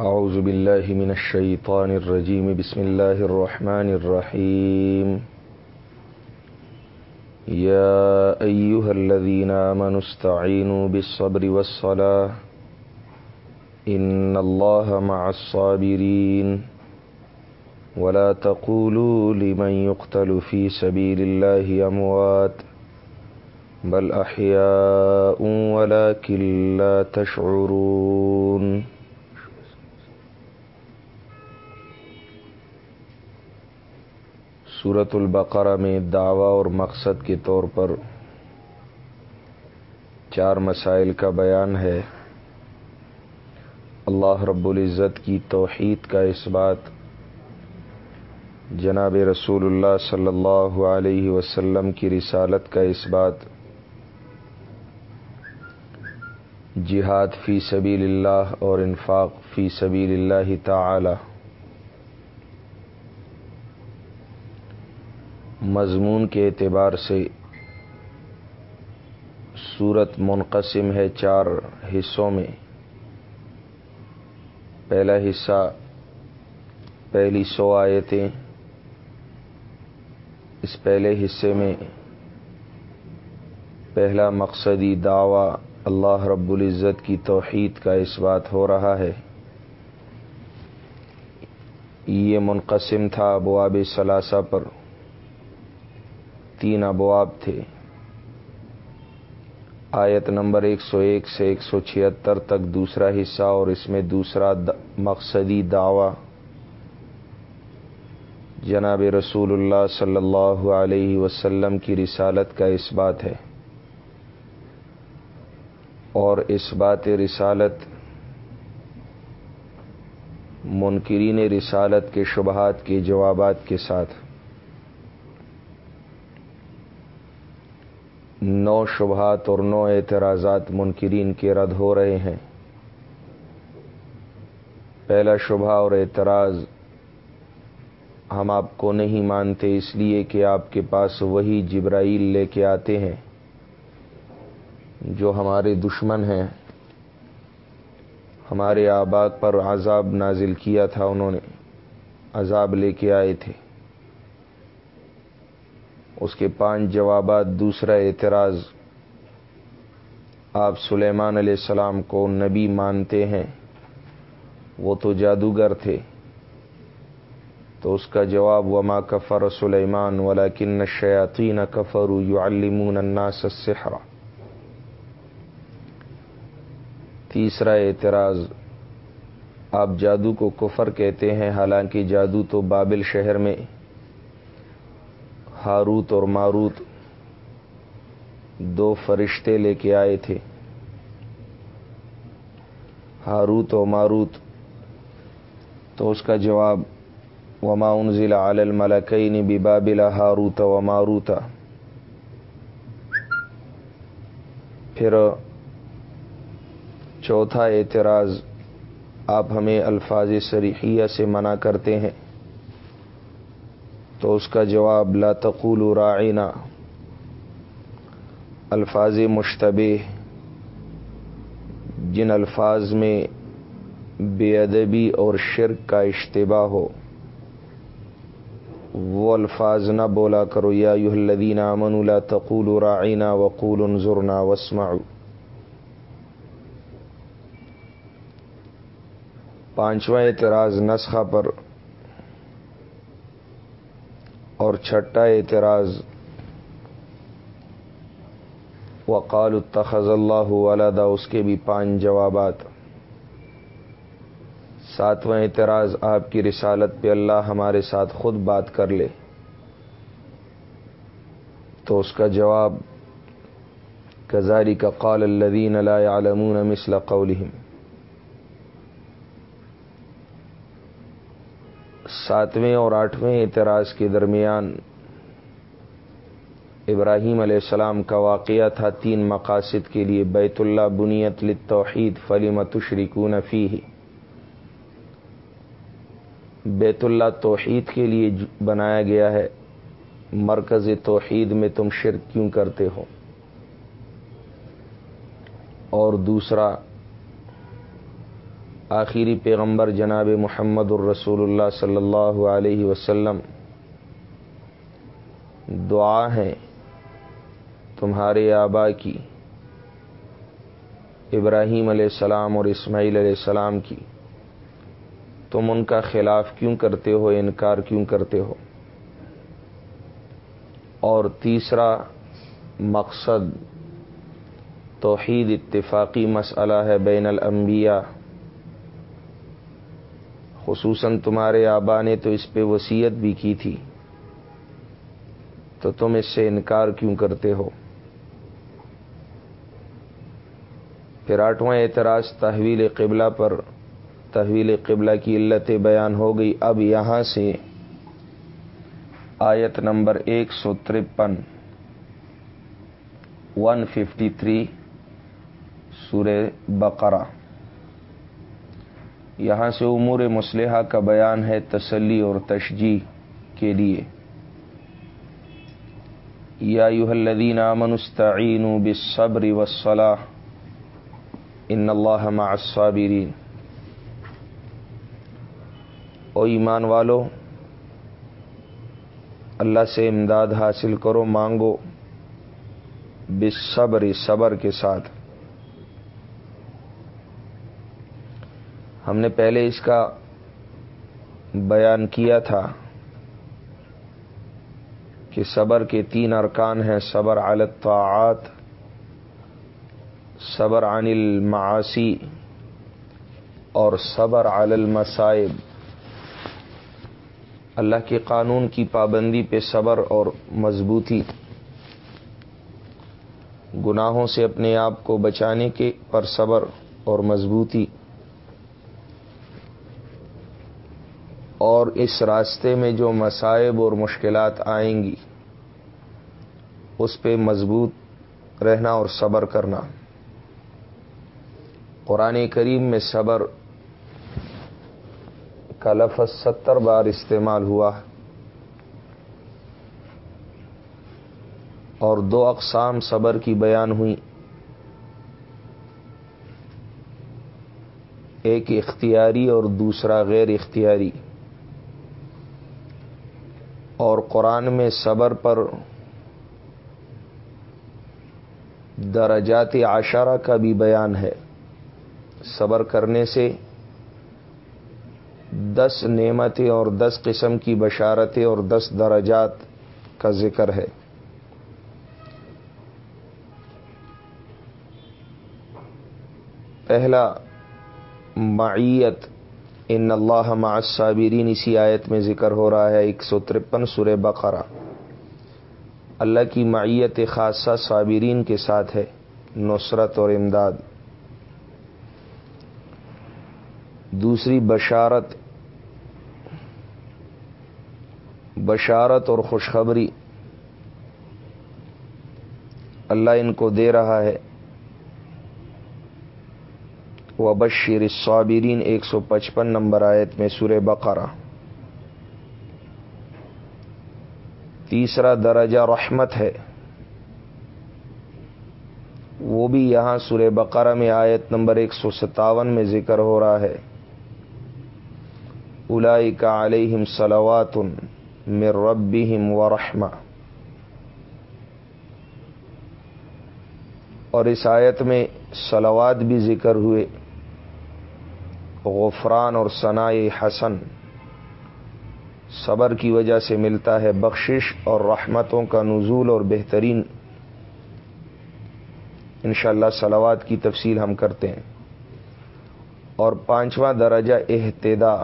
أعوذ بالله من الشيطان الرجيم. بسم الله الرحمن الرحيم. يا أيها الذين آمنوا استعينوا بالصبر والصلاة. إن الله مع الصابرين. ولا تقولوا لمن يقتل في سبيل الله أموات. بل أحياء ولكن لا تشعرون. صورت البقرہ میں دعوی اور مقصد کے طور پر چار مسائل کا بیان ہے۔ اللہ رب العزت کی توحید کا اس بات۔ جناب رسول اللہ صلی اللہ علیہ وسلم کی رسالت کا اس بات۔ جہاد فی سبیل اللہ اور انفاق فی سبیل اللہ تعالی۔ مضمون کے اعتبار سے صورت منقسم ہے چار حصوں میں۔ پہلا حصہ، پہلی سو آیتیں۔ اس پہلے حصے میں پہلا مقصدی دعوی اللہ رب العزت کی توحید کا اس بات ہو رہا ہے۔ یہ منقسم تھا ابواب ثلاثہ پر۔ تین ابواب تھے۔ آیت نمبر ایک سو ایک سے ایک سو چھہتر تک دوسرا حصہ اور اس میں دوسرا مقصدی دعوی۔ جناب رسول اللہ صلی اللہ علیہ وسلم کی رسالت کا اس بات ہے۔ اور اس بات رسالت منکرین رسالت کے شبہات کے جوابات کے ساتھ۔ نو شبہات اور نو اعتراضات منکرین کے رد ہو رہے ہیں۔ پہلا شبہ اور اعتراض ہم آپ کو نہیں مانتے، اس لیے کہ آپ کے پاس وہی جبرائیل لے کے آتے ہیں جو ہمارے دشمن ہیں۔ ہمارے آباد پر عذاب نازل کیا تھا، انہوں نے عذاب لے کے آئے تھے۔ اس کے پانچ جوابات، دوسرا اعتراض، آپ سلیمان علیہ السلام کو نبی مانتے ہیں، وہ تو جادوگر تھے۔ تو اس کا جواب، وما کفر سلیمان ولا کن شیاطین کفر یعلمون الناس السحر۔ تیسرا اعتراض، آپ جادو کو کفر کہتے ہیں، حالانکہ جادو تو بابل شہر میں ہاروت اور ماروت دو فرشتے لے کے آئے تھے۔ ہاروت و ماروت۔ تو اس کا جواب، وما انزل علی الملکین ببابل ہاروت و ماروتا پھر چوتھا اعتراض، آپ ہمیں الفاظ سریحیہ سے منع کرتے ہیں۔ تو اس کا جواب لا تقول راعینا، الفاظ مشتبہ، جن الفاظ میں بے ادبی اور شرک کا اشتباہ ہو، وہ الفاظ نہ بولا کرو، یا الذین امن لا تقول راعینا وقول انظرنا واسمعوا۔ پانچواں اعتراض نسخہ پر اور چھٹا اعتراض. وقال اتخذ اللہ ولدا، اس کے بھی پانچ جوابات. ساتواں اعتراض، آپ کی رسالت پہ اللہ ہمارے ساتھ خود بات کر لے. تو اس کا جواب کزاری کا قال الدین عالمون مثل قولہم. ساتویں اور آٹھویں اعتراض کے درمیان ابراہیم علیہ السلام کا واقعہ تھا تین مقاصد کے لیے، بیت اللہ بنیت للتوحید فلیمت شریکون فی بیت اللہ توحید کے لیے بنایا گیا ہے، مرکز توحید میں تم شرک کیوں کرتے ہو؟ اور دوسرا آخری پیغمبر جناب محمد الرسول اللہ صلی اللہ علیہ وسلم، دعا ہے تمہارے آبا کی، ابراہیم علیہ السلام اور اسماعیل علیہ السلام کی۔ تم ان کا خلاف کیوں کرتے ہو، انکار کیوں کرتے ہو؟ اور تیسرا مقصد توحید اتفاقی مسئلہ ہے بین الانبیاء۔ خصوصاً تمہارے آبا نے تو اس پہ وسیعت بھی کی تھی۔ تو تم اس سے انکار کیوں کرتے ہو؟ پھر آٹھواں اعتراض تحویل قبلہ پر، تحویل قبلہ کی علت بیان ہو گئی۔ اب یہاں سے آیت نمبر ایک سو ترپن ون ففٹی تھری سور بقرہ۔ یہاں سے امور مسلحہ کا بیان ہے تسلی اور تشجیح کے لیے۔ یا الذین آمنوا استعینوا بالصبر والصلاح ان اللہ مع الصابرین۔ او ایمان والو، اللہ سے امداد حاصل کرو، مانگو بصبر صبر کے ساتھ۔ ہم نے پہلے اس کا بیان کیا تھا کہ صبر کے تین ارکان ہیں، صبر الطاعات، صبر عن المعاصی اور صبر علی المصائب۔ اللہ کے قانون کی پابندی پہ صبر اور مضبوطی۔ گناہوں سے اپنے آپ کو بچانے کے پر صبر اور مضبوطی۔ اور اس راستے میں جو مصائب اور مشکلات آئیں گی، اس پہ مضبوط رہنا اور صبر کرنا۔ قرآن کریم میں صبر کا لفظ ستر بار استعمال ہوا۔ اور دو اقسام صبر کی بیان ہوئی ایک اختیاری اور دوسرا غیر اختیاری۔ اور قرآن میں صبر پر درجات عشارہ کا بھی بیان ہے۔ صبر کرنے سے دس نعمتیں اور دس قسم کی بشارتیں اور دس درجات کا ذکر ہے۔ پہلا، معیت۔ ان اللہ مع الصابرین اسی آیت میں ذکر ہو رہا ہے ایک سو ترپن سر بقرہ۔ اللہ کی معیت خاصہ صابرین کے ساتھ ہے، نصرت اور امداد۔ دوسری بشارت بشارت اور خوشخبری۔ اللہ ان کو دے رہا ہے۔ وبشر الصابرین ایک سو پچپن نمبر آیت میں سور بقرہ۔ تیسرا درجہ رحمت ہے۔ وہ بھی یہاں سور بقرہ میں آیت نمبر ایک سو ستاون میں ذکر ہو رہا ہے۔ الائی کا علیہم سلوات مر ربیم و رحمہ اور اس آیت میں سلوات بھی ذکر ہوئے۔ غفران اور ثناء حسن صبر کی وجہ سے ملتا ہے بخشش اور رحمتوں کا نزول اور بہترین انشاءاللہ اللہ کی تفصیل ہم کرتے ہیں۔ اور پانچواں درجہ احتدا،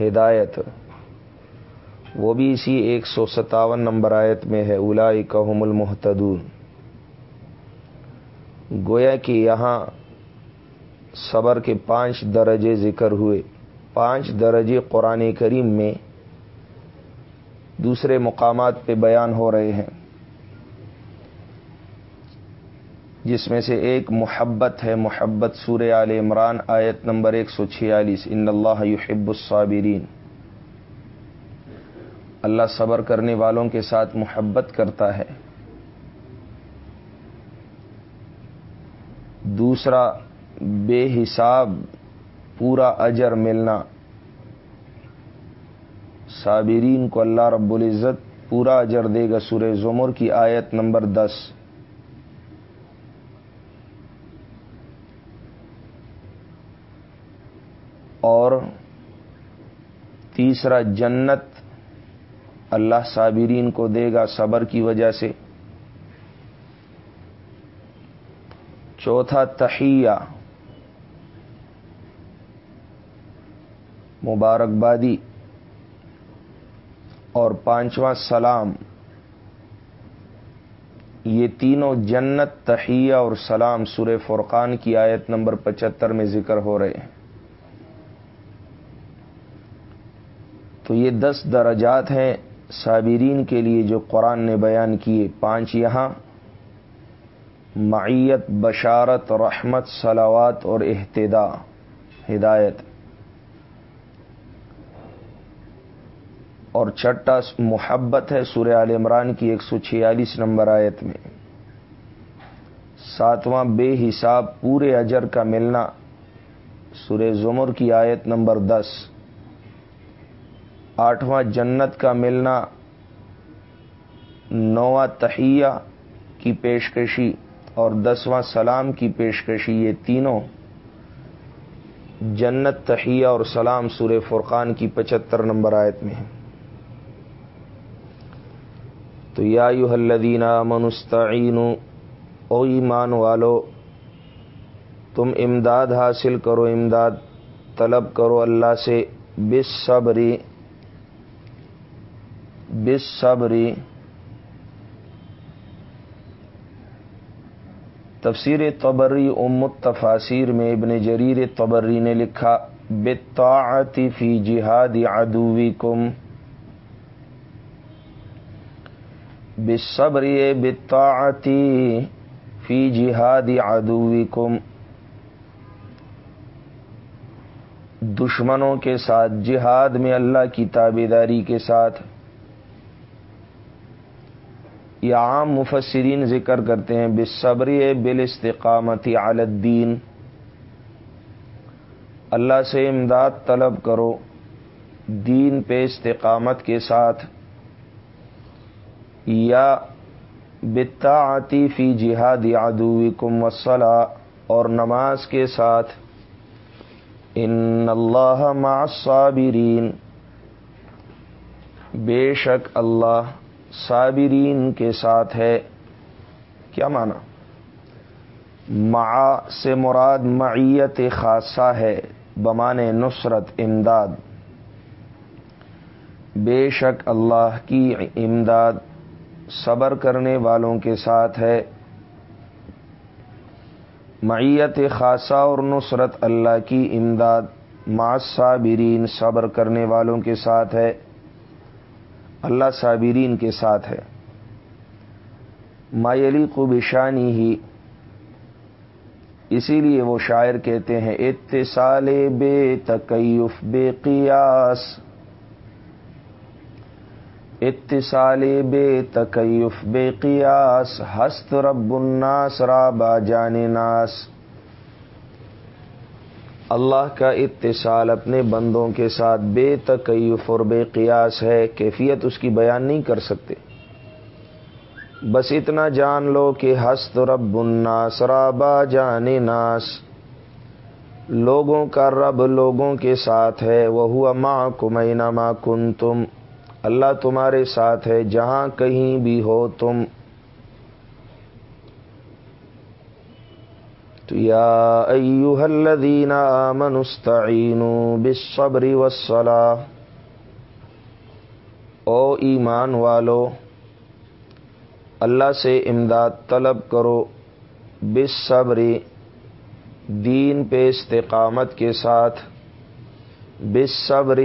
ہدایت، وہ بھی اسی ایک سو ستاون نمبر آیت میں ہے الا کہم المحتدون گویا کہ یہاں صبر کے پانچ درجے ذکر ہوئے۔ پانچ درجے قرآن کریم میں دوسرے مقامات پہ بیان ہو رہے ہیں۔ جس میں سے ایک محبت ہے، محبت سور عال عمران آیت نمبر ایک سو چھیالیس۔ ان اللہ یحب الصابرین۔ اللہ صبر کرنے والوں کے ساتھ محبت کرتا ہے۔ دوسرا بے حساب پورا اجر ملنا۔ صابرین کو اللہ رب العزت پورا اجر دے گا سورہ زمر کی آیت نمبر دس۔ اور تیسرا، جنت اللہ صابرین کو دے گا صبر کی وجہ سے۔ چوتھا، تحیہ۔ مبارکبادی اور پانچواں سلام، یہ تینوں جنت، تحیہ اور سلام سور فرقان کی آیت نمبر پچہتر میں ذکر ہو رہے ہیں۔ تو یہ دس درجات ہیں صابرین کے لیے جو قرآن نے بیان کیے۔ پانچ یہاں، معیت، بشارت، رحمت، صلوات اور احتدا ہدایت۔ اور چھٹا محبت ہے سورہ عال عمران کی ایک سو چھیالیس نمبر آیت میں۔ ساتواں بے حساب پورے اجر کا ملنا۔ سورہ زمر کی آیت نمبر دس۔ آٹھواں جنت کا ملنا۔ نواں تہیا کی پیشکشی اور دسواں سلام کی پیشکشی، یہ تینوں۔ جنت تہیا اور سلام سور فرقان کی پچہتر نمبر آیت میں ہے تو یا یو الدینہ منستعین او ایمان والو، تم امداد حاصل کرو، امداد طلب کرو اللہ سے بس صبری بس صبری تفسیر تبری ام تفاصیر میں ابن جریر تبری نے لکھا بے فی جہاد ادوی کم بصبری بطاعتی فی جہاد ادوی کم دشمنوں کے ساتھ، جہاد میں اللہ کی تابے داری کے ساتھ. یہ عام مفسرین ذکر کرتے ہیں بصبری بال استقامتی عالدین اللہ سے امداد طلب کرو، دین پہ استقامت کے ساتھ. یا بتا فی جہاد ادوی وسلا اور نماز کے ساتھ ان اللہ صابرین بے شک اللہ صابرین کے ساتھ ہے۔ کیا مانا مع سے مراد معیت خاصہ ہے بمان نصرت، امداد۔ بے شک اللہ کی امداد صبر کرنے والوں کے ساتھ ہے۔ معیت خاصہ اور نصرت اللہ کی امداد ما صابرین صبر کرنے والوں کے ساتھ ہے۔ اللہ صابرین کے ساتھ ہے۔ مایلی کو بشانی ہی اسی لیے وہ شاعر کہتے ہیں، اتصال بے تکیف، بے قیاس۔ اتصال بے تکیف، بے قیاس، ہست رب الناس رابا جان ناس۔ اللہ کا اتصال اپنے بندوں کے ساتھ بے تکیف اور بے قیاس ہے، کیفیت اس کی بیان نہیں کر سکتے۔ بس اتنا جان لو کہ ہست رب الناس رابا جان ناس۔ لوگوں کا رب لوگوں کے ساتھ ہے وہ ہوا ماں کمینا ماں کن تم اللہ تمہارے ساتھ ہے، جہاں کہیں بھی ہو تم۔ تو یا ایوہ الذین آمنوا استعینوا بالصبر والصلاة۔ او ایمان والو، اللہ سے امداد طلب کرو بالصبر، دین پہ استقامت کے ساتھ۔ بالصبر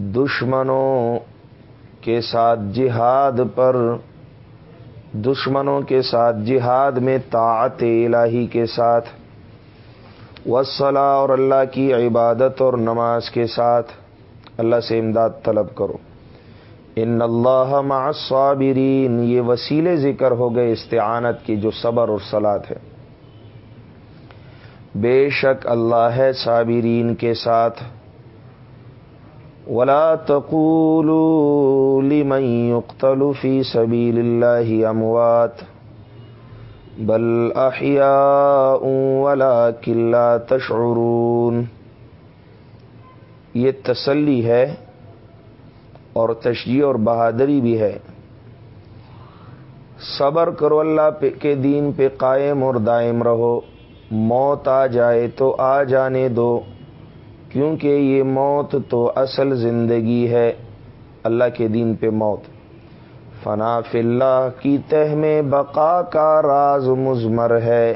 دشمنوں کے ساتھ جہاد پر، دشمنوں کے ساتھ جہاد میں طاعت الہی کے ساتھ وسلا اور اللہ کی عبادت اور نماز کے ساتھ اللہ سے امداد طلب کرو۔ ان اللہ مع الصابرین، یہ وسیلے ذکر ہو گئے استعانت کی جو صبر اور سلاد ہے۔ بے شک اللہ ہے صابرین کے ساتھ۔ ولا تقولوا لمن يقتل في سبيل الله اموات بل احياء ولكن لا تشعرون یہ تسلی ہے اور تشجیع اور بہادری بھی ہے صبر کرو اللہ پہ کے دین پہ قائم اور دائم رہو موت آ جائے تو آ جانے دو کیونکہ یہ موت تو اصل زندگی ہے، اللہ کے دین پہ موت۔ فنا اللہ کی تہ میں بقا کا راز مزمر ہے۔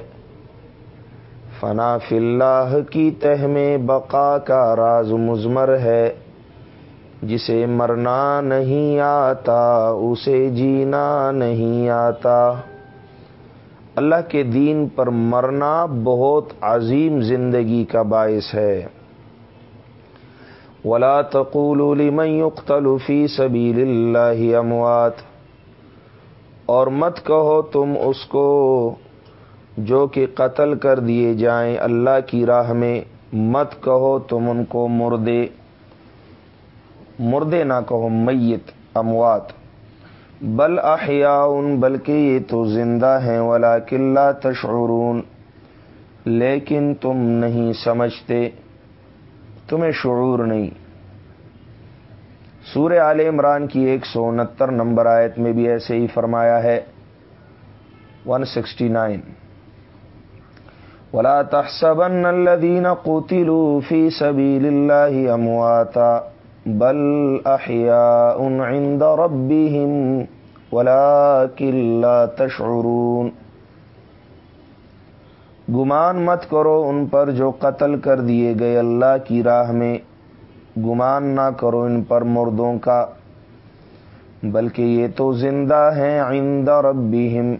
فنا اللہ کی تہ میں بقا کا راز مزمر ہے۔ جسے مرنا نہیں آتا، اسے جینا نہیں آتا۔ اللہ کے دین پر مرنا بہت عظیم زندگی کا باعث ہے۔ ولا تقولوا لمن يقتل في سبيل الله اموات۔ اور مت کہو تم اس کو جو کہ قتل کر دیے جائیں اللہ کی راہ میں۔ مت کہو تم ان کو مردے۔ مردے نہ کہو میت، اموات۔ بل احیاء بلکہ یہ تو زندہ ہیں ولا کلّا تشعرون۔ لیکن تم نہیں سمجھتے۔ تمہیں شعور نہیں۔ سور عال عمران کی ایک سو انہتر نمبر آیت میں بھی ایسے ہی فرمایا ہے۔ ون سکسٹی نائن ولا تحسبن الذين قتلوا في سبيل الله امواتا بل احياء عند ربهم ولكن لا تشعرون۔ گمان مت کرو ان پر جو قتل کر دیے گئے اللہ کی راہ میں۔ گمان نہ کرو ان پر مردوں کا، بلکہ یہ تو زندہ ہیں عند ربهم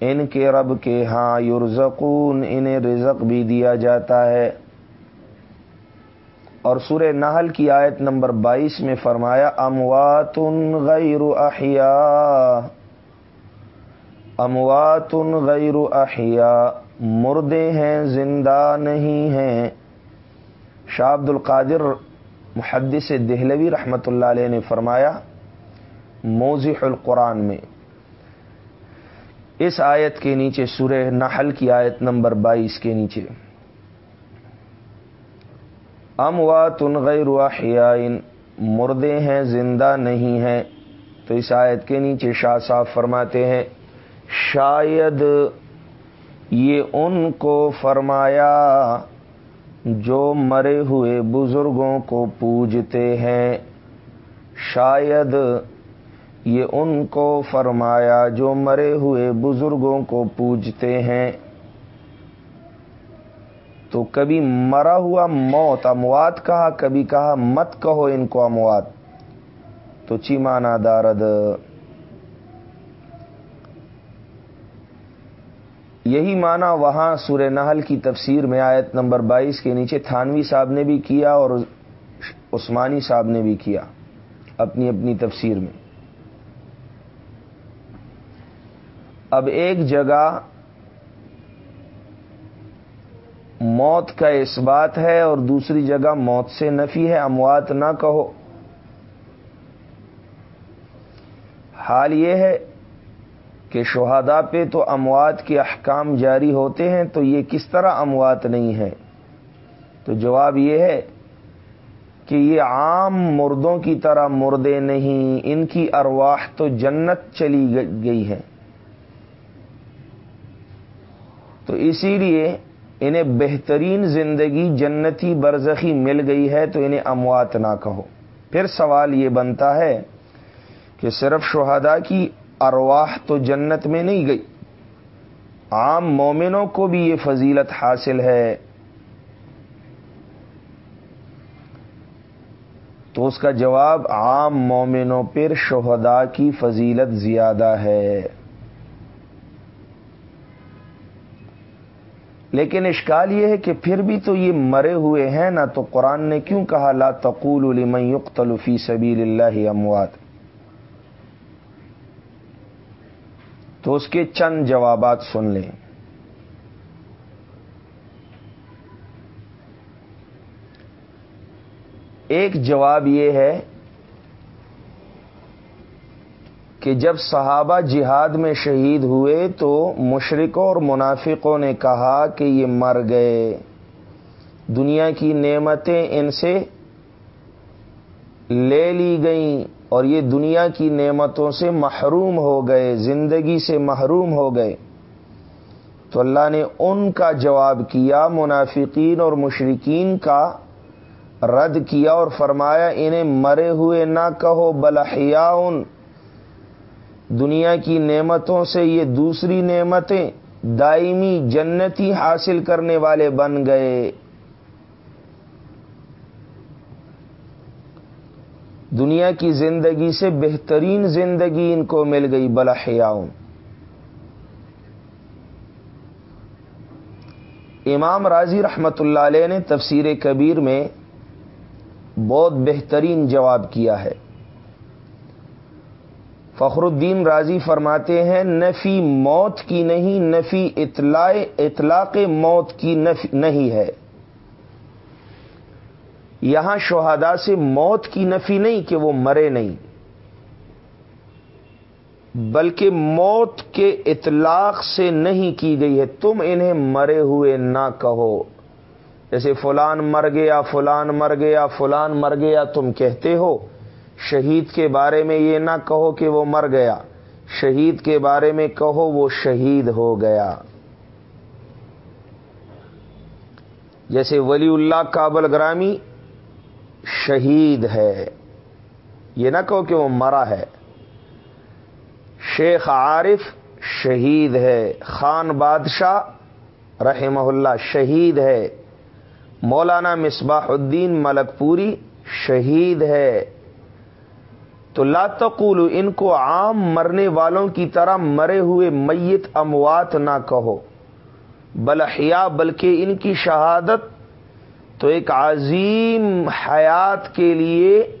ان کے رب کے ہاں یرزقون، انہیں رزق بھی دیا جاتا ہے۔ اور سورہ نحل کی آیت نمبر بائیس میں فرمایا اموات غیر احیاء۔ اموات غیر احیاء۔ مردے ہیں، زندہ نہیں ہیں۔ شاہ عبد القادر محدث دہلوی رحمۃ اللہ علیہ نے فرمایا، موضح القرآن میں، اس آیت کے نیچے سورہ نحل کی آیت نمبر بائیس کے نیچے ام وا تن مردے ہیں، زندہ نہیں ہیں۔ تو اس آیت کے نیچے شاہ صاحب فرماتے ہیں، شاید یہ ان کو فرمایا جو مرے ہوئے بزرگوں کو پوجتے ہیں۔ شاید یہ ان کو فرمایا جو مرے ہوئے بزرگوں کو پوجتے ہیں۔ تو کبھی مرا ہوا موت، اموات کہا، کبھی کہا مت کہو ان کو اموات۔ تو چیمانا دارد؟ یہی معنی وہاں سور نحل کی تفسیر میں آیت نمبر بائیس کے نیچے تھانوی صاحب نے بھی کیا اور عثمانی صاحب نے بھی کیا اپنی اپنی تفسیر میں۔ اب ایک جگہ موت کا اس بات ہے اور دوسری جگہ موت سے نفی ہے، اموات نہ کہو۔ حال یہ ہے کہ شہادا پہ تو اموات کے احکام جاری ہوتے ہیں، تو یہ کس طرح اموات نہیں ہے تو جواب یہ ہے کہ یہ عام مردوں کی طرح مردے نہیں، ان کی ارواح تو جنت چلی گئی ہے تو اسی لیے انہیں بہترین زندگی جنتی برزخی مل گئی ہے، تو انہیں اموات نہ کہو۔ پھر سوال یہ بنتا ہے کہ صرف شہادا کی ارواح تو جنت میں نہیں گئی۔ عام مومنوں کو بھی یہ فضیلت حاصل ہے۔ تو اس کا جواب عام مومنوں پر شہدا کی فضیلت زیادہ ہے۔ لیکن اشکال یہ ہے کہ پھر بھی تو یہ مرے ہوئے ہیں نا تو قرآن نے کیوں کہا لا تقول لمن يقتل فی سبیل اللہ اموات؟ تو اس کے چند جوابات سن لیں۔ ایک جواب یہ ہے کہ جب صحابہ جہاد میں شہید ہوئے تو مشرقوں اور منافقوں نے کہا کہ یہ مر گئے۔ دنیا کی نعمتیں ان سے لے لی گئیں۔ اور یہ دنیا کی نعمتوں سے محروم ہو گئے، زندگی سے محروم ہو گئے۔ تو اللہ نے ان کا جواب کیا، منافقین اور مشرقین کا رد کیا اور فرمایا، انہیں مرے ہوئے نہ کہو بلحیاؤن دنیا کی نعمتوں سے یہ دوسری نعمتیں دائمی جنتی حاصل کرنے والے بن گئے۔ دنیا کی زندگی سے بہترین زندگی ان کو مل گئی بلحیاؤن امام راضی رحمت اللہ علیہ نے تفسیر کبیر میں بہت بہترین جواب کیا ہے۔ فخر الدین راضی فرماتے ہیں، نفی موت کی نہیں، نفی اطلاع، اطلاق موت کی نفی نہیں ہے۔ یہاں شہادا سے موت کی نفی نہیں کہ وہ مرے نہیں، بلکہ موت کے اطلاق سے نہیں کی گئی ہے۔ تم انہیں مرے ہوئے نہ کہو۔ جیسے فلان مر گیا، فلان مر گیا، فلان مر گیا، تم کہتے ہو، شہید کے بارے میں یہ نہ کہو کہ وہ مر گیا۔ شہید کے بارے میں کہو وہ شہید ہو گیا۔ جیسے ولی اللہ کابل گرامی شہید ہے۔ یہ نہ کہو کہ وہ مرا ہے۔ شیخ عارف شہید ہے۔ خان بادشاہ رحمہ اللہ شہید ہے۔ مولانا مصباح الدین ملک پوری شہید ہے۔ تو لا تقول ان کو عام مرنے والوں کی طرح مرے ہوئے میت اموات نہ کہو۔ بلحیا بلکہ ان کی شہادت تو ایک عظیم حیات کے لیے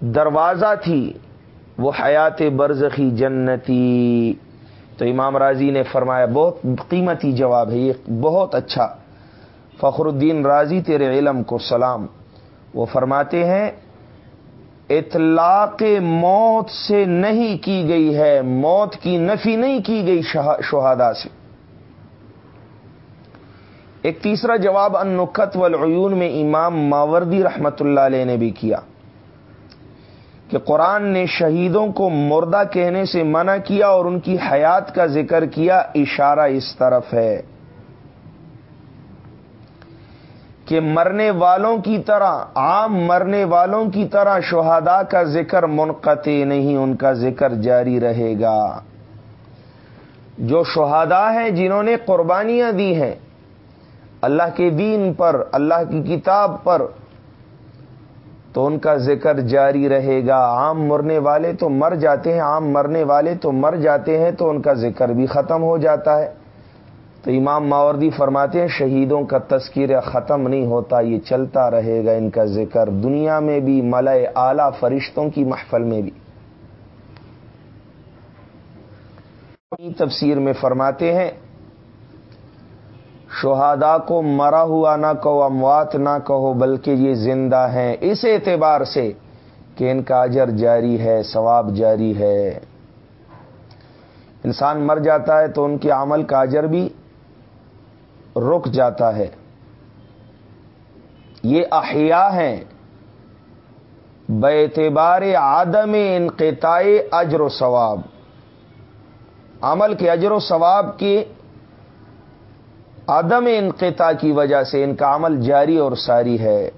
دروازہ تھی، وہ حیات برزخی جنتی۔ تو امام راضی نے فرمایا، بہت قیمتی جواب ہے، یہ بہت اچھا۔ فخر الدین راضی تیرے علم کو سلام۔ وہ فرماتے ہیں، اطلاق موت سے نہیں کی گئی ہے، موت کی نفی نہیں کی گئی شہادا سے۔ ایک تیسرا جواب ان نقط والعیون میں امام ماوردی رحمت اللہ علیہ نے بھی کیا کہ قرآن نے شہیدوں کو مردہ کہنے سے منع کیا اور ان کی حیات کا ذکر کیا، اشارہ اس طرف ہے کہ مرنے والوں کی طرح، عام مرنے والوں کی طرح شہداء کا ذکر منقطع نہیں، ان کا ذکر جاری رہے گا۔ جو شہداء ہیں، جنہوں نے قربانیاں دی ہیں اللہ کے دین پر، اللہ کی کتاب پر تو ان کا ذکر جاری رہے گا۔ عام مرنے والے تو مر جاتے ہیں، عام مرنے والے تو مر جاتے ہیں تو ان کا ذکر بھی ختم ہو جاتا ہے۔ تو امام ماوردی فرماتے ہیں، شہیدوں کا تذکیر ختم نہیں ہوتا، یہ چلتا رہے گا ان کا ذکر۔ دنیا میں بھی ملئے اعلی فرشتوں کی محفل میں بھی۔ تفسیر میں فرماتے ہیں شہادا کو مرا ہوا نہ کہو، اموات نہ کہو، بلکہ یہ زندہ ہیں۔ اس اعتبار سے کہ ان کا اجر جاری ہے، ثواب جاری ہے۔ انسان مر جاتا ہے تو ان کے عمل کا اجر بھی رک جاتا ہے۔ یہ احیاء ہیں۔ بے اعتبار آدم انقطاع اجر و ثواب۔ عمل کے اجر و ثواب کے عدم انقطاع کی وجہ سے ان کا عمل جاری اور ساری ہے۔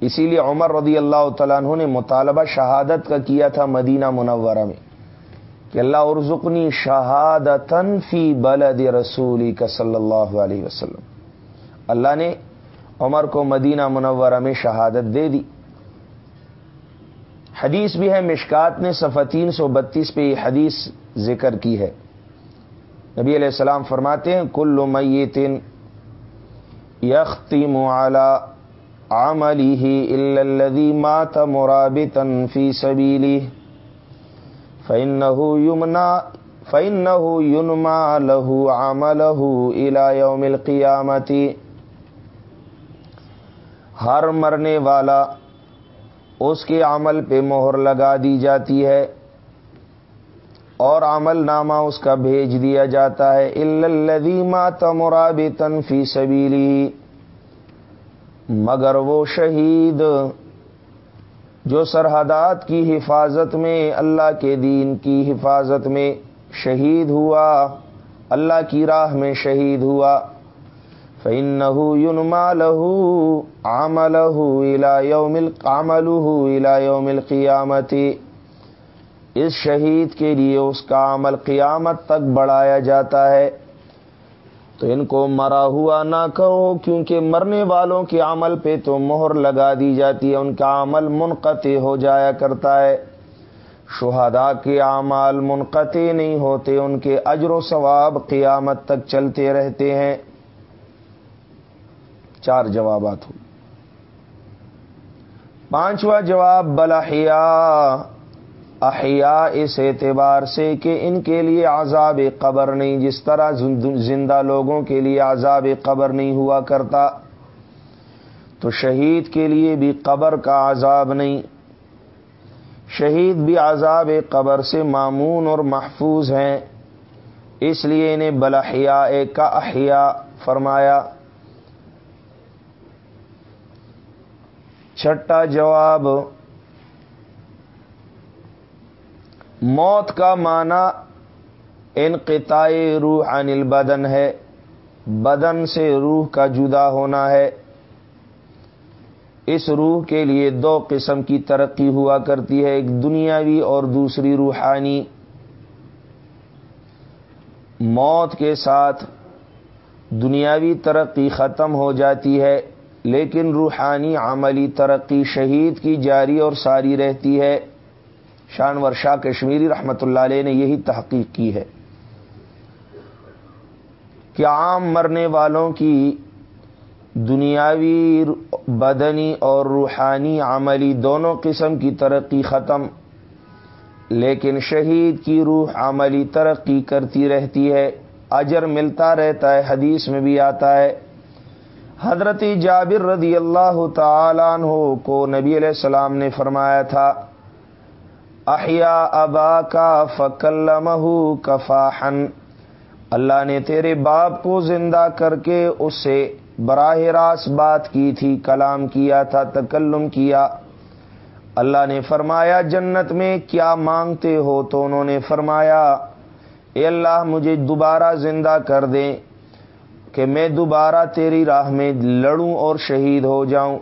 اسی لیے عمر رضی اللہ تعالیٰ عنہ نے مطالبہ شہادت کا کیا تھا مدینہ منورہ میں کہ اللہ ارزقنی شہادتن فی بلد رسولی کا صلی اللہ علیہ وسلم۔ اللہ نے عمر کو مدینہ منورہ میں شہادت دے دی۔ حدیث بھی ہے، مشکات نے صفحہ تین سو بتیس پہ یہ حدیث ذکر کی ہے۔ نبی علیہ السلام فرماتے ہیں، کل میت یختی معلی عملی ہی الدی مات مرابطن فی سبیلی فن یمنا فن یونما لہو عمل الا یوم القیامتی ہر مرنے والا اس کے عمل پہ مہر لگا دی جاتی ہے۔ اور عمل نامہ اس کا بھیج دیا جاتا ہے الدیما تمراب تنفی سبیلی مگر وہ شہید جو سرحدات کی حفاظت میں، اللہ کے دین کی حفاظت میں شہید ہوا، اللہ کی راہ میں شہید ہوا۔ فَإِنَّهُ لَهُ عَمَلَهُ إِلَى يَوْمِ عَمَلُهُ إِلَى يَوْمِ الْقِيَامَةِ۔ اس شہید کے لیے اس کا عمل قیامت تک بڑھایا جاتا ہے۔ تو ان کو مرا ہوا نہ کہو، کیونکہ مرنے والوں کے عمل پہ تو مہر لگا دی جاتی ہے، ان کا عمل منقطع ہو جایا کرتا ہے۔ شہداء کے اعمال منقطع نہیں ہوتے، ان کے اجر و ثواب قیامت تک چلتے رہتے ہیں۔ چار جوابات ہو پانچواں جواب بلاحیا احیاء اس اعتبار سے کہ ان کے لیے عذاب قبر نہیں، جس طرح زندہ لوگوں کے لیے عذاب قبر نہیں ہوا کرتا، تو شہید کے لیے بھی قبر کا عذاب نہیں۔ شہید بھی عذاب قبر سے معمون اور محفوظ ہیں، اس لیے انہیں بلحیا کا احیا فرمایا۔ چھٹا جواب موت کا معنی انقطاع روح عن البدن ہے۔ بدن سے روح کا جدا ہونا ہے۔ اس روح کے لیے دو قسم کی ترقی ہوا کرتی ہے، ایک دنیاوی اور دوسری روحانی۔ موت کے ساتھ دنیاوی ترقی ختم ہو جاتی ہے، لیکن روحانی عملی ترقی شہید کی جاری اور ساری رہتی ہے۔ شانور شاہ کشمیری رحمت اللہ علیہ نے یہی تحقیق کی ہے کہ عام مرنے والوں کی دنیاوی بدنی اور روحانی عملی دونوں قسم کی ترقی ختم، لیکن شہید کی روح عملی ترقی کرتی رہتی ہے، اجر ملتا رہتا ہے، حدیث میں بھی آتا ہے۔ حضرت جابر رضی اللہ تعالیٰ عنہ کو نبی علیہ السلام نے فرمایا تھا احیا ابا کا فکلمہ کفاحن۔ اللہ نے تیرے باپ کو زندہ کر کے اس سے براہ راست بات کی تھی، کلام کیا تھا، تکلم کیا۔ اللہ نے فرمایا، جنت میں کیا مانگتے ہو؟ تو انہوں نے فرمایا، اے اللہ، مجھے دوبارہ زندہ کر دیں کہ میں دوبارہ تیری راہ میں لڑوں اور شہید ہو جاؤں۔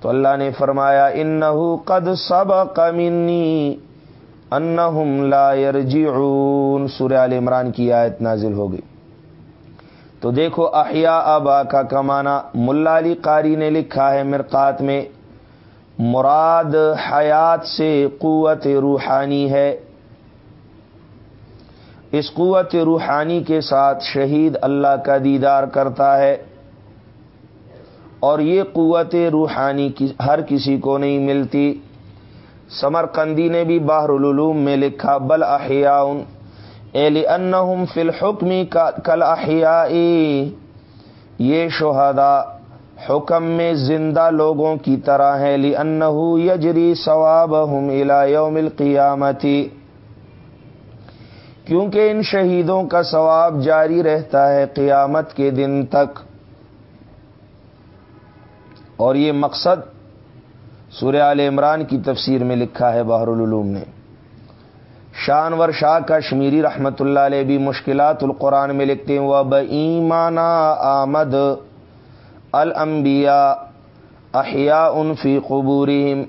تو اللہ نے فرمایا ان قد سب کمنی انہم لا یرجعون. سورہ عال عمران کی آیت نازل ہو گئی۔ تو دیکھو احیا ابا کا کمانا ملا علی قاری نے لکھا ہے مرقات میں، مراد حیات سے قوت روحانی ہے۔ اس قوت روحانی کے ساتھ شہید اللہ کا دیدار کرتا ہے۔ اور یہ قوت روحانی ہر کسی کو نہیں ملتی۔ سمر قندی نے بھی باہر العلوم میں لکھا، بل احیاء ان فی الحکمی کل احیائی یہ شہدا حکم میں زندہ لوگوں کی طرح ہے لی انہو یجری ثواب ہم یوم القیامتی کیونکہ ان شہیدوں کا ثواب جاری رہتا ہے قیامت کے دن تک۔ اور یہ مقصد سورہ عال عمران کی تفسیر میں لکھا ہے بحر العلوم نے۔ شانور شاہ کشمیری رحمت اللہ علیہ بھی مشکلات القرآن میں لکھتے ہیں وہ ایمانہ آمد الانبیاء احیاء ان فی قبورہم۔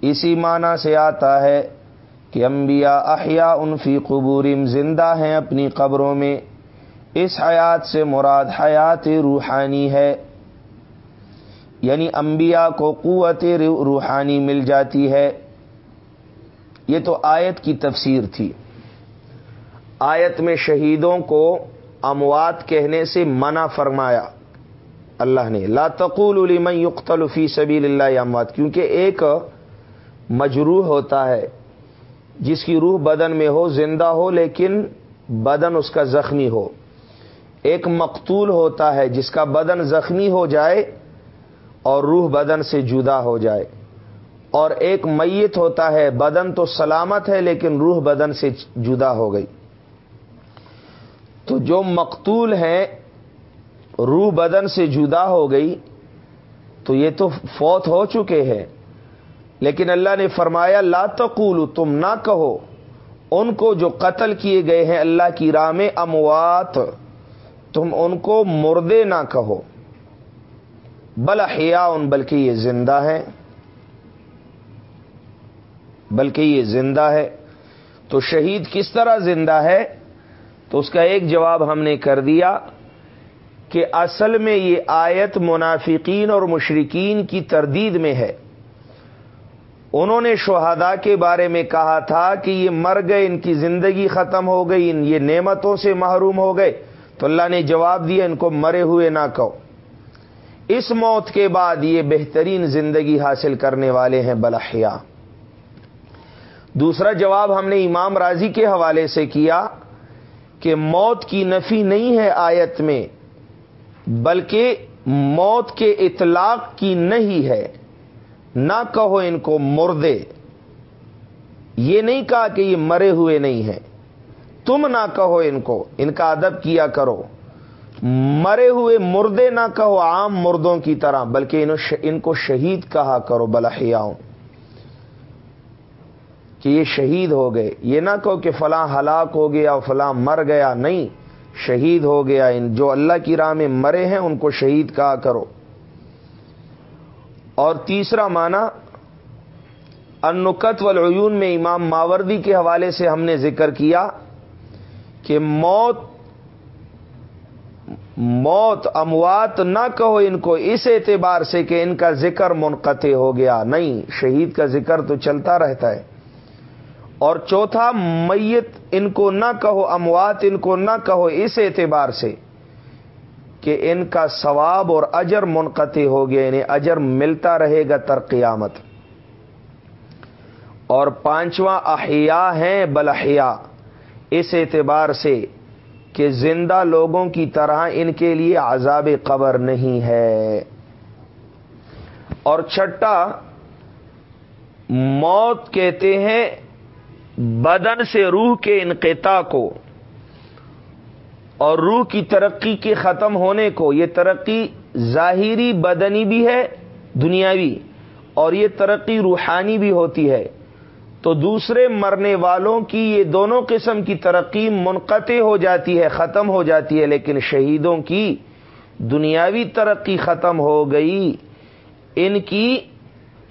اسی معنی سے آتا ہے کہ انبیاء احیاء ان فی قبورہم زندہ ہیں اپنی قبروں میں۔ اس حیات سے مراد حیات روحانی ہے۔ یعنی انبیاء کو قوت روحانی مل جاتی ہے۔ یہ تو آیت کی تفسیر تھی۔ آیت میں شہیدوں کو اموات کہنے سے منع فرمایا۔ اللہ نے لا تقول لمن يقتل فی سبیل اللہ اموات، کیونکہ ایک مجروح ہوتا ہے، جس کی روح بدن میں ہو، زندہ ہو، لیکن بدن اس کا زخمی ہو۔ ایک مقتول ہوتا ہے، جس کا بدن زخمی ہو جائے اور روح بدن سے جدا ہو جائے۔ اور ایک میت ہوتا ہے، بدن تو سلامت ہے، لیکن روح بدن سے جدا ہو گئی۔ تو جو مقتول ہے روح بدن سے جدا ہو گئی، تو یہ تو فوت ہو چکے ہیں۔ لیکن اللہ نے فرمایا، لا تقول تم نہ کہو۔ ان کو جو قتل کیے گئے ہیں اللہ کی راہ میں اموات، تم ان کو مردے نہ کہو۔ بل حیا بلکہ یہ زندہ ہے۔ بلکہ یہ زندہ ہے۔ تو شہید کس طرح زندہ ہے؟ تو اس کا ایک جواب ہم نے کر دیا کہ اصل میں یہ آیت منافقین اور مشرقین کی تردید میں ہے۔ انہوں نے شہدا کے بارے میں کہا تھا کہ یہ مر گئے، ان کی زندگی ختم ہو گئی، ان یہ نعمتوں سے محروم ہو گئے۔ تو اللہ نے جواب دیا، ان کو مرے ہوئے نہ کہو۔ اس موت کے بعد یہ بہترین زندگی حاصل کرنے والے ہیں بلحیا دوسرا جواب ہم نے امام راضی کے حوالے سے کیا کہ موت کی نفی نہیں ہے آیت میں، بلکہ موت کے اطلاق کی نہیں ہے۔ نہ کہو ان کو مردے۔ یہ نہیں کہا کہ یہ مرے ہوئے نہیں ہیں۔ تم نہ کہو ان کو۔ ان کا ادب کیا کرو۔ مرے ہوئے مردے نہ کہو، عام مردوں کی طرح، بلکہ ان کو شہید کہا کرو بلحیاؤں کہ یہ شہید ہو گئے۔ یہ نہ کہو کہ فلاں ہلاک ہو گیا، فلاں مر گیا، نہیں۔ شہید ہو گیا۔ ان جو اللہ کی راہ میں مرے ہیں، ان کو شہید کہا کرو۔ اور تیسرا معنی انکت والعیون میں امام ماوردی کے حوالے سے ہم نے ذکر کیا کہ موت موت اموات نہ کہو ان کو، اس اعتبار سے کہ ان کا ذکر منقطع ہو گیا۔ نہیں، شہید کا ذکر تو چلتا رہتا ہے۔ اور چوتھا، میت ان کو نہ کہو، اموات ان کو نہ کہو، اس اعتبار سے کہ ان کا ثواب اور اجر منقطع ہو گیا انہیں اجر ملتا رہے گا تر قیامت۔ اور پانچواں، احیاء ہیں بلحیا اس اعتبار سے کہ زندہ لوگوں کی طرح ان کے لیے عذاب قبر نہیں ہے۔ اور چھٹا، موت کہتے ہیں بدن سے روح کے انقطاع کو۔ اور روح کی ترقی کے ختم ہونے کو، یہ ترقی ظاہری بدنی بھی ہے، دنیاوی۔ اور یہ ترقی روحانی بھی ہوتی ہے۔ تو دوسرے مرنے والوں کی یہ دونوں قسم کی ترقی منقطع ہو جاتی ہے، ختم ہو جاتی ہے، لیکن شہیدوں کی دنیاوی ترقی ختم ہو گئی۔ ان کی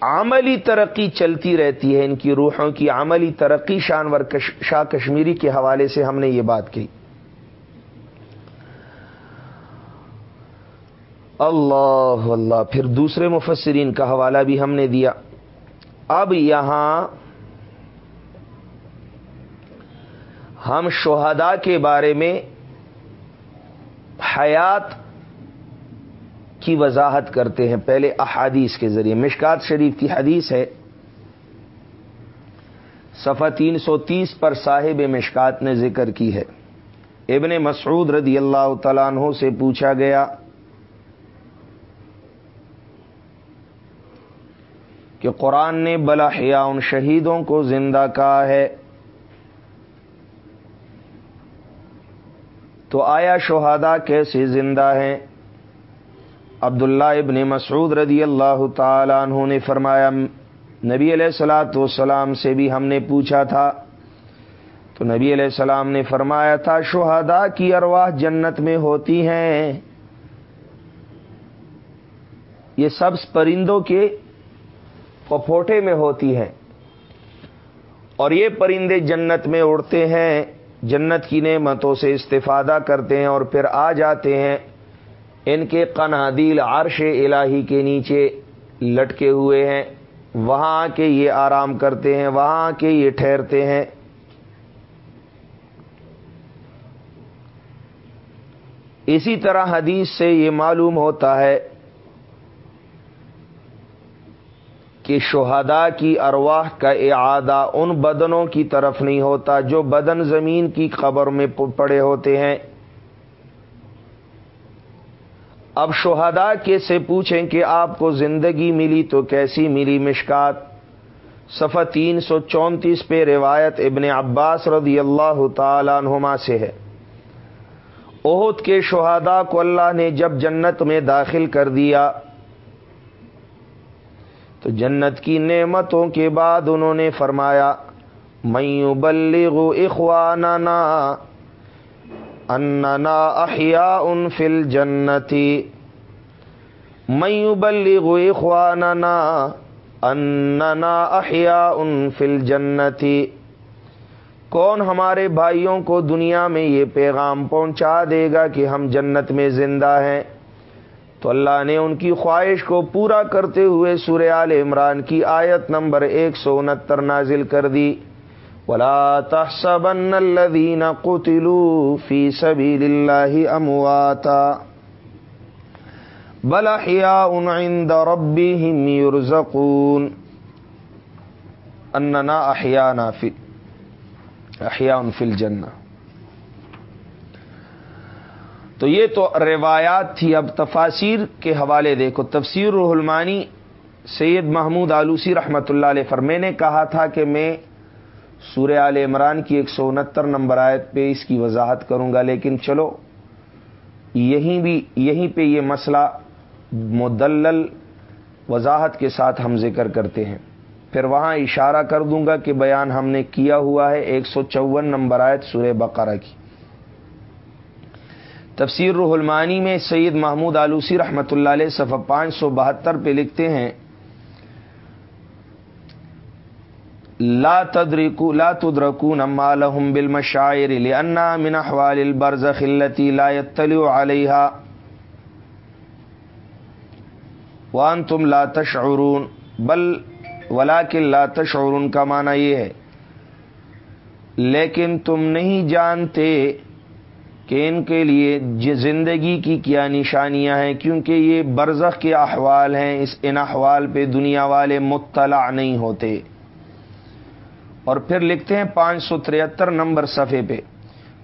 عملی ترقی چلتی رہتی ہے، ان کی روحوں کی عملی ترقی شانور شاہ کشمیری کے حوالے سے ہم نے یہ بات کی۔ اللہ اللہ۔ پھر دوسرے مفسرین کا حوالہ بھی ہم نے دیا۔ اب یہاں ہم شہداء کے بارے میں حیات کی وضاحت کرتے ہیں پہلے احادیث کے ذریعے۔ مشکات شریف کی حدیث ہے۔ صفحہ تین سو تیس پر صاحب مشکات نے ذکر کی ہے۔ ابن مسعود رضی اللہ تعالیٰ عنہ سے پوچھا گیا کہ قرآن نے بلا حیا ان شہیدوں کو زندہ کہا ہے۔ تو آیا شہادا کیسے زندہ ہیں؟ عبداللہ ابن مسعود رضی اللہ تعالیٰ عنہ نے فرمایا، نبی علیہ السلاۃ والسلام سے بھی ہم نے پوچھا تھا۔ تو نبی علیہ السلام نے فرمایا تھا شہادا کی ارواح جنت میں ہوتی ہیں؟ یہ سب پرندوں کے پپوٹے میں ہوتی ہیں اور یہ پرندے جنت میں اڑتے ہیں۔ جنت کی نعمتوں سے استفادہ کرتے ہیں اور پھر آ جاتے ہیں ان کے قنادیل عرش الہی کے نیچے لٹکے ہوئے ہیں۔ وہاں آ کے یہ آرام کرتے ہیں، وہاں آ کے یہ ٹھہرتے ہیں۔ اسی طرح حدیث سے یہ معلوم ہوتا ہے کہ شہداء کی ارواح کا اعادہ ان بدنوں کی طرف نہیں ہوتا جو بدن زمین کی قبر میں پڑے ہوتے ہیں۔ اب شہدا کے سے پوچھیں کہ آپ کو زندگی ملی تو کیسی ملی مشکات؟ صفحہ تین سو چونتیس پہ روایت ابن عباس رضی اللہ تعالیٰ عنہما سے ہے۔ عہد کے شہدا کو اللہ نے جب جنت میں داخل کر دیا تو جنت کی نعمتوں کے بعد انہوں نے فرمایا میں بلغ اخواننا اننا احیاء فی الجنتی میں بلغ اخواننا اننا احیاء فی الجنتی کون ہمارے بھائیوں کو دنیا میں یہ پیغام پہنچا دے گا کہ ہم جنت میں زندہ ہیں؟ تو اللہ نے ان کی خواہش کو پورا کرتے ہوئے سورہ آل عمران کی آیت نمبر ایک سو انہتر نازل کر دی۔ ولا تحسبن الذين قتلوا في سبيل الله امواتا بل احياء عند ربهم يرزقون اننا احيانا في احياء في الجنه تو یہ تو روایات تھی، اب تفاصیر کے حوالے دیکھو۔ تفسیر روح المانی سید محمود آلوسی رحمت اللہ علیہ فر، میں نے کہا تھا کہ میں سورہ عال عمران کی ایک سو انہتر نمبر آیت پہ اس کی وضاحت کروں گا، لیکن چلو، یہیں بھی، یہیں پہ یہ مسئلہ مدلل وضاحت کے ساتھ ہم ذکر کرتے ہیں۔ پھر وہاں اشارہ کر دوں گا کہ بیان ہم نے کیا ہوا ہے ایک سو چون نمبر آیت سورہ بقرہ کی۔ تفسیر روح المانی میں سید محمود آلوسی رحمۃ اللہ علیہ صفحہ پانچ سو بہتر پہ لکھتے ہیں، لا تدرکو لا تدرکون اما لهم بالمشاعر لأنها من احوال البرزخ التي لا يطلع عليها وانتم لا تشعرون، بل ولكن لا تشعرون کا معنی یہ ہے، لیکن تم نہیں جانتے کہ ان کے لیے زندگی کی کیا نشانیاں ہیں، کیونکہ یہ برزخ کے احوال ہیں، اس ان احوال پہ دنیا والے مطلع نہیں ہوتے۔ اور پھر لکھتے ہیں پانچ سو تریہتر نمبر صفحے پہ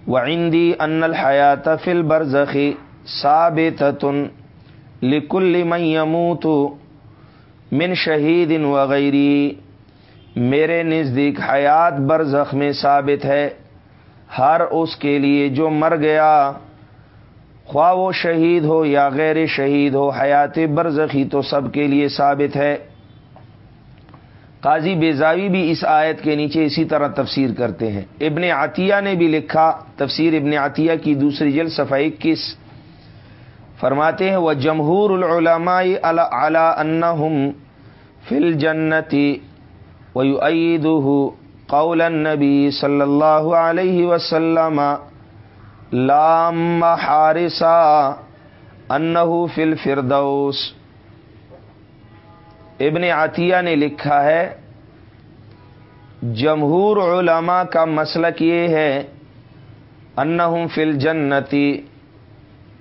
وہ عندی ان الحیات فل برزخی ساب تن لکل میموت من شہید وغیری میرے نزدیک حیات برزخ میں ثابت ہے۔ ہر اس کے لیے جو مر گیا، خواہ وہ شہید ہو یا غیر شہید ہو، حیات برزخی تو سب کے لیے ثابت ہے۔ قاضی بیزاوی بھی اس آیت کے نیچے اسی طرح تفسیر کرتے ہیں۔ ابن عطیہ نے بھی لکھا، تفسیر ابن عطیہ کی دوسری جلد صفحہ اکیس۔ فرماتے ہیں وہ جمہور العلماء اعلی انہم فل جنتی وعید قول النبی صلی اللہ علیہ وسلم، لام حارثہ انہو فل فردوس ابن عطیہ نے لکھا ہے، جمہور علماء کا مسلک یہ ہے انہم فل جنتی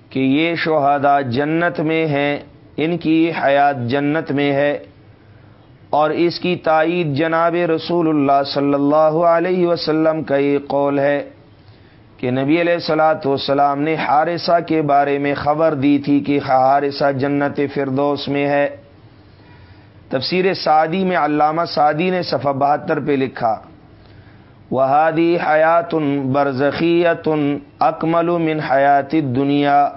کہ یہ شہدا جنت میں ہیں، ان کی حیات جنت میں ہے۔ اور اس کی تائید جناب رسول اللہ صلی اللہ علیہ وسلم کا یہ قول ہے کہ نبی علیہ السلاۃ والسلام نے حارثہ کے بارے میں خبر دی تھی کہ حارثہ جنت فردوس میں ہے۔ تفسیر سعدی میں علامہ سعدی نے صفحہ بہتر پہ لکھا وہادی حیات برزخیت اکمل من حیات دنیا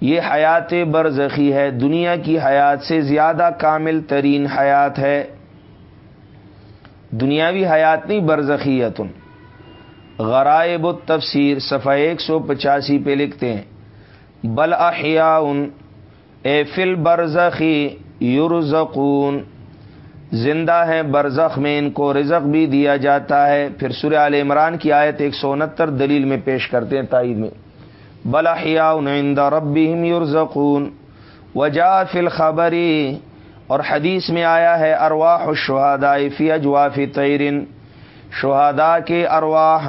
یہ حیات برزخی ہے۔ دنیا کی حیات سے زیادہ کامل ترین حیات ہے۔ دنیاوی حیات نہیں برزخیت غرائب التفسیر، صفحہ ایک سو پچاسی پہ لکھتے ہیں۔ بل احیاء اے فل برزخی یورزقون زندہ ہیں برزخ میں، ان کو رزق بھی دیا جاتا ہے۔ پھر سورہ عال عمران کی آیت ایک سو انہتر دلیل میں پیش کرتے ہیں تائید میں۔ بلاحیا عند ربهم یورزقون وجا فل خبری اور حدیث میں آیا ہے، ارواح الشہداء فی اجواف تیرن شہداء کے ارواح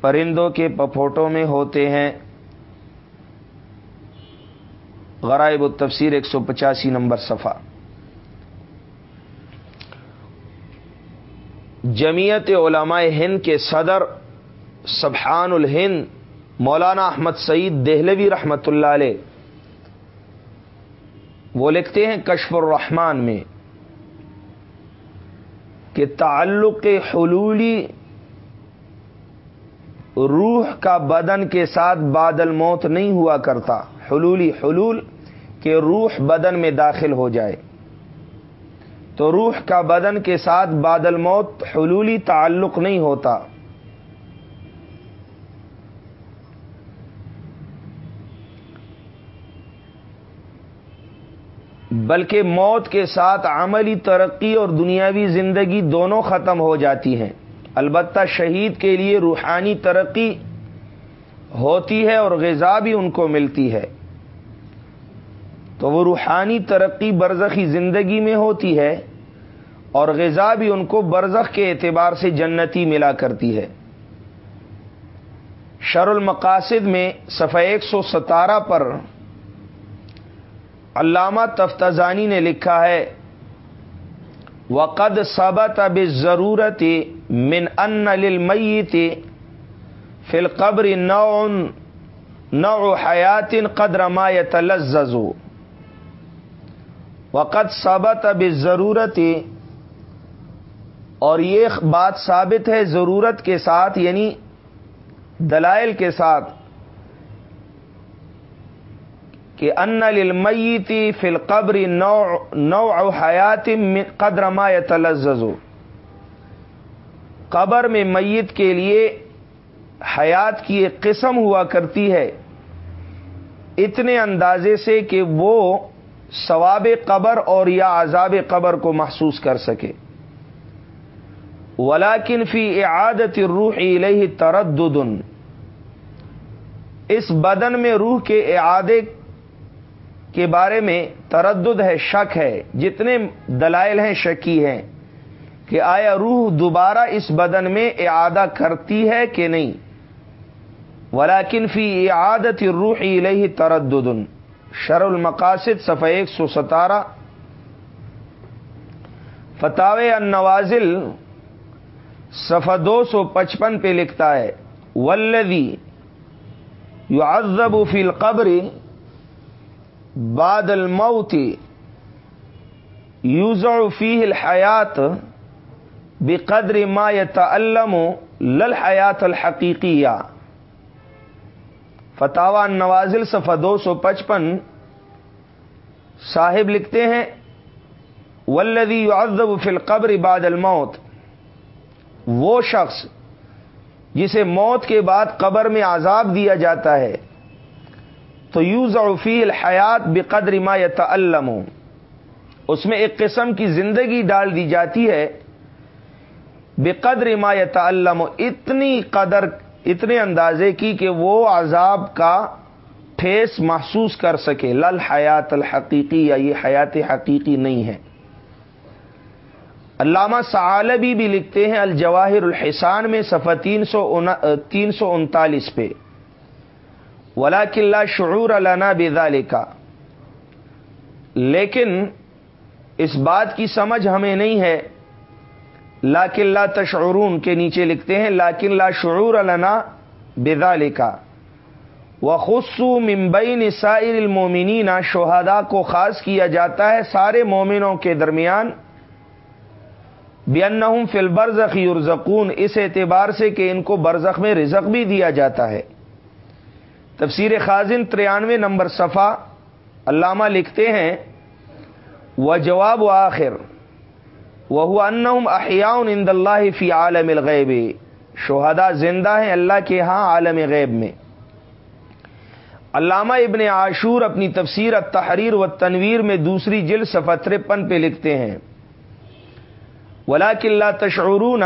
پرندوں کے پپھوٹوں میں ہوتے ہیں. غرائب التفسیر ایک سو پچاسی نمبر صفحہ. جمیعت علماء ہند کے صدر سبحان الہند مولانا احمد سعید دہلوی رحمت اللہ علیہ، وہ لکھتے ہیں کشف الرحمان میں کہ تعلق حلولی روح کا بدن کے ساتھ بادل موت نہیں ہوا کرتا۔ حلولی، حلول کہ روح بدن میں داخل ہو جائے۔ تو روح کا بدن کے ساتھ بادل موت، حلولی تعلق نہیں ہوتا۔ بلکہ موت کے ساتھ عملی ترقی اور دنیاوی زندگی دونوں ختم ہو جاتی ہیں۔ البتہ شہید کے لیے روحانی ترقی ہوتی ہے اور غذا بھی ان کو ملتی ہے۔ تو وہ روحانی ترقی برزخی زندگی میں ہوتی ہے اور غذا بھی ان کو برزخ کے اعتبار سے جنتی ملا کرتی ہے۔ شر المقاصد میں صفحہ ایک سو ستارہ پر علامہ تفتزانی نے لکھا ہے، وقد سبت اب ضرورت من ان للمیت فی القبر نوع نوع حیات قدر ما يتلذذ. وقد ثبت اب ضرورت اور یہ بات ثابت ہے ضرورت کے ساتھ یعنی دلائل کے ساتھ کہ ان للمیتی فی القبر نوع نوع حیات قدر ما يتلذذ قبر میں میت کے لیے حیات کی ایک قسم ہوا کرتی ہے۔ اتنے اندازے سے کہ وہ ثواب قبر اور یا عذاب قبر کو محسوس کر سکے۔ ولاکن فی اعادت روح الیہ تردد۔ اس بدن میں روح کے اعادے کے بارے میں تردد ہے، شک ہے، جتنے دلائل ہیں، شکی ہیں کہ آیا روح دوبارہ اس بدن میں اعادہ کرتی ہے کہ نہیں۔ ولاکن فی اعادت روح الہ تردد۔ شر المقاصد صفحہ ایک سو ستارہ۔ فتح النوازل صفحہ دو سو پچپن پہ لکھتا ہے ولدی یو فی القبر بعد الموت یوزع فیہ الحیات بقدر ما يتعلم للحیات الحقیقیہ۔ فتح نوازل صفحہ دو سو پچپن۔ صاحب لکھتے ہیں ولدی یعذب فی القبر بعد الموت۔ وہ شخص جسے موت کے بعد قبر میں عذاب دیا جاتا ہے۔ تو یوز فی الحیات بقدر ما یتعلم. اس میں ایک قسم کی زندگی ڈال دی جاتی ہے بقدر ما یتعلم. اتنی قدر، اتنے اندازے کی کہ وہ عذاب کا ٹھیس محسوس کر سکے. لل حیات الحقیقی، یا یہ حیات حقیقی نہیں ہے. علامہ سعالبی بھی لکھتے ہیں، الجواہر الحسان میں صفحہ تین سو تین سو انتالیس پہ. ولا کلّہ شعور علانہ بیدا لکھا لیکن اس بات کی سمجھ ہمیں نہیں ہے۔ لا قلعہ تشعرون کے نیچے لکھتے ہیں لا قلعہ شعور علنا بیدا لکھا و خصو ممبئی نسائر المومنین شہادا کو خاص کیا جاتا ہے سارے مومنوں کے درمیان۔ بین فل برزخ یورزکون اس اعتبار سے کہ ان کو برزخ میں رزق بھی دیا جاتا ہے۔ تفسیر خازن تریانوے نمبر صفا علامہ لکھتے ہیں وہ جواب و آخر وہ انہم احیاؤن اند اللہ فی عالم الغیب۔ شہدا زندہ ہیں اللہ کے ہاں عالم غیب میں۔ علامہ ابن عاشور اپنی تفسیر التحریر و تنویر میں دوسری جل صفحہ ترپن پہ لکھتے ہیں ولا کلّہ تشعرون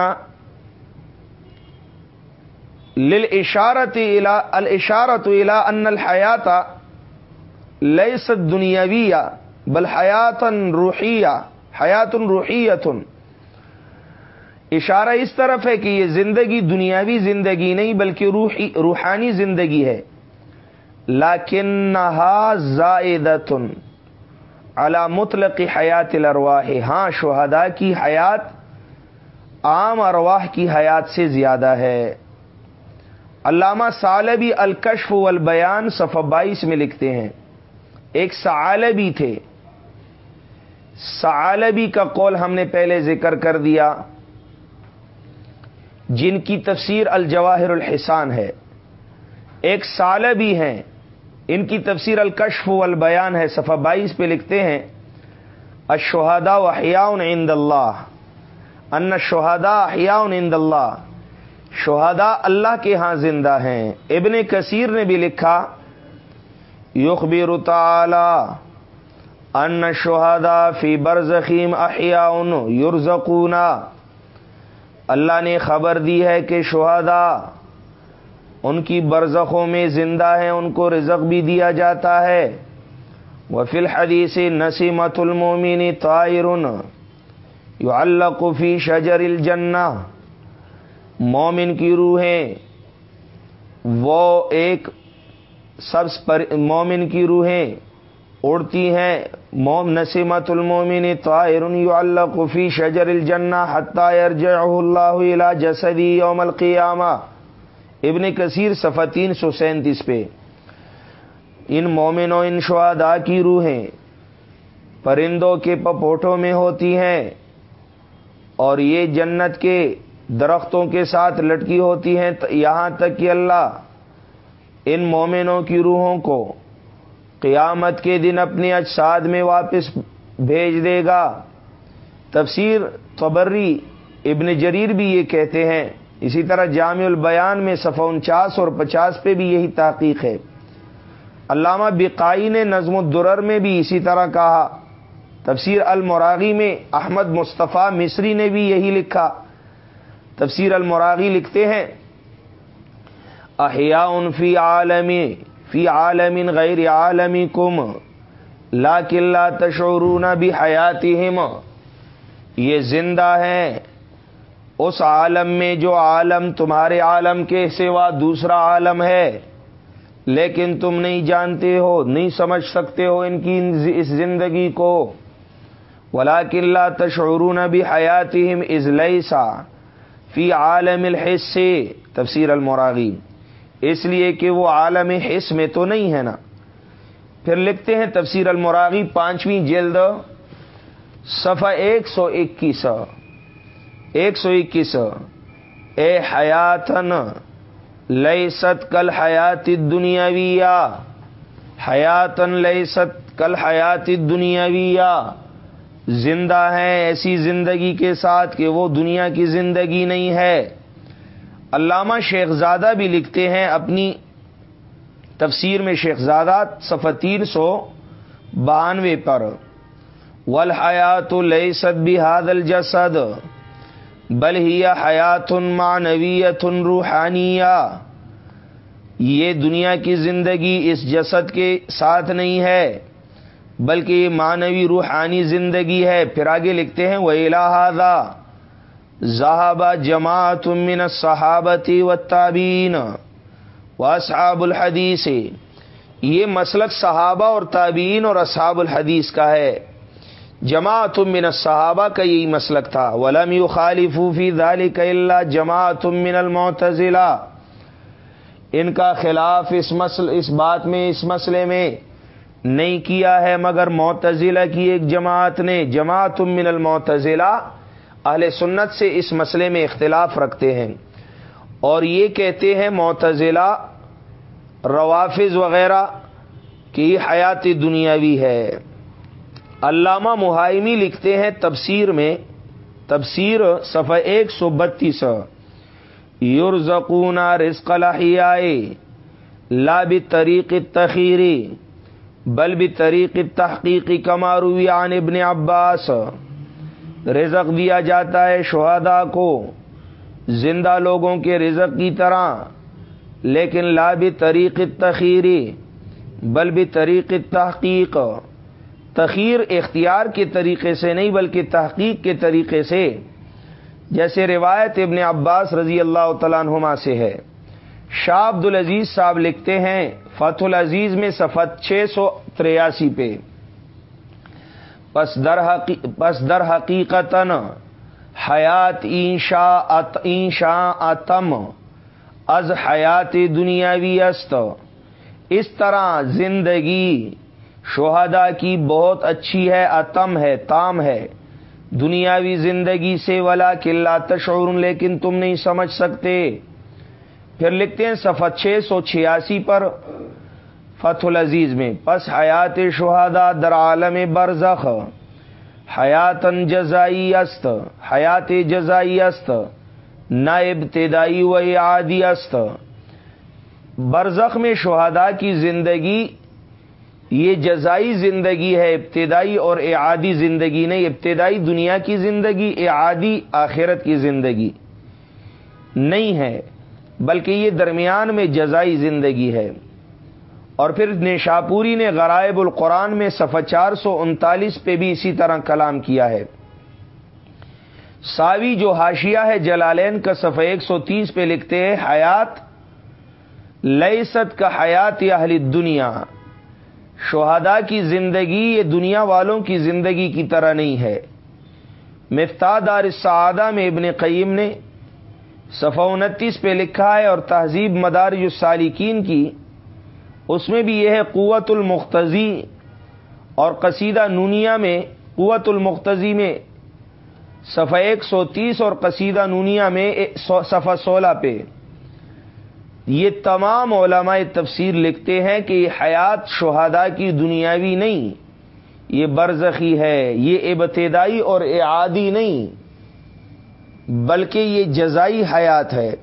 لشارت الشارت الا ان الحیات لیست دنیاویہ بل حیات روحیہ حیات روحیت اشارہ اس طرف ہے کہ یہ زندگی دنیاوی زندگی نہیں، بلکہ روحی روحانی زندگی ہے. لاکن زائدت علا مطلق حیات الارواح ہاں شہداء کی حیات، عام ارواح کی حیات سے زیادہ ہے. علامہ سالبی الکشف والبیان صفحہ بائیس میں لکھتے ہیں۔ ایک سالبی تھے۔ سالبی کا قول ہم نے پہلے ذکر کر دیا۔ جن کی تفسیر الجواہر الحسان ہے۔ ایک سالبی ہیں۔ ان کی تفسیر الکشف والبیان ہے۔ صفحہ بائیس پہ لکھتے ہیں۔ اشہدا و حیاؤن عند اللہ۔ ان شہدا حیاؤن عند اللہ۔ شہدا اللہ کے ہاں زندہ ہیں۔ ابن کثیر نے بھی لکھا یخبر تعالی ان شہدا فی برزخیم احیاؤن یرزقونا۔ اللہ نے خبر دی ہے کہ شہدا ان کی برزخوں میں زندہ ہیں، ان کو رزق بھی دیا جاتا ہے۔ وہ فی الحدیث نسیمت المومن طائر یو اللہ فی شجر الجنہ۔ مومن کی روحیں، وہ ایک سب مومن کی روحیں اڑتی ہیں۔ موم نسیمت المومن طائر یعلق فی شجر الجنہ حتی یرجعہ اللہ الى جسدی یوم القیامہ۔ ابن کثیر صفحہ تین سو سینتیس پہ۔ ان مومن و ان شہداء کی روحیں پرندوں کے پپوٹوں میں ہوتی ہیں اور یہ جنت کے درختوں کے ساتھ لٹکی ہوتی ہیں یہاں تک کہ اللہ ان مومنوں کی روحوں کو قیامت کے دن اپنے اجساد میں واپس بھیج دے گا۔ تفسیر تبری ابن جریر بھی یہ کہتے ہیں۔ اسی طرح جامع البیان میں صفحہ انچاس اور پچاس پہ بھی یہی تحقیق ہے۔ علامہ بقائی نے نظم الدرر میں بھی اسی طرح کہا۔ تفسیر المراغی میں احمد مصطفیٰ مصری نے بھی یہی لکھا۔ تفسیر المراغی لکھتے ہیں، احیاء فی عالمی فی عالم غیر عالمی کم لا کلّہ تشورون بھی حیاتی یہ زندہ ہیں اس عالم میں جو عالم تمہارے عالم کے سوا دوسرا عالم ہے، لیکن تم نہیں جانتے ہو، نہیں سمجھ سکتے ہو ان کی اس زندگی کو۔ ولا کلّہ تشعرون بھی حیاتی ازلسا فی عالم الحص تفسیر المراغی اس لیے کہ وہ عالم حص میں تو نہیں ہے نا۔ پھر لکھتے ہیں تفسیر المراغی، پانچویں جلد، صفحہ ایک سو اکیس۔ ایک سو اکیس۔ اے حیاتن لئی ست کل حیات دنیاوی حیاتن لئی ست کل حیات دنیاوی زندہ ہیں ایسی زندگی کے ساتھ کہ وہ دنیا کی زندگی نہیں ہے۔ علامہ شیخ زادہ بھی لکھتے ہیں اپنی تفسیر میں شیخ زادہ صفح تین سو بانوے پر ولحیات لئی سد بحاد الجسد، بل ہی حیات معنویت روحانیہ یہ دنیا کی زندگی اس جسد کے ساتھ نہیں ہے۔ بلکہ یہ معنوی روحانی زندگی ہے۔ پھر آگے لکھتے ہیں وہ الہذا ذہابہ جماعت من صحابتی و تابین و اصحاب الحدیث یہ مسلک صحابہ اور تابین اور اصحاب الحدیث کا ہے۔ جماعت من صحابہ کا یہی مسلک تھا۔ ولم خالف فی ذالک الا جماعت من المعتزلہ ان کا خلاف اس مسل، اس بات میں، اس مسئلے میں نہیں کیا ہے، مگر معتزلہ کی ایک جماعت نے جماعت من المعتزلہ، اہل سنت سے اس مسئلے میں اختلاف رکھتے ہیں۔ اور یہ کہتے ہیں معتزلہ، روافظ وغیرہ کی حیاتی دنیاوی ہے۔ علامہ محائمی لکھتے ہیں تفسیر میں، تفسیر صفحہ ایک سو بتیس۔ یورزکون رزق لحیائے لا طریق تخیری بل بھی طریق تحقیقی کماروی عن ابن عباس۔ رزق دیا جاتا ہے شہدا کو، زندہ لوگوں کے رزق کی طرح، لیکن لا بھی طریق تخیری بل بھی طریق تحقیق تخیر اختیار کے طریقے سے نہیں، بلکہ تحقیق کے طریقے سے، جیسے روایت ابن عباس رضی اللہ تعالیٰ عنہما سے ہے۔ شاہ عبد العزیز صاحب لکھتے ہیں، فتح العزیز میں سفت چھ سو تریاسی پہ۔ پس در پس در حقیقت حیات اینشا اینشا اتم از حیات دنیاوی است۔ اس طرح زندگی شہدا کی بہت اچھی ہے، اتم ہے، تام ہے۔ دنیاوی زندگی سے ولا قلعہ تشعر لیکن تم نہیں سمجھ سکتے۔ پھر لکھتے ہیں صفحہ چھ سو چھیاسی پر فتح العزیز میں، پس حیات شہادا در عالم برزخ حیاتن جزائی است، حیات جزائی است، نہ ابتدائی و عادی است۔ برزخ میں شہدا کی زندگی، یہ جزائی زندگی ہے، ابتدائی اور اعادی زندگی نہیں، ابتدائی دنیا کی زندگی اعادی آخرت کی زندگی نہیں ہے۔ بلکہ یہ درمیان میں جزائی زندگی ہے۔ اور پھر نیشاپوری نے غرائب القرآن میں صفحہ چار سو انتالیس پہ بھی اسی طرح کلام کیا ہے۔ ساوی جو حاشیہ ہے جلالین کا صفحہ ایک سو تیس پہ لکھتے ہیں، حیات لئیست کا حیات یا اہل دنیا شہدا کی زندگی یہ دنیا والوں کی زندگی کی طرح نہیں ہے۔ مفتادار السعادہ میں ابن قیم نے صفحہ انتیس پہ لکھا ہے اور تہذیب مدار السالکین کی، اس میں بھی یہ ہے قوت المختزی اور قصیدہ نونیا میں، قوت المختزی میں، صفحہ ایک سو تیس اور قصیدہ نونیا میں صفحہ سولہ پہ۔ یہ تمام علماء تفسیر لکھتے ہیں کہ یہ حیات شہادا کی دنیاوی نہیں، یہ برزخی ہے، یہ ابتدائی اور اعادی نہیں۔ بلکہ یہ جزائی حیات ہے۔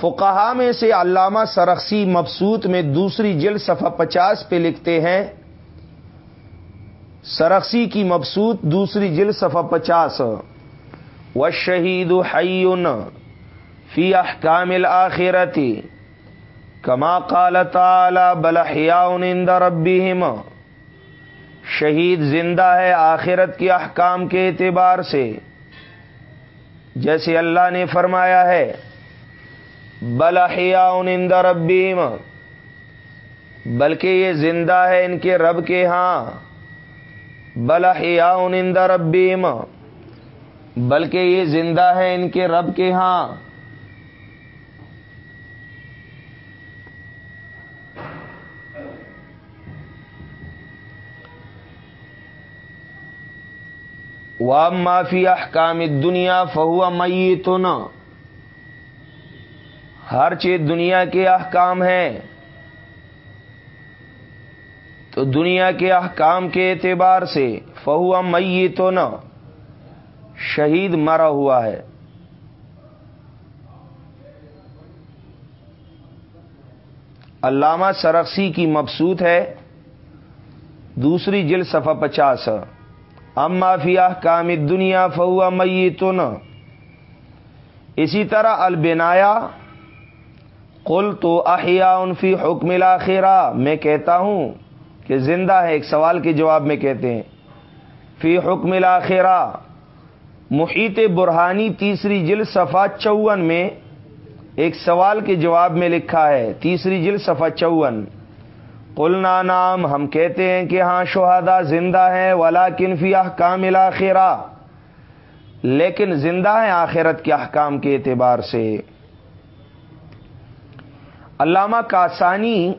فقہا میں سے علامہ سرخسی مبسوط میں دوسری جل صفحہ پچاس پہ لکھتے ہیں۔ سرخسی کی مبسوط دوسری جل صفحہ پچاس۔ و شہید فی احکام الآخرتی کما قال تعالی بلحیا عند ربهم۔ شہید زندہ ہے آخرت کے احکام کے اعتبار سے۔ جیسے اللہ نے فرمایا ہے بلحیا عند ربیم بلکہ یہ زندہ ہے ان کے رب کے ہاں۔ بلحیا عند ربیم بلکہ یہ زندہ ہے ان کے رب کے ہاں۔ وام معافی احکام دنیا فہو مئی تو ہر چیز دنیا کے احکام ہیں۔ تو دنیا کے احکام کے اعتبار سے فہو مئی تو شہید مرا ہوا ہے۔ علامہ سرخسی کی مبسوط ہے۔ دوسری جل صفحہ پچاس۔ اما فی احکام دنیا فہو میتن اسی طرح البنایا قل تو احیا فی حکم الاخرہ میں کہتا ہوں کہ زندہ ہے، ایک سوال کے جواب میں کہتے ہیں۔ فی حکم الاخرہ، محیط برہانی تیسری جل صفا چون میں ایک سوال کے جواب میں لکھا ہے۔ تیسری جل صفا چون۔ قلنا نام ہم کہتے ہیں کہ ہاں شہادا زندہ ہیں ولا کنفی احکام الاخرہ۔ لیکن زندہ ہیں آخرت کے احکام کے اعتبار سے۔ علامہ کاسانی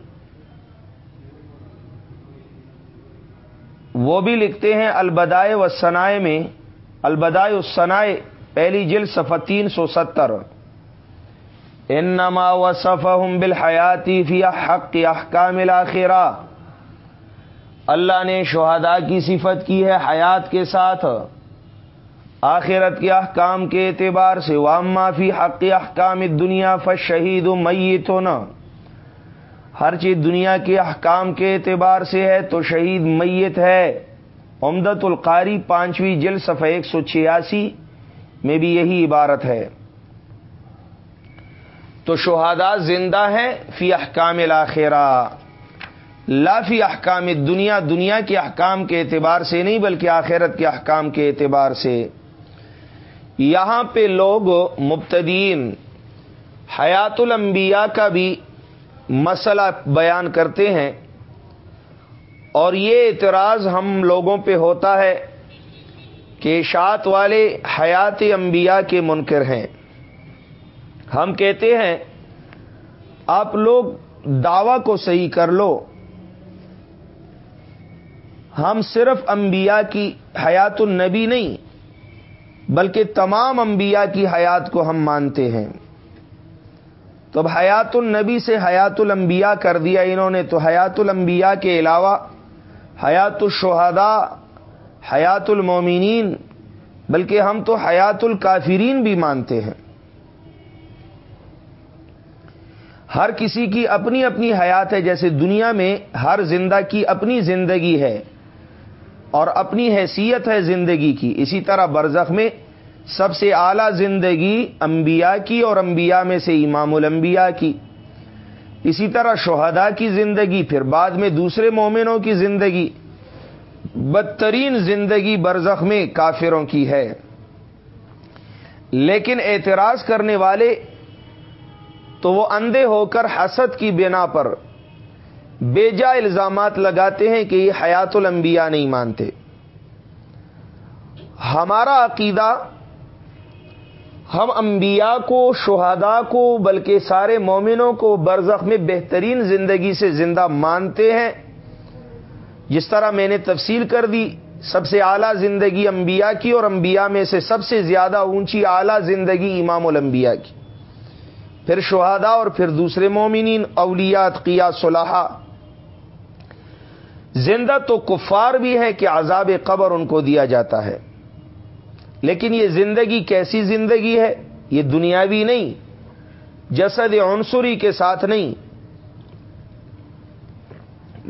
وہ بھی لکھتے ہیں البدائے و سنائے میں البدائے السنائے پہلی جل صفح تین سو ستر۔ انما وصفهم بالحیاتی فی حق احکام الاخرہ۔ اللہ نے شہداء کی صفت کی ہے حیات کے ساتھ۔ آخرت کے احکام کے اعتبار سے واما فی حق احکام دنیا فشہید میت ہر چیز دنیا کے احکام کے اعتبار سے ہے تو شہید میت ہے۔ امدت القاری پانچویں جل صفحہ ایک سو چھیاسی میں بھی یہی عبارت ہے۔ تو شہادا زندہ ہے فی احکام الاخرہ۔ لا فی احکام دنیا دنیا کے احکام کے اعتبار سے نہیں، بلکہ آخرت کے احکام کے اعتبار سے۔ یہاں پہ لوگ مبتدین، حیات الانبیاء کا بھی مسئلہ بیان کرتے ہیں۔ اور یہ اعتراض ہم لوگوں پہ ہوتا ہے کہ اشاعت والے حیات انبیاء کے منکر ہیں۔ ہم کہتے ہیں، آپ لوگ دعوی کو صحیح کر لو۔ ہم صرف انبیاء کی حیات النبی نہیں، بلکہ تمام انبیاء کی حیات کو ہم مانتے ہیں۔ تو اب حیات النبی سے حیات الانبیاء کر دیا انہوں نے، تو حیات الانبیاء کے علاوہ حیات الشہداء، حیات المومنین، بلکہ ہم تو حیات الکافرین بھی مانتے ہیں۔ ہر کسی کی اپنی اپنی حیات ہے، جیسے دنیا میں ہر زندہ کی اپنی زندگی ہے اور اپنی حیثیت ہے زندگی کی۔ اسی طرح برزخ میں سب سے اعلی زندگی انبیاء کی اور انبیاء میں سے امام الانبیاء کی۔ اسی طرح شہداء کی زندگی، پھر بعد میں دوسرے مومنوں کی زندگی۔ بدترین زندگی برزخ میں کافروں کی ہے۔ لیکن اعتراض کرنے والے تو وہ اندھے ہو کر حسد کی بنا پر بیجا الزامات لگاتے ہیں کہ یہ حیات الانبیاء نہیں مانتے۔ ہمارا عقیدہ ہم انبیاء کو، شہداء کو، بلکہ سارے مومنوں کو برزخ میں بہترین زندگی سے زندہ مانتے ہیں۔ جس طرح میں نے تفصیل کر دی، سب سے اعلیٰ زندگی انبیاء کی اور انبیاء میں سے سب سے زیادہ اونچی اعلیٰ زندگی امام الانبیاء کی۔ پھر شہادہ اور پھر دوسرے مومنین اولیات قیا صلاحہ زندہ تو کفار بھی ہے کہ عذاب قبر ان کو دیا جاتا ہے۔ لیکن یہ زندگی کیسی زندگی ہے؟ یہ دنیاوی نہیں۔ جسد عنصری کے ساتھ نہیں۔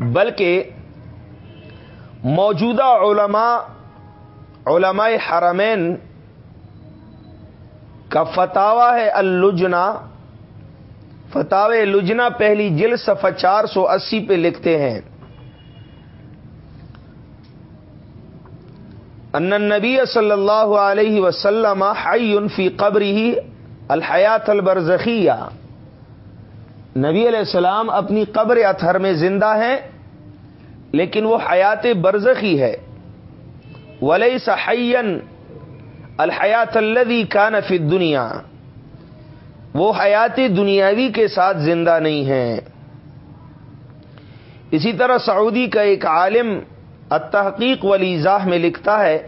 بلکہ موجودہ علماء علماء حرمین کا فتوا ہے اللجنا فتح لجنا پہلی جل صفحہ چار سو اسی پہ لکھتے ہیں۔ ان نبی صلی اللہ علیہ وسلم فی قبری ہی الحیات البرزخیہ۔ نبی علیہ السلام اپنی قبر اتھر میں زندہ ہیں، لیکن وہ حیات برزخی ہے۔ ولی سحین الحیات الدی کا نفی دنیا وہ حیات دنیاوی کے ساتھ زندہ نہیں ہیں۔ اسی طرح سعودی کا ایک عالم التحقیق ولیزاہ میں لکھتا ہے،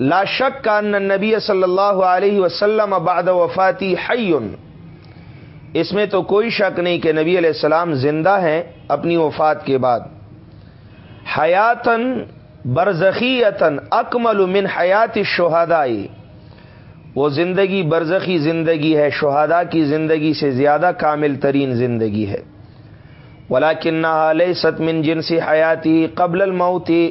لا شک کا نبی صلی اللہ علیہ وسلم بعد وفاتی حیون اس میں تو کوئی شک نہیں کہ نبی علیہ السلام زندہ ہیں اپنی وفات کے بعد۔ حیاتن برزخیتن اکمل من حیات شہدائی وہ زندگی برزخی زندگی ہے شہدا کی زندگی سے زیادہ کامل ترین زندگی ہے۔ ولا کنہ ست من جنسی حیاتی قبل الموتی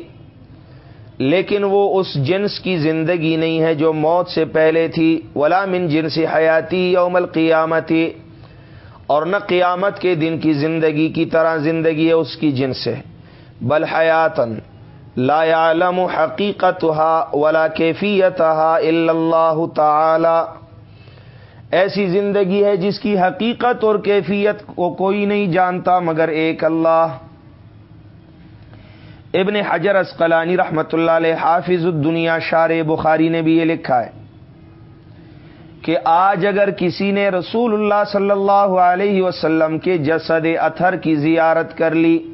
لیکن وہ اس جنس کی زندگی نہیں ہے جو موت سے پہلے تھی۔ ولا من جنسی حیاتی یوم القیامتی اور نہ قیامت کے دن کی زندگی کی طرح زندگی ہے اس کی جنس ہے بل حیاتن لا يعلم حقیقتها ولا کیفیتها الا اللہ تعالی ایسی زندگی ہے جس کی حقیقت اور کیفیت کو کوئی نہیں جانتا مگر ایک اللہ۔ ابن حجر اسقلانی رحمت اللہ علیہ حافظ الدنیا شار بخاری نے بھی یہ لکھا ہے کہ آج اگر کسی نے رسول اللہ صلی اللہ علیہ وسلم کے جسد اتھر کی زیارت کر لی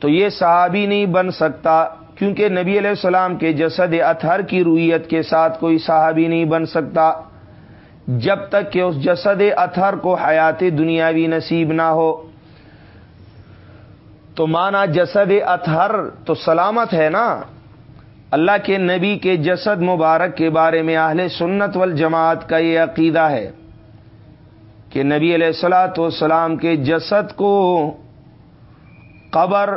تو یہ صحابی نہیں بن سکتا، کیونکہ نبی علیہ السلام کے جسد اتھر کی رویت کے ساتھ کوئی صحابی نہیں بن سکتا، جب تک کہ اس جسد اتھر کو حیات دنیاوی نصیب نہ ہو۔ تو مانا جسد اطہر تو سلامت ہے نا؟ اللہ کے نبی کے جسد مبارک کے بارے میں اہل سنت والجماعت کا یہ عقیدہ ہے کہ نبی علیہ السلاۃ والسلام کے جسد کو قبر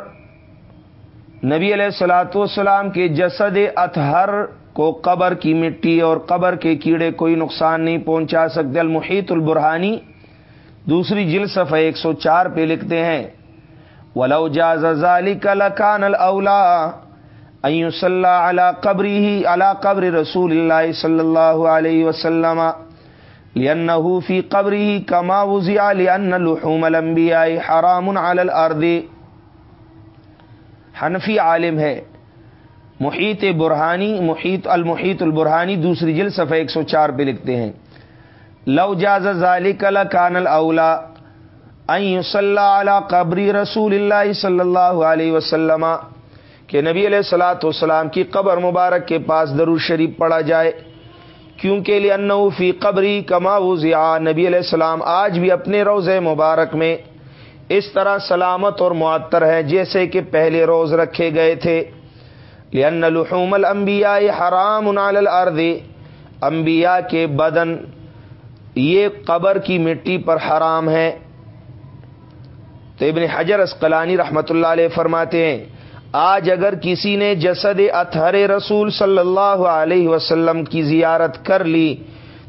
نبی علیہ السلاۃ والسلام کے جسد اطہر کو قبر کی مٹی اور قبر کے کیڑے کوئی نقصان نہیں پہنچا سکتے۔ المحیط البرہانی، دوسری جل صفحہ ایک سو چار پہ لکھتے ہیں، ولو جاز ذلك لكان الاولى ان يصلى على قبره، على قبر رسول الله صلى الله عليه وسلم لانه في قبره كما وزع لان لحوم الانبياء حرام على الارض حنفی عالم ہے۔ محیط برہانی، محیط المحیط البرہانی دوسری جلد صفحہ ایک سو چار پہ لکھتے ہیں۔ لو جاز ذالک لکان الاولا این صلی علی قبری رسول اللہ صلی اللہ علیہ وسلم کہ نبی علیہ السلاۃ والسلام کی قبر مبارک کے پاس درو شریف پڑھا جائے۔ کیونکہ لیے فی قبری کما وزیا نبی علیہ السلام آج بھی اپنے روز مبارک میں اس طرح سلامت اور معطر ہے جیسے کہ پہلے روز رکھے گئے تھے۔ لن لحوم الانبیاء حرام علی الارض انبیاء کے بدن، یہ قبر کی مٹی پر حرام ہے تو ابن حجر اسقلانی رحمۃ اللہ علیہ فرماتے ہیں، آج اگر کسی نے جسد اطہر رسول صلی اللہ علیہ وسلم کی زیارت کر لی،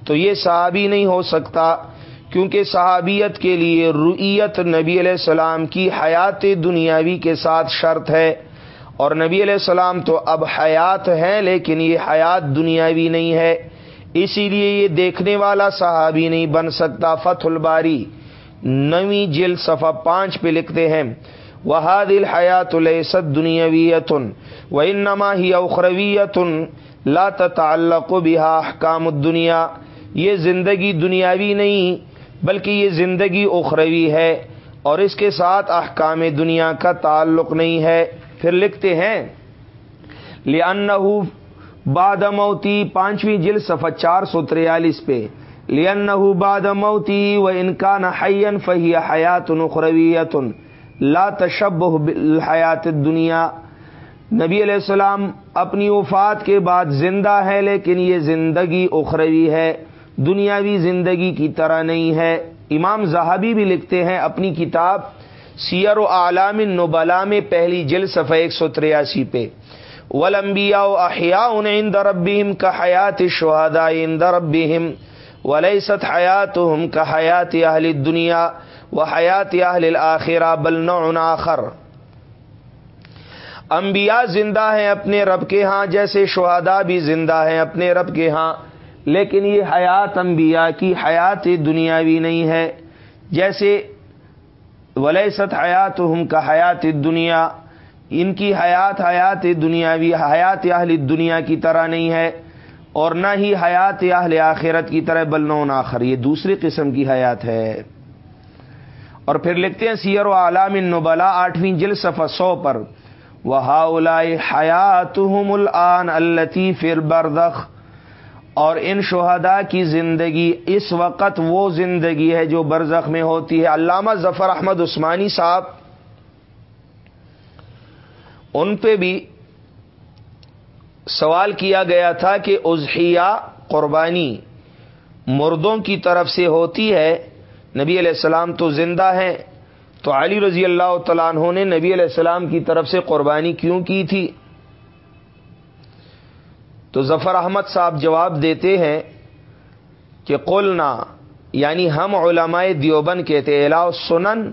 تو یہ صحابی نہیں ہو سکتا۔ کیونکہ صحابیت کے لیے رویت نبی علیہ السلام کی حیات دنیاوی کے ساتھ شرط ہے۔ اور نبی علیہ السلام تو اب حیات ہیں، لیکن یہ حیات دنیاوی نہیں ہے۔ اسی لیے یہ دیکھنے والا صحابی نہیں بن سکتا۔ فتح الباری نویں جل صفحہ پانچ پہ لکھتے ہیں وہاد الحیات السد دنیاویتن و انما ہی اوخرویتن لا تعلق بہا احکام الدنیا یہ زندگی دنیاوی نہیں بلکہ یہ زندگی اخروی ہے اور اس کے ساتھ احکام دنیا کا تعلق نہیں ہے۔ پھر لکھتے ہیں لن باد موتی پانچویں جل صفحہ چار سو تریالیس پہ لن باد موتی و انکان حین فہی حیات نخرویت لا تشب حیات دنیا نبی علیہ السلام اپنی وفات کے بعد زندہ ہے، لیکن یہ زندگی اخروی ہے۔ دنیاوی زندگی کی طرح نہیں ہے۔ امام زہابی بھی لکھتے ہیں اپنی کتاب سیر و عالام نبلا میں پہلی جل صفحہ ایک سو تریاسی پہ۔ ولمبیا و احیا ان دربیم کا حیات شہادا ان دربیم ولیست حیات ہم کا حیات اہل دنیا و حیات اہل آخرہ بل آخر۔ انبیاء زندہ ہیں اپنے رب کے ہاں جیسے شہادا بھی زندہ ہیں اپنے رب کے ہاں۔ لیکن یہ حیات انبیاء کی حیات دنیاوی نہیں ہے۔ جیسے ولیست حیات ہم کا حیات دنیا، ان کی حیات حیات دنیاوی، حیات اہل دنیا کی طرح نہیں ہے اور نہ ہی حیات اہل آخرت کی طرح بلنون آخر۔ یہ دوسری قسم کی حیات ہے۔ اور پھر لکھتے ہیں سیر و عالام نبلا آٹھویں جل صفح سو پر۔ وہ حیات الان الطیف بردخ اور ان شہداء کی زندگی اس وقت وہ زندگی ہے جو برزخ میں ہوتی ہے۔ علامہ ظفر احمد عثمانی صاحب، ان پہ بھی سوال کیا گیا تھا کہ ازحیہ قربانی مردوں کی طرف سے ہوتی ہے۔ نبی علیہ السلام تو زندہ ہیں۔ تو علی رضی اللہ تعالیٰ عنہ نے نبی علیہ السلام کی طرف سے قربانی کیوں کی تھی؟ تو ظفر احمد صاحب جواب دیتے ہیں کہ قلنا یعنی ہم علماء دیوبند کہتے الا سنن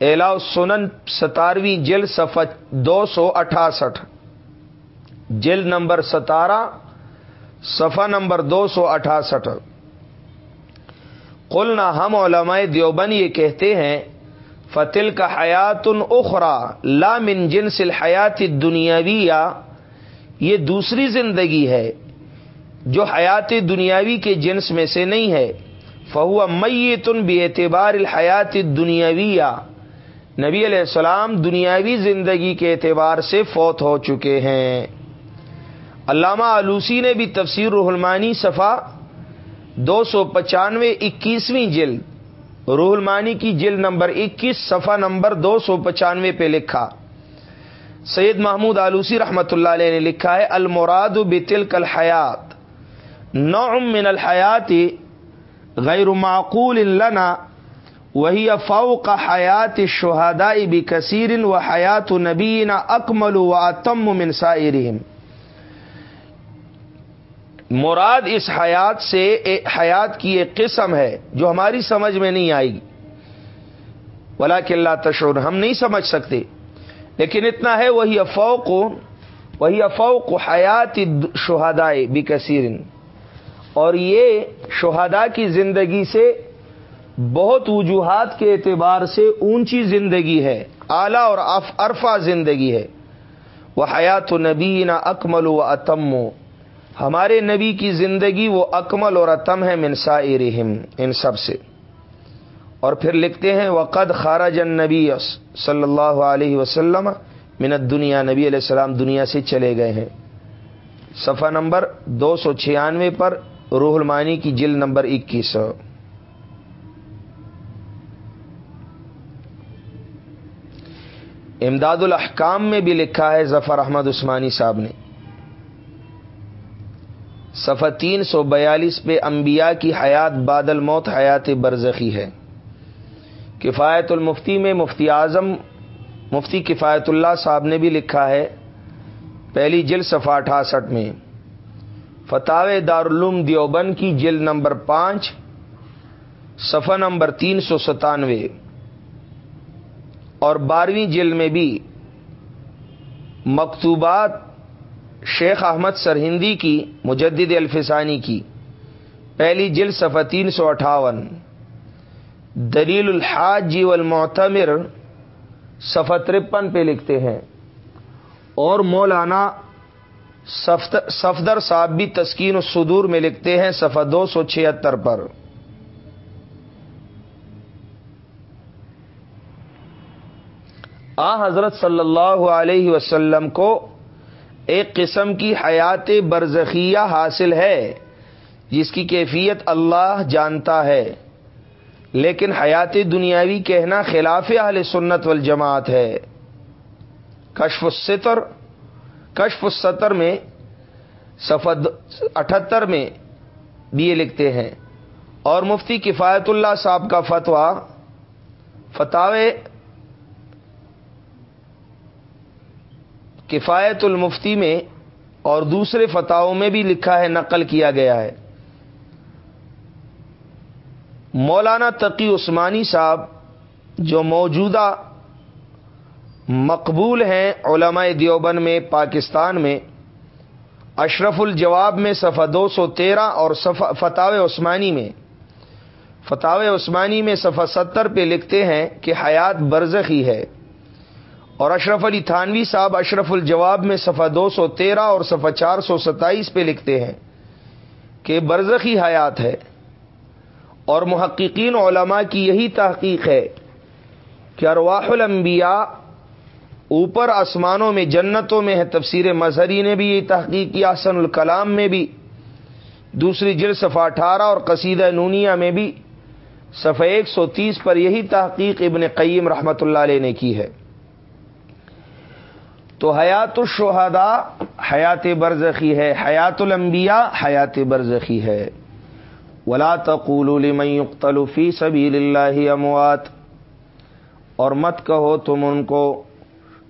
الا سنن ستارویں جل صفح دو سو اٹھاسٹھ جل نمبر ستارہ، صفحہ نمبر دو سو اٹھاسٹھ۔ قلنا، ہم علماء دیوبند یہ کہتے ہیں فتل کا حیات اخرا لامن جنس الحیات دنیاوی یا یہ دوسری زندگی ہے جو حیات دنیاوی کے جنس میں سے نہیں ہے۔ فہو میتن بے اعتبار الحیات دنیاوی نبی علیہ السلام دنیاوی زندگی کے اعتبار سے فوت ہو چکے ہیں۔ علامہ آلوسی نے بھی تفسیر رحلمانی صفا دو سو پچانوے اکیسویں جلد روحلمانی کی جلد نمبر اکیس، صفحہ نمبر دو سو پچانوے پہ لکھا۔ سید محمود آلوسی رحمۃ اللہ علیہ نے لکھا ہے، المراد بتل کل حیات من الحیات غیر معقول لنا، وہی افاؤ کا حیات شہادائی بھی کثیر و حیات نبین اکمل و اتم من سائرہم. مراد اس حیات سے حیات کی ایک قسم ہے جو ہماری سمجھ میں نہیں آئے گی۔ ولا کہ اللہ تشور ہم نہیں سمجھ سکتے۔ لیکن اتنا ہے، وہی افوق وہی افوق حیات شہدائے بھی اور یہ شہدا کی زندگی سے بہت وجوہات کے اعتبار سے اونچی زندگی ہے، اعلی اور عرفا زندگی ہے۔ وہ حیات و نبی نہ اکمل و اتم۔ ہمارے نبی کی زندگی وہ اکمل اور اتم ہے منسا رحم ان سب سے۔ اور پھر لکھتے ہیں، وقد خارج نبی صلی اللہ علیہ وسلم منت دنیا نبی علیہ السلام دنیا سے چلے گئے ہیں۔ صفحہ نمبر دو سو چھیانوے پر روح المانی کی جلد نمبر اکیس۔ امداد الاحکام میں بھی لکھا ہے ظفر احمد عثمانی صاحب نے۔ صفحہ تین سو بیالیس پہ انبیاء کی حیات بادل موت حیات برزخی ہے۔ کفایت المفتی میں مفتی اعظم مفتی کفایت اللہ صاحب نے بھی لکھا ہے، پہلی جلد صفحہ اٹھاسٹھ میں۔ فتح دارالعلوم دیوبند کی جلد نمبر پانچ، صفحہ نمبر تین سو ستانوے۔ اور بارہویں جلد میں بھی مکتوبات شیخ احمد سرہندی کی، مجدد الفسانی کی۔ پہلی جلد صفحہ تین سو اٹھاون۔ دلیل الحاج جی والمعتمر صفحہ ترپن پہ لکھتے ہیں۔ اور مولانا صفدر صاحب بھی تسکین الصدور میں لکھتے ہیں صفحہ دو سو چھہتر پر۔ آ حضرت صلی اللہ علیہ وسلم کو ایک قسم کی حیات برزخیہ حاصل ہے، جس کی کیفیت اللہ جانتا ہے۔ لیکن حیات دنیاوی کہنا خلاف اہل سنت والجماعت ہے۔ کشف الستر کشف الستر میں سفد اٹھہتر میں بھی یہ لکھتے ہیں۔ اور مفتی کفایت اللہ صاحب کا فتویٰ فتح کفایت المفتی میں اور دوسرے فتحوں میں بھی لکھا ہے، نقل کیا گیا ہے۔ مولانا تقی عثمانی صاحب جو موجودہ مقبول ہیں علماء دیوبند میں، پاکستان میں، اشرف الجواب میں صفحہ دو سو تیرہ اور فتح عثمانی میں۔ فتح عثمانی میں صفحہ ستر پہ لکھتے ہیں کہ حیات برزخی ہے۔ اور اشرف علی تھانوی صاحب اشرف الجواب میں صفحہ دو سو تیرہ اور صفحہ چار سو ستائیس پہ لکھتے ہیں کہ برزخی حیات ہے۔ اور محققین علماء کی یہی تحقیق ہے کہ ارواح الانبیاء اوپر آسمانوں میں، جنتوں میں ہے، تفسیر مظہری نے بھی یہ تحقیق کی حسن الکلام میں بھی، دوسری جل صفحہ اٹھارہ اور قصیدہ نونیا میں بھی، صفحہ ایک سو تیس پر یہی تحقیق ابن قیم رحمت اللہ علیہ نے کی ہے۔ تو حیات الشہدا حیات برزخی ہے، حیات الانبیاء حیات برزخی ہے۔ ولا تقول لمن يقتل في سبيل الله اموات۔ اور مت کہو تم ان کو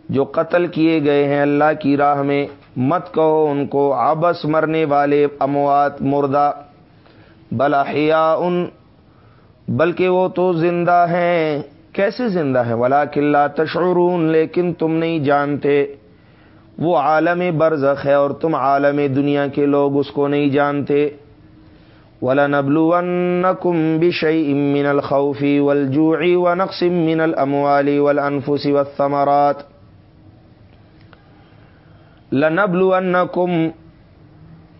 جو قتل کیے گئے ہیں اللہ کی راہ میں۔ مت کہو ان کو آبس مرنے والے اموات، مردہ۔ بلاحیا ان بلکہ وہ تو زندہ ہیں۔ کیسے زندہ ہے ولا قلعہ تشعرون، لیکن تم نہیں جانتے۔ وہ عالم برزخ ہے اور تم عالم دنیا کے لوگ اس کو نہیں جانتے۔ ولا نبلو کم بشئی امن الخوفی ولجوعی و نقسم من الموالی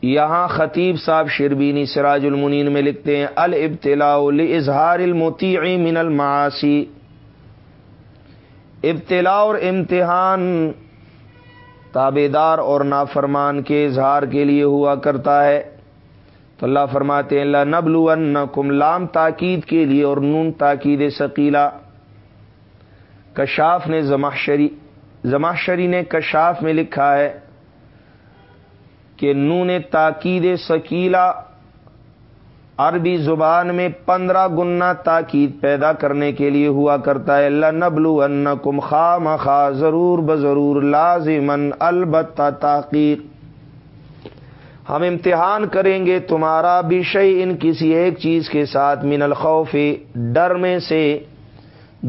یہاں خطیب صاحب شربینی سراج المنین میں لکھتے ہیں، الابتلاء اظہار المطیع من المعاصی. ابتلاء اور امتحان تابے دار اور نافرمان کے اظہار کے لیے ہوا کرتا ہے۔ تو اللہ فرماتے ہیں اللہ نبل کم لام تاکید کے لیے اور نون تاکید ثقیلا۔ کشاف نے زماشری زماشری نے کشاف میں لکھا ہے کہ نون تاکید ثقیلا عربی زبان میں پندرہ گنا تاکید پیدا کرنے کے لیے ہوا کرتا ہے۔ اللہ نبلو ان کم خام خا ضرور بضرور لازمن البتہ تحقیق۔ ہم امتحان کریں گے، تمہارا بھی شعی ان کسی ایک چیز کے ساتھ من الخوف، ڈر میں سے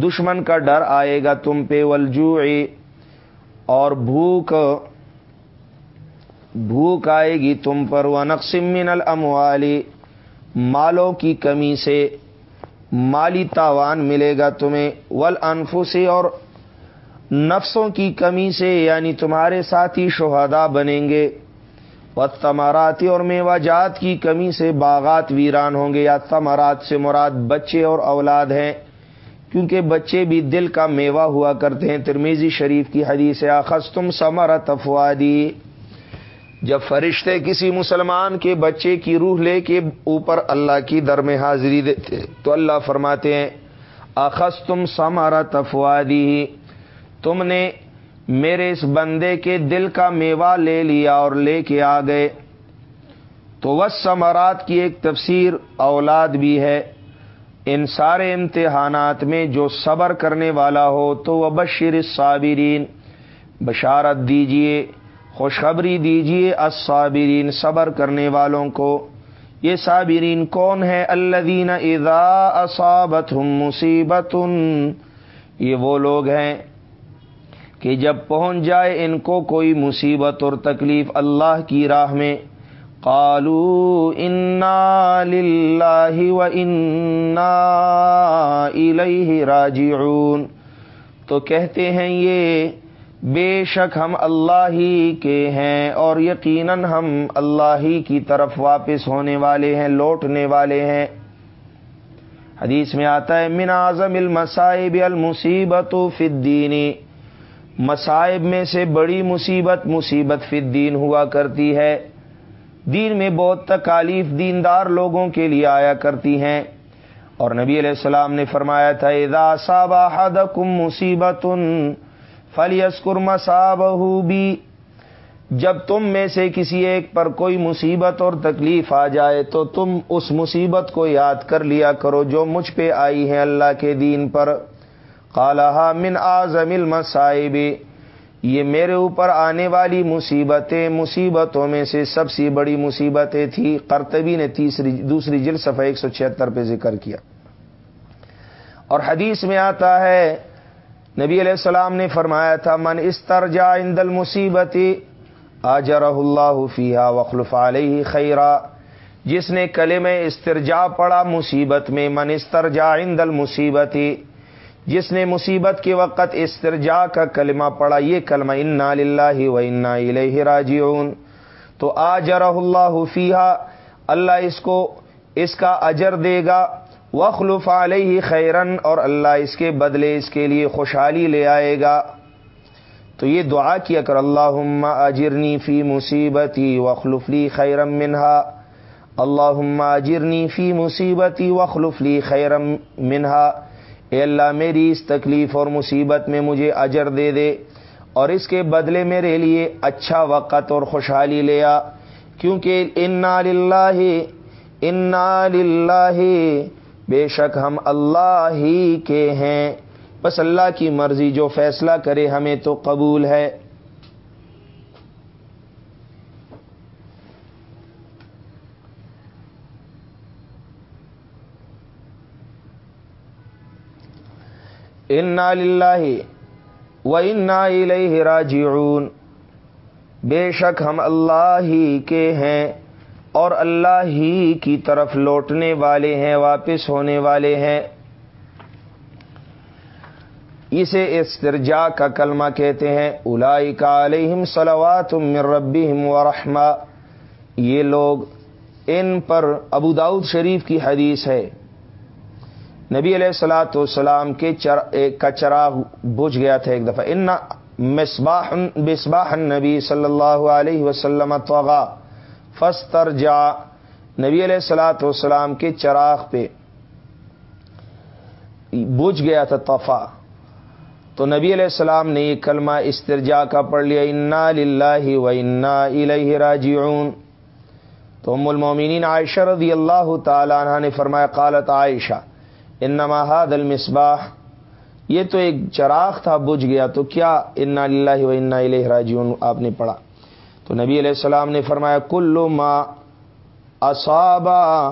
دشمن کا ڈر آئے گا تم پہ ولجو اور بھوک بھوک آئے گی تم پر وہ نقسم من الاموالی مالوں کی کمی سے مالی تاوان ملے گا تمہیں ول سے اور نفسوں کی کمی سے یعنی تمہارے ساتھی شہدا بنیں گے۔ و تماراتی اور میوہ جات کی کمی سے باغات ویران ہوں گے یا تمارات سے مراد بچے اور اولاد ہیں۔ کیونکہ بچے بھی دل کا میوہ ہوا کرتے ہیں۔ ترمیزی شریف کی حدیث آخص تم سمر تفوادی جب فرشتے کسی مسلمان کے بچے کی روح لے کے اوپر اللہ کی در میں حاضری دیتے تو اللہ فرماتے ہیں اخذ تم سمارا تفوادی تم نے میرے اس بندے کے دل کا میوہ لے لیا اور لے کے آ گئے۔ تو وہ سمارات کی ایک تفسیر اولاد بھی ہے۔ ان سارے امتحانات میں جو صبر کرنے والا ہو تو وہ بشیر صابرین بشارت دیجیے، خوشخبری دیجیے الصابرین، صبر کرنے والوں کو۔ یہ صابرین کون ہے اللہ اذا اصابت مصیبت، یہ وہ لوگ ہیں کہ جب پہنچ جائے ان کو کوئی مصیبت اور تکلیف اللہ کی راہ میں قالو انا للہ و انا الیہ راجعون۔ تو کہتے ہیں یہ، بے شک ہم اللہ ہی کے ہیں اور یقیناً ہم اللہ ہی کی طرف واپس ہونے والے ہیں، لوٹنے والے ہیں۔ حدیث میں آتا ہے، من اعظم المصائب المصیبت فدینی مصائب میں سے بڑی مصیبت مصیبت فدین ہوا کرتی ہے۔ دین میں بہت تکالیف دیندار لوگوں کے لیے آیا کرتی ہیں۔ اور نبی علیہ السلام نے فرمایا تھا، اذا صابہ حدکم مصیبت فلیسکر مساب بھی جب تم میں سے کسی ایک پر کوئی مصیبت اور تکلیف آ جائے تو تم اس مصیبت کو یاد کر لیا کرو جو مجھ پہ آئی ہے اللہ کے دین پر۔ قالہ من آزم المصائب، یہ میرے اوپر آنے والی مصیبتیں، مصیبتوں میں سے سب سے بڑی مصیبتیں تھیں کرتبی نے تیسری، دوسری جل صفحہ ایک سو چھہتر پہ ذکر کیا۔ اور حدیث میں آتا ہے، نبی علیہ السلام نے فرمایا تھا، من استرجا عند المصیبتی آجر اللہ فیحا وخلف علیہ خیرہ جس نے کلم استرجا پڑا مصیبت میں، من استرجا عند المصیبتی جس نے مصیبت کے وقت استرجا کا کلمہ پڑا یہ کلمہ انا للہ و انا الیہ راجعون۔ تو آجر اللہ فیحا اللہ اس کو، اس کا اجر دے گا۔ وخلف علیہ خیرن اور اللہ اس کے بدلے اس کے لیے خوشحالی لے آئے گا۔ تو یہ دعا کیا کر اللہ اجرنی فی مصیبتی وخلفلی خیرم منہا۔ اللہ اجرنی فی مصیبتی وخلفلی خیرم منہا۔ اے اللہ میری اس تکلیف اور مصیبت میں مجھے اجر دے دے اور اس کے بدلے میرے لیے اچھا وقت اور خوشحالی لیا کیونکہ انا للہ انا للہ بے شک ہم اللہ ہی کے ہیں۔ بس اللہ کی مرضی جو فیصلہ کرے ہمیں تو قبول ہے۔ انا للہ و انا الیہ راجعون۔ بے شک ہم اللہ ہی کے ہیں اور اللہ ہی کی طرف لوٹنے والے ہیں، واپس ہونے والے ہیں۔ اسے استرجا کا کلمہ کہتے ہیں۔ الائی کا علیہم صلوات ربیم و رحمہ۔ یہ لوگ ان پر ابو داود شریف کی حدیث ہے۔ نبی علیہ السلاۃ والسلام کے چر کا چراغ بجھ گیا تھا ایک دفعہ۔ ان مصباح بسباح نبی صلی اللہ علیہ وسلم توغا فستر جا نبی علیہ السلاۃ والسلام کے چراغ پہ بجھ گیا تھا تفا تو نبی علیہ السلام نے یہ کلمہ استرجا کا پڑھ لیا، انا للہ و انا الہ راجعون۔ تو ام المومنین عائشہ رضی اللہ تعالی عنہ نے فرمایا، قالت عائشہ انما هذا المصباح. یہ تو ایک چراغ تھا، بجھ گیا تو کیا انا للہ و انا الہ راجعون؟ آپ نے پڑھا۔ تو نبی علیہ السلام نے فرمایا کلو ما اصابا،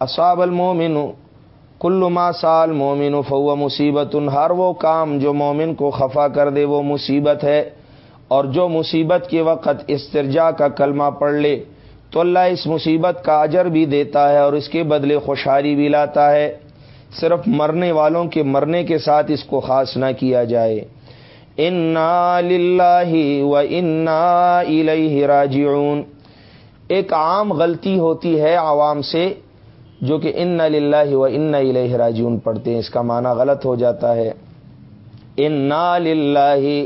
اصاب المومن کلو ما سال مومن فو مصیبت، ہر وہ کام جو مومن کو خفا کر دے، وہ مصیبت ہے۔ اور جو مصیبت کے وقت استرجا کا کلمہ پڑھ لے، تو اللہ اس مصیبت کا اجر بھی دیتا ہے اور اس کے بدلے خوشحالی بھی لاتا ہے۔ صرف مرنے والوں کے مرنے کے ساتھ اس کو خاص نہ کیا جائے۔ انا للہ و انا الیہ راجعون۔ ایک عام غلطی ہوتی ہے عوام سے، جو کہ ان للہ و ان الیہ راجعون پڑھتے ہیں۔ اس کا معنی غلط ہو جاتا ہے۔ انا للہ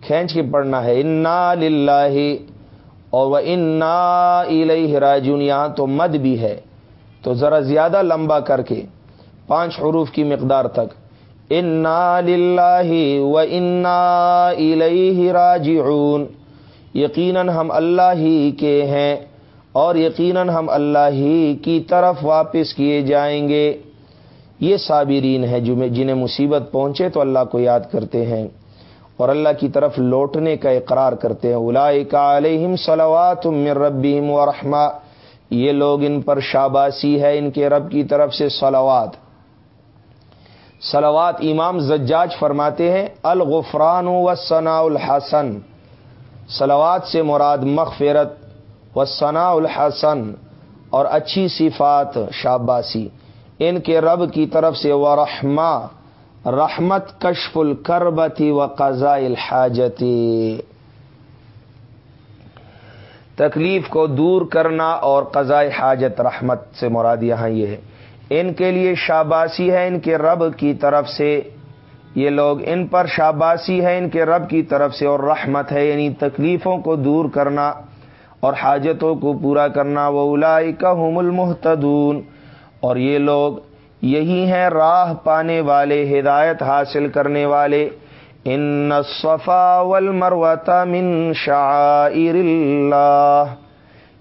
کھینچ کے پڑھنا ہے۔ انا للہ اور وہ انا الیہ راجعون۔ یہاں تو مد بھی ہے۔ تو ذرا زیادہ لمبا کر کے۔ پانچ حروف کی مقدار تک۔ انا للہ و انا الیہ راجعون۔ یقیناً ہم اللہ ہی کے ہیں اور یقیناً ہم اللہ ہی کی طرف واپس کیے جائیں گے۔ یہ صابرین ہے جنہیں مصیبت پہنچے تو اللہ کو یاد کرتے ہیں۔ اور اللہ کی طرف لوٹنے کا اقرار کرتے ہیں۔ الا علیہم صلوات من ربیم و یہ لوگ ان پر شاباسی ہے ان کے رب کی طرف سے صلوات۔ سلوات امام زجاج فرماتے ہیں، الغفران و ثناء الحسن۔ سلوات سے مراد مغفرت و ثناء الحسن۔ اور اچھی صفات شاباسی۔ ان کے رب کی طرف سے وہ رحما رحمت کشف الکربتی و قضاء الحاجتی تکلیف کو دور کرنا اور قضاء حاجت، رحمت سے مراد یہاں یہ ہے۔ ان کے لیے شاباسی ہے ان کے رب کی طرف سے۔ یہ لوگ ان پر شاباسی ہے ان کے رب کی طرف سے اور رحمت ہے یعنی تکلیفوں کو دور کرنا اور حاجتوں کو پورا کرنا۔ وہ الائی کا المحتدون اور یہ لوگ یہی ہیں راہ پانے والے، ہدایت حاصل کرنے والے۔ ان صفا والمروتا من شعائر اللہ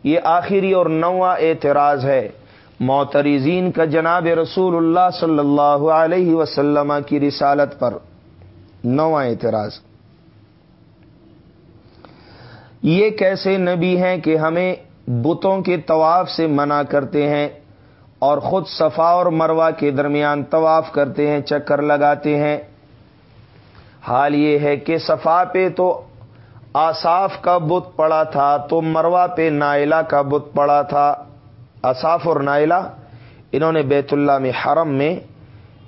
یہ آخری اور نواں اعتراض ہے۔ معترزین کا جناب رسول اللہ صلی اللہ علیہ وسلم کی رسالت پر نواں اعتراض۔ یہ کیسے نبی ہیں کہ ہمیں بتوں کے طواف سے منع کرتے ہیں اور خود صفا اور مروا کے درمیان طواف کرتے ہیں، چکر لگاتے ہیں؟ حال یہ ہے کہ صفا پہ تو آصاف کا بت پڑا تھا، تو مروا پہ نائلہ کا بت پڑا تھا۔ اصاف اور نائلہ، انہوں نے بیت اللہ میں حرم میں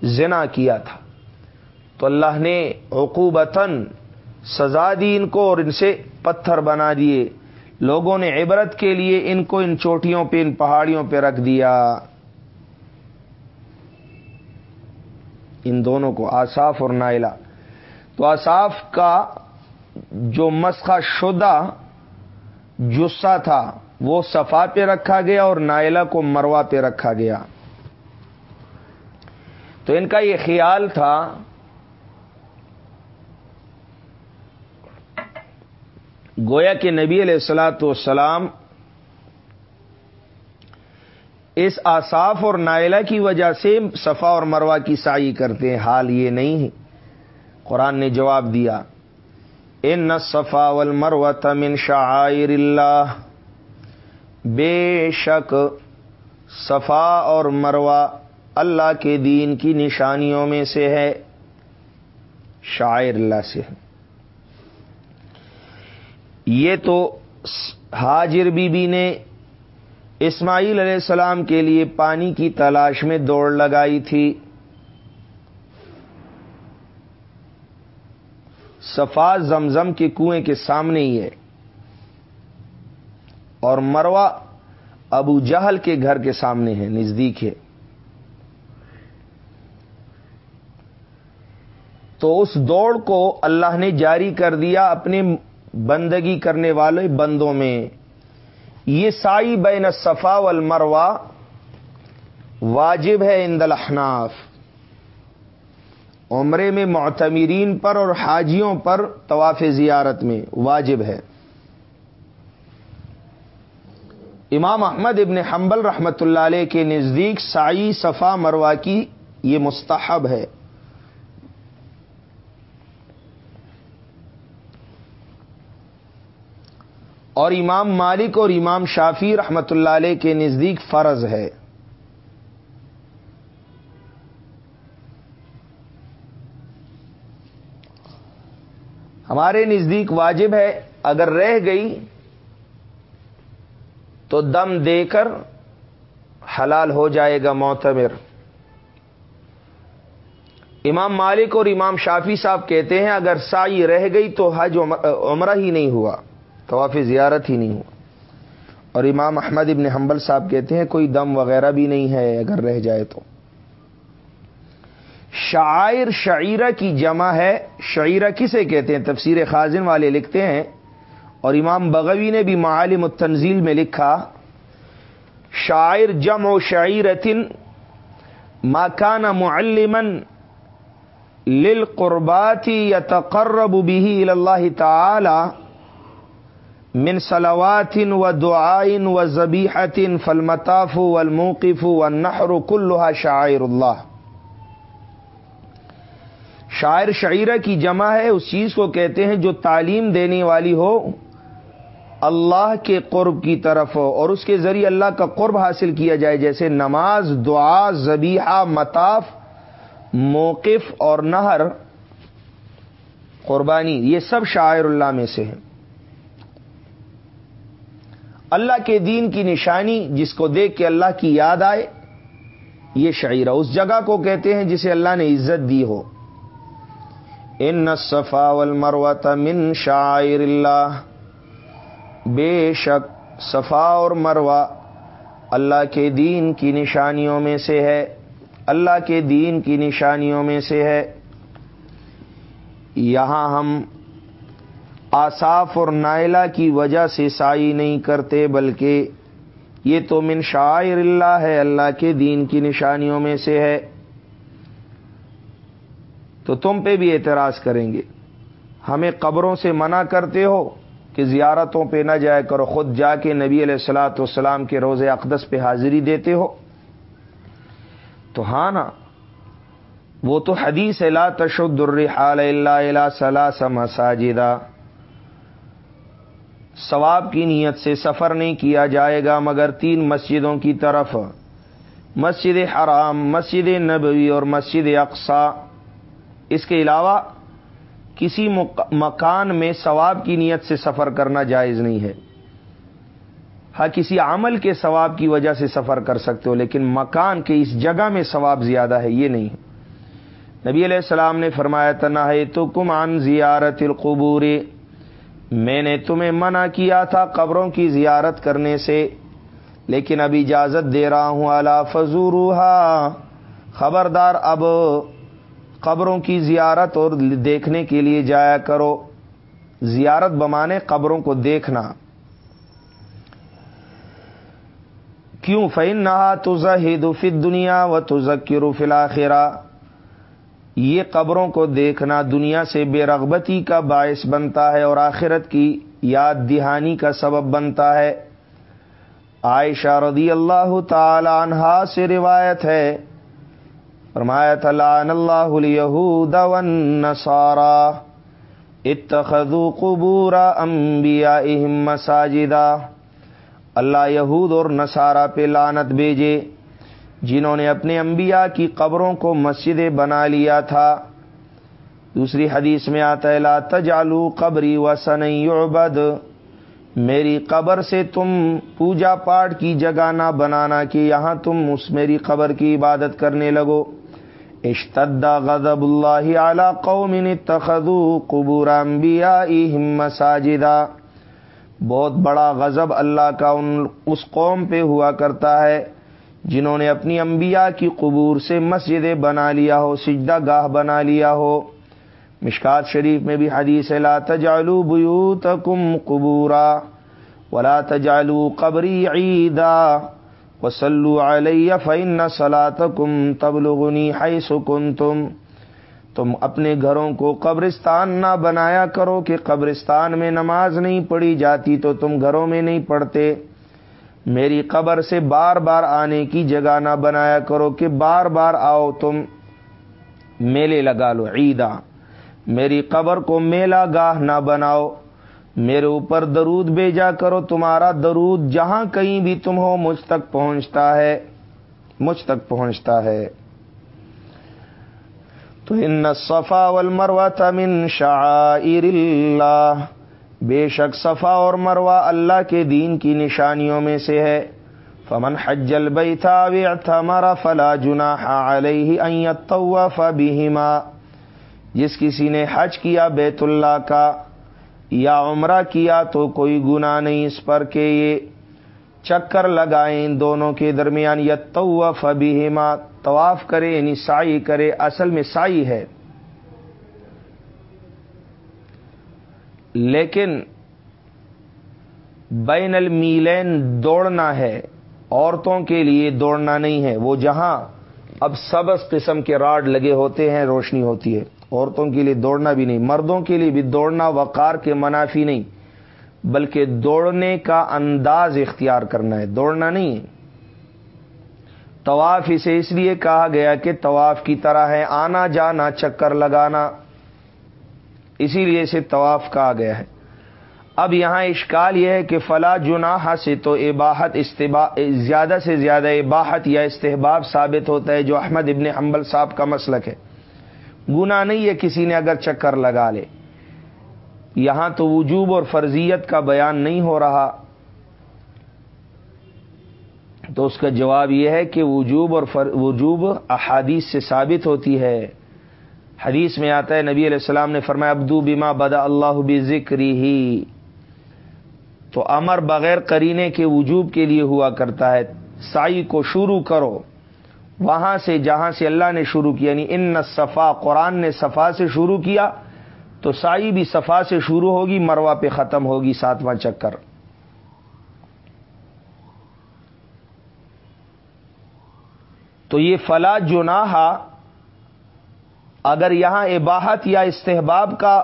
زنا کیا تھا۔ تو اللہ نے عقوبتاً سزا دی ان کو اور ان سے پتھر بنا دیے۔ لوگوں نے عبرت کے لیے ان کو ان چوٹیوں پہ، ان پہاڑیوں پہ رکھ دیا۔ ان دونوں کو آصاف اور نائلہ۔ تو آصاف کا جو مسخہ شدہ جسہ تھا وہ صفا پہ رکھا گیا اور نائلہ کو مروا پہ رکھا گیا۔ تو ان کا یہ خیال تھا گویا کہ نبی علیہ السلاۃ والسلام اس آصاف اور نائلہ کی وجہ سے صفا اور مروا کی سائی کرتے ہیں۔ حال یہ نہیں ہے۔ قرآن نے جواب دیا۔ ان صفا والمروہ من شعائر اللہ۔ بے شک صفا اور مروا اللہ کے دین کی نشانیوں میں سے ہے، شاعر اللہ سے یہ تو حاجر بی بی نے اسماعیل علیہ السلام کے لیے پانی کی تلاش میں دوڑ لگائی تھی۔ صفا زمزم کے کنویں کے سامنے ہی ہے۔ اور مروا ابو جہل کے گھر کے سامنے ہے، نزدیک ہے۔ تو اس دوڑ کو اللہ نے جاری کر دیا اپنے بندگی کرنے والے بندوں میں۔ یہ سائی بین صفا والمروا واجب ہے ان الاحناف۔ عمرے میں معتمرین پر اور حاجیوں پر طواف زیارت میں واجب ہے۔ امام احمد ابن حنبل رحمت اللہ علیہ کے نزدیک سائی صفا مروا کی یہ مستحب ہے۔ اور امام مالک اور امام شافی رحمت اللہ علیہ کے نزدیک فرض ہے۔ ہمارے نزدیک واجب ہے، اگر رہ گئی تو دم دے کر حلال ہو جائے گا معتمر۔ امام مالک اور امام شافی صاحب کہتے ہیں، اگر سائی رہ گئی تو حج عمرہ ہی نہیں ہوا، طواف زیارت ہی نہیں ہوا۔ اور امام احمد ابن حنبل صاحب کہتے ہیں، کوئی دم وغیرہ بھی نہیں ہے اگر رہ جائے تو۔ شاعر شعیرہ کی جمع ہے، شعیرہ کسے کہتے ہیں؟ تفسیر خازن والے لکھتے ہیں اور امام بغوی نے بھی معالم التنزیل میں لکھا، شاعر جم و شعیرتن ماکانہ معلمن لل قرباتی یا تقرب بھی اللہ تعالی من سلوات و دعائن و زبیحتن فلمطاف و الموقف و نحر کلحا شاعر اللہ۔ شاعر شعیرہ کی جمع ہے، اس چیز کو کہتے ہیں جو تعلیم دینے والی ہو۔ اللہ کے قرب کی طرف اور اس کے ذریعے اللہ کا قرب حاصل کیا جائے، جیسے نماز، دعا زبیحہ مطاف، موقف اور نہر، قربانی، یہ سب شاعر اللہ میں سے ہیں۔ اللہ کے دین کی نشانی جس کو دیکھ کے اللہ کی یاد آئے، یہ شعیرہ اس جگہ کو کہتے ہیں جسے اللہ نے عزت دی ہو۔ ان صفا والمروت من شاعر اللہ۔ بے شک صفا اور مروا اللہ کے دین کی نشانیوں میں سے ہے، اللہ کے دین کی نشانیوں میں سے ہے۔ یہاں ہم آصاف اور نائلہ کی وجہ سے سائی نہیں کرتے، بلکہ یہ تو من شاعر اللہ ہے، اللہ کے دین کی نشانیوں میں سے ہے۔ تو تم پہ بھی اعتراض کریں گے۔ ہمیں قبروں سے منع کرتے ہو کہ زیارتوں پہ نہ جائے کرو، خود جا کے نبی علیہ السلاۃ والسلام کے روز اقدس پہ حاضری دیتے ہو۔ تو ہاں نا، وہ تو حدیث لا تشد الرحال اللہ سلاس مساجدہ ثواب کی نیت سے سفر نہیں کیا جائے گا مگر تین مسجدوں کی طرف۔ مسجد حرام، مسجد نبوی اور مسجد اقسا اس کے علاوہ کسی مکان میں ثواب کی نیت سے سفر کرنا جائز نہیں ہے۔ ہاں کسی عمل کے ثواب کی وجہ سے سفر کر سکتے ہو، لیکن مکان کے اس جگہ میں ثواب زیادہ ہے، یہ نہیں نبی علیہ السلام نے فرمایا تنا ہے تو کم عن زیارت القبور۔ میں نے تمہیں منع کیا تھا قبروں کی زیارت کرنے سے، لیکن اب اجازت دے رہا ہوں اعلی فضور خبردار، اب قبروں کی زیارت اور دیکھنے کے لیے جایا کرو۔ زیارت بمانے قبروں کو دیکھنا۔ کیوں؟ فین نہا تو فت دنیا و تو ذکر فلاخرا یہ قبروں کو دیکھنا دنیا سے بے رغبتی کا باعث بنتا ہے اور آخرت کی یاد دہانی کا سبب بنتا ہے۔ عائشہ رضی اللہ تعالی عنہا سے روایت ہے۔ فرمایا تھا، لعن اللہ الیہود والنصارا اتخذوا قبور انبیائہم مساجدا. اللہ یہود اور نصارہ پہ لانت بھیجے، جنہوں نے اپنے انبیاء کی قبروں کو مسجدیں بنا لیا تھا۔ دوسری حدیث میں آتا ہے، لا تجعلوا قبری وسن یعبد میری قبر سے تم پوجا پاٹ کی جگہ نہ بنانا کہ یہاں تم اس میری قبر کی عبادت کرنے لگو۔ اشتد غضب اللہ علی قوم اتخذوا قبور انبیائہم مساجدا۔ بہت بڑا غضب اللہ کا ان اس قوم پہ ہوا کرتا ہے، جنہوں نے اپنی انبیاء کی قبور سے مسجدیں بنا لیا ہو، سجدہ گاہ بنا لیا ہو۔ مشکات شریف میں بھی حدیث لا تجعلوا بیوتکم قبورا ولا تجعلوا قبری عیدا۔ وسلو علیہ فن سلات کم تبلغنی ہائی سکن تم تم اپنے گھروں کو قبرستان نہ بنایا کرو کہ قبرستان میں نماز نہیں پڑھی جاتی تو تم گھروں میں نہیں پڑھتے۔ میری قبر سے بار بار آنے کی جگہ نہ بنایا کرو کہ بار بار آؤ تم۔ میلے لگا لو عیدا میری قبر کو میلہ گاہ نہ بناؤ۔ میرے اوپر درود بھیجا کرو، تمہارا درود جہاں کہیں بھی تم ہو، مجھ تک پہنچتا ہے، مجھ تک پہنچتا ہے۔ تو ان صفا والمروا من شعائر اللہ۔ بے شک صفا اور مروا اللہ کے دین کی نشانیوں میں سے ہے۔ فمن حج البیت اعتمر فلا جناح علیہ ان یطوف بہما جس کسی نے حج کیا بیت اللہ کا یا عمرہ کیا تو کوئی گناہ نہیں اس پر کہ یہ چکر لگائیں دونوں کے درمیان یا طوف ابیما طواف کرے یعنی سائی کرے، اصل میں سائی ہے۔ لیکن بین المیلین دوڑنا ہے، عورتوں کے لیے دوڑنا نہیں ہے۔ وہ جہاں اب سبز قسم کے راڈ لگے ہوتے ہیں، روشنی ہوتی ہے۔ عورتوں کے لیے دوڑنا بھی نہیں، مردوں کے لیے بھی دوڑنا وقار کے منافی نہیں، بلکہ دوڑنے کا انداز اختیار کرنا ہے، دوڑنا نہیں ہے۔ طواف اسے اس لیے کہا گیا کہ طواف کی طرح ہے، آنا جانا، چکر لگانا، اسی لیے اسے طواف کہا گیا ہے۔ اب یہاں اشکال یہ ہے کہ فلا جناح سے تو اباحت استبا، زیادہ سے زیادہ اباحت یا استحباب ثابت ہوتا ہے، جو احمد ابن حنبل صاحب کا مسلک ہے۔ گنا نہیں ہے کسی نے اگر چکر لگا لے۔ یہاں تو وجوب اور فرضیت کا بیان نہیں ہو رہا۔ تو اس کا جواب یہ ہے کہ وجوب اور فر، وجوب احادیث سے ثابت ہوتی ہے۔ حدیث میں آتا ہے، نبی علیہ السلام نے فرمایا، ابدو بیما بدا اللہ بھی ذکری ہی تو امر بغیر کرینے کے وجوب کے لیے ہوا کرتا ہے۔ سائی کو شروع کرو۔ وہاں سے جہاں سے اللہ نے شروع کیا یعنی ان صفا، قرآن نے صفا سے شروع کیا، تو سائی بھی صفا سے شروع ہوگی مروا پہ ختم ہوگی، ساتواں چکر۔ تو یہ فلا جناح، اگر یہاں اباہت یا استحباب کا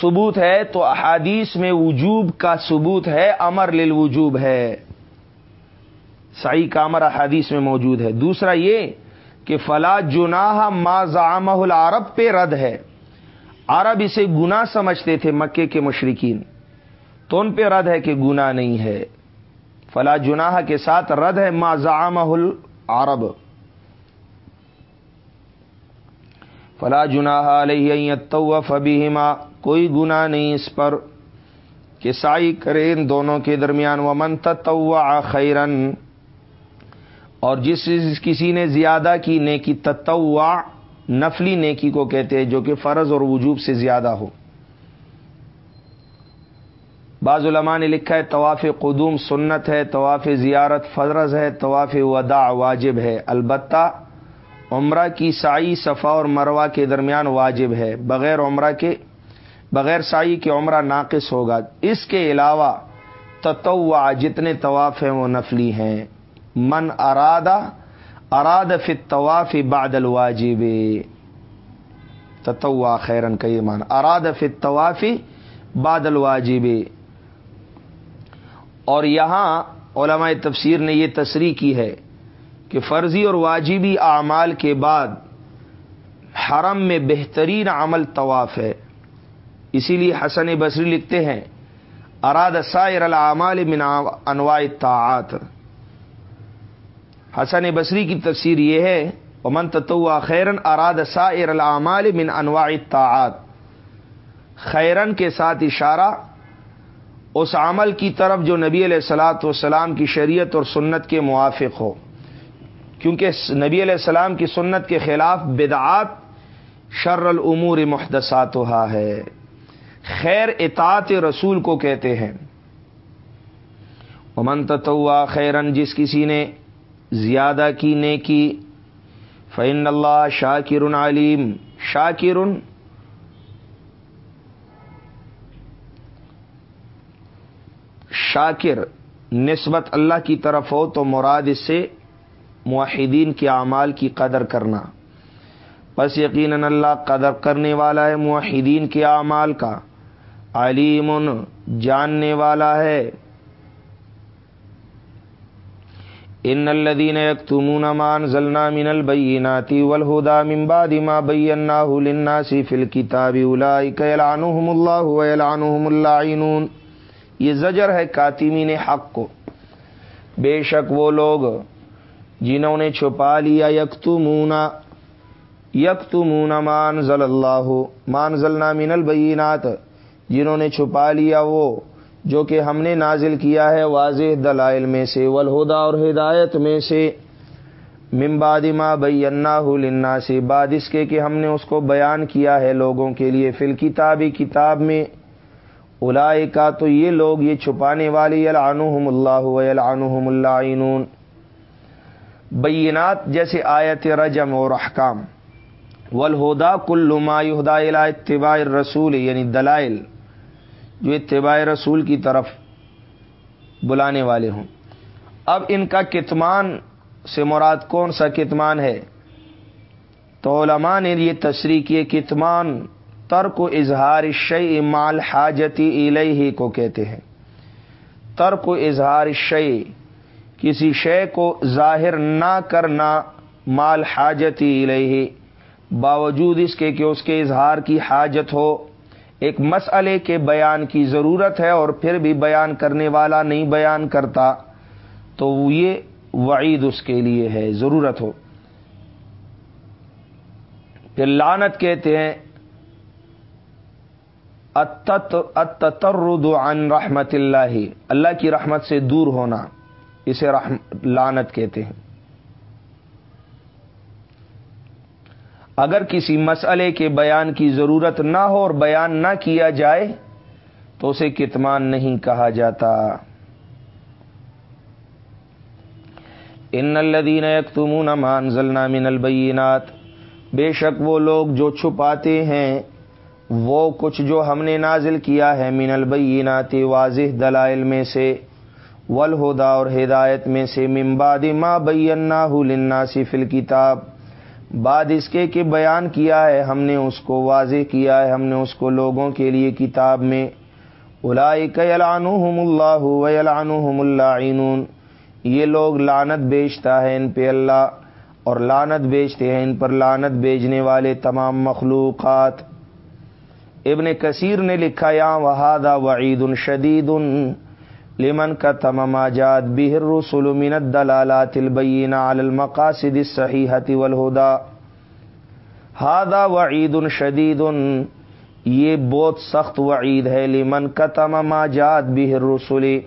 ثبوت ہے، تو احادیث میں وجوب کا ثبوت ہے، امر للوجوب ہے۔ سائی کا امر احادیث میں موجود ہے۔ دوسرا یہ کہ فلا جناح ما زعمہ العرب پہ رد ہے۔ عرب اسے گنا سمجھتے تھے مکے کے مشرقین تو ان پہ رد ہے کہ گنا نہیں ہے۔ فلا جناح کے ساتھ رد ہے ما زعمہ العرب۔ فلا جناح علیہ طوف بہما۔ کوئی گنا نہیں اس پر کہ سائی کرے ان دونوں کے درمیان۔ وہ منت خیرن اور جس کسی نے زیادہ کی، نیکی تتوا نفلی نیکی کو کہتے ہیں، جو کہ فرض اور وجوب سے زیادہ ہو۔ بعض علماء نے لکھا ہے، طواف قدوم سنت ہے، طواف زیارت فرض ہے، طواف وداع واجب ہے۔ البتہ عمرہ کی سائی، صفا اور مروا کے درمیان واجب ہے۔ بغیر عمرہ کے، بغیر سائی کے عمرہ ناقص ہوگا۔ اس کے علاوہ تتوا جتنے طواف ہیں، وہ نفلی ہیں۔ من ارادہ اراد فت طواف بعد الواجب. تتوا خیرن کا یہ مان اراد فت طوافی بعد الواجب. اور یہاں علماء تفسیر نے یہ تصریح کی ہے کہ فرضی اور واجبی اعمال کے بعد حرم میں بہترین عمل طواف ہے. اسی لیے حسن بصری لکھتے ہیں، اراد سائر العمال من انواع الطاعات. حسن بصری کی تفسیر یہ ہے امن تتوا خیرن اراد سائر العمال من انواع الطاعات۔ خیرن کے ساتھ اشارہ، اس عمل کی طرف جو نبی علیہ السلاۃ والسلام کی شریعت اور سنت کے موافق ہو۔ کیونکہ نبی علیہ السلام کی سنت کے خلاف بدعات شر العمور محدثات ہے۔ خیر اطاعت رسول کو کہتے ہیں۔ امن تتوا خیرن جس کسی نے زیادہ کی نیکی فعن اللہ شاکر علیم شاکر شاکر، نسبت اللہ کی طرف ہو تو مراد اس سے معاہدین کے اعمال کی قدر کرنا۔ بس یقیناً اللہ قدر کرنے والا ہے معاہدین کے اعمال کا۔ علیم جاننے والا ہے۔ ان الذين يكتمون ما انزلنا من البينات والهدى من بعد ما بيناه للناس في الكتاب اولئك يلعنهم الله ويلعنهم اللاعنون. یہ زجر ہے کاتمین حق کو۔ بے شک وہ لوگ جنہوں نے چھپا لیا یکتمون یکتمون ما انزل اللہ، ما انزلنا من البینات، جنہوں نے چھپا لیا وہ جو کہ ہم نے نازل کیا ہے واضح دلائل میں سے ولہدا اور ہدایت میں سے۔ ممباد ما بینا لنا سے بعد اس کے کہ ہم نے اس کو بیان کیا ہے لوگوں کے لیے۔ فل کتابی کتاب میں الائے کا تو یہ لوگ یہ چھپانے والی العنحم اللہ العنحم اللہ بینات جیسے آیت رجم اور احکام۔ ولہدا کل ما یہدا اتباع رسول یعنی دلائل۔ جو اتباع رسول کی طرف بلانے والے ہوں۔ اب ان کا کتمان سے مراد کون سا کتمان ہے؟ تو علماء نے یہ تشریح کیے کتمان ترک و اظہار شعی مال حاجتی الہی کو کہتے ہیں۔ ترک و اظہار شعی کسی شے کو ظاہر نہ کرنا مال حاجتی الہی باوجود اس کے کہ اس کے اظہار کی حاجت ہو۔ ایک مسئلے کے بیان کی ضرورت ہے اور پھر بھی بیان کرنے والا نہیں بیان کرتا، تو یہ وعید اس کے لیے ہے، ضرورت ہو۔ پھر لانت کہتے ہیں اتترد عن رحمت اللہ اللہ کی رحمت سے دور ہونا، اسے رحم لانت کہتے ہیں۔ اگر کسی مسئلے کے بیان کی ضرورت نہ ہو اور بیان نہ کیا جائے، تو اسے کتمان نہیں کہا جاتا۔ ان الدین یکتمون ما من البینات، بے شک وہ لوگ جو چھپاتے ہیں، وہ کچھ جو ہم نے نازل کیا ہے من البینات واضح دلائل میں سے، والہدا اور ہدایت میں سے ممباد ما بیناہ للناس فی الکتاب۔ بعد اس کے کہ بیان کیا ہے، ہم نے اس کو واضح کیا ہے، ہم نے اس کو لوگوں کے لیے کتاب میں اولائک یلعنہم اللہ ویلعنہم اللعینون یہ لوگ لانت بیچتا ہے ان پہ اللہ اور لانت بیچتے ہیں ان پر لانت بیچنے والے تمام مخلوقات۔ ابن کثیر نے لکھا، یا وہادہ وعید شدید لمن کا تمام آجاد بہر رسول من الدلالات البین علی المقاصد الصحیحت والہدا ہادہ وعید شدید یہ بہت سخت وعید ہے لمن کا تمام آجاد بہر رسولی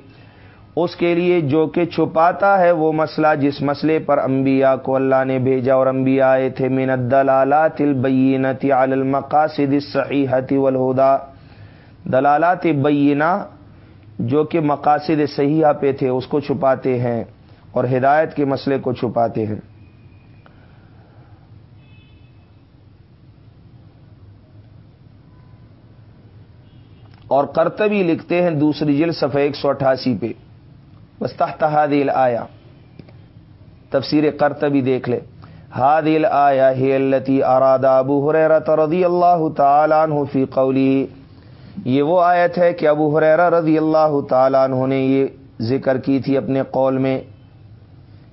اس کے لیے جو کہ چھپاتا ہے وہ مسئلہ جس مسئلے پر انبیاء کو اللہ نے بھیجا اور انبیاء آئے تھے من الدلالات البینت علی المقاصد الصحیحت والہدا دلالات بینہ جو کہ مقاصد صحیحہ پہ تھے، اس کو چھپاتے ہیں اور ہدایت کے مسئلے کو چھپاتے ہیں۔ اور کرتبی لکھتے ہیں دوسری جل صفحہ ایک سو اٹھاسی پہ۔ تحت ہادل آیا تفسیر کرتبی دیکھ لے۔ ہادل آیا ہی التی اراد ابو حریرت رضی اللہ تعالیٰ عنہ فی قولی یہ وہ آیت ہے کہ ابو حریرہ رضی اللہ تعالیٰ عنہ نے یہ ذکر کی تھی اپنے قول میں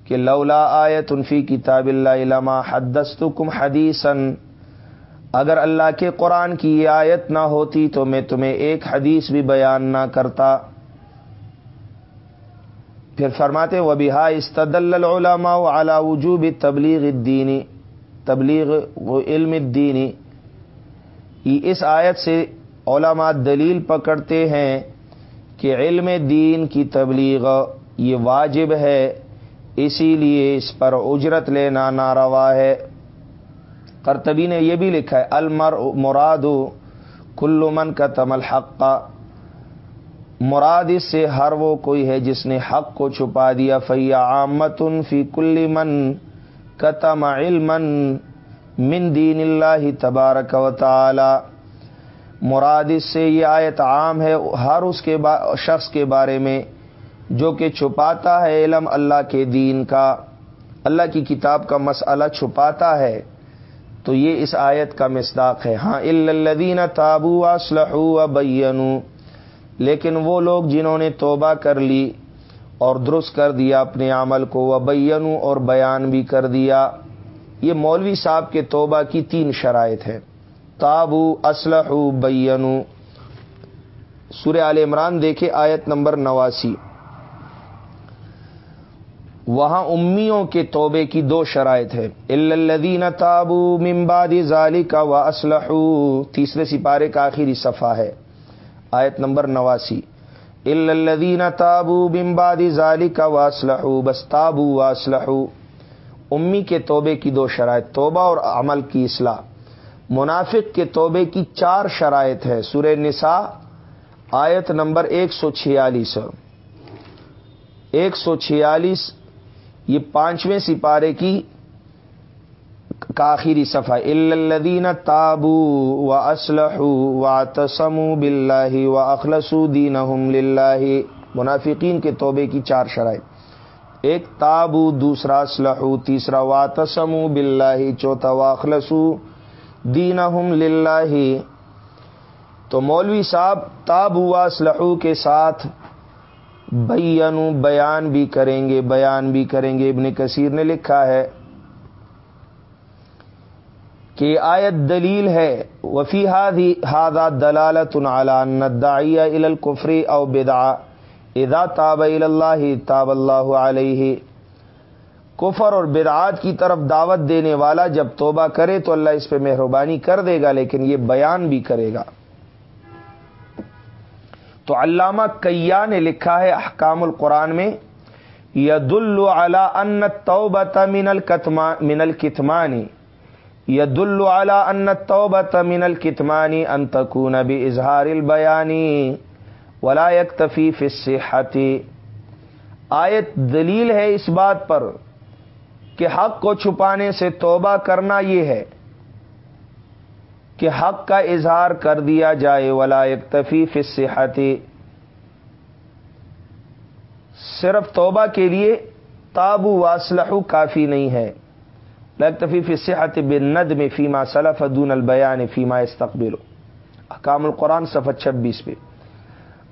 کہ لولا آیت فی کتاب اللہ علما حدستکم حدیثن اگر اللہ کے قرآن کی یہ آیت نہ ہوتی تو میں تمہیں ایک حدیث بھی بیان نہ کرتا۔ پھر فرماتے و بحا استدل العلماء على وجوب تبلیغ الدینی تبلیغ و علم الدینی اس آیت سے علماء دلیل پکڑتے ہیں کہ علم دین کی تبلیغ یہ واجب ہے، اسی لیے اس پر اجرت لینا ناروا ہے۔ کرتبی نے یہ بھی لکھا ہے المر مراد کل من کا تمل حق مراد اس سے ہر وہ کوئی ہے جس نے حق کو چھپا دیا۔ فیا آمت فی کل من کتم علم من دین اللہ تبارک و تعالی۔ مراد اس سے یہ آیت عام ہے، ہر اس کے شخص کے بارے میں جو کہ چھپاتا ہے علم اللہ کے دین کا، اللہ کی کتاب کا مسئلہ چھپاتا ہے، تو یہ اس آیت کا مصداق ہے۔ ہاں الدین تابو اسلح بینو لیکن وہ لوگ جنہوں نے توبہ کر لی اور درست کر دیا اپنے عمل کو وہ اور بیان بھی کر دیا۔ یہ مولوی صاحب کے توبہ کی تین شرائط ہے تابو اسلح بینو۔ سورہ عال عمران دیکھے آیت نمبر نواسی۔ وہاں امیوں کے توبے کی دو شرائط ہے الدین تابو ممباد ظالی کا و اسلح تیسرے سپارے کا آخری صفحہ ہے۔ آیت نمبر نواسی۔ الدین تابو بمبادی ظالی کا واسلح بس تابو واسلح امی کے توبے کی دو شرائط، توبہ اور عمل کی اصلاح۔ منافق کے توبے کی چار شرائط ہے سورہ نساء، آیت نمبر ایک سو چھیالیس۔ ایک سو چھیالیس، یہ پانچویں سپارے کی کاخری صفحہ۔ الدین تابو و اسلح و تسم بلّہ و اخلص دین منافقین کے توبے کی چار شرائط۔ ایک، تابو، دوسرا اسلح تیسرا وا تسم بلّہ چوتھا واخلص دین تو مولوی صاحب تاب ہوا اسلحو کے ساتھ بینو، بیان بھی کریں گے، بیان بھی کریں گے۔ ابن کثیر نے لکھا ہے کہ آیت دلیل ہے، وفی ہاد دلالت ال القفری او بدا ادا تاب اللہ تاب اللہ علیہ۔ کفر اور بدعات کی طرف دعوت دینے والا جب توبہ کرے تو اللہ اس پہ مہربانی کر دے گا، لیکن یہ بیان بھی کرے گا۔ تو علامہ کیا نے لکھا ہے احکام القرآن میں ید اللہ ان توبت من من الکتمانی ید اللہ ان توبت من الکتمانی ان تکون بھی اظہار البیانی ولا تفیف صحتی آیت دلیل ہے اس بات پر۔ کہ حق کو چھپانے سے توبہ کرنا یہ ہے کہ حق کا اظہار کر دیا جائے، ولا تفیف صحتی صرف توبہ کے لیے تابو واسلح کافی نہیں ہے۔ لطفیف صحت بن ند میں فیما صلف دون البیان فیما استقبل احکام القرآن صفحہ چھبیس پہ۔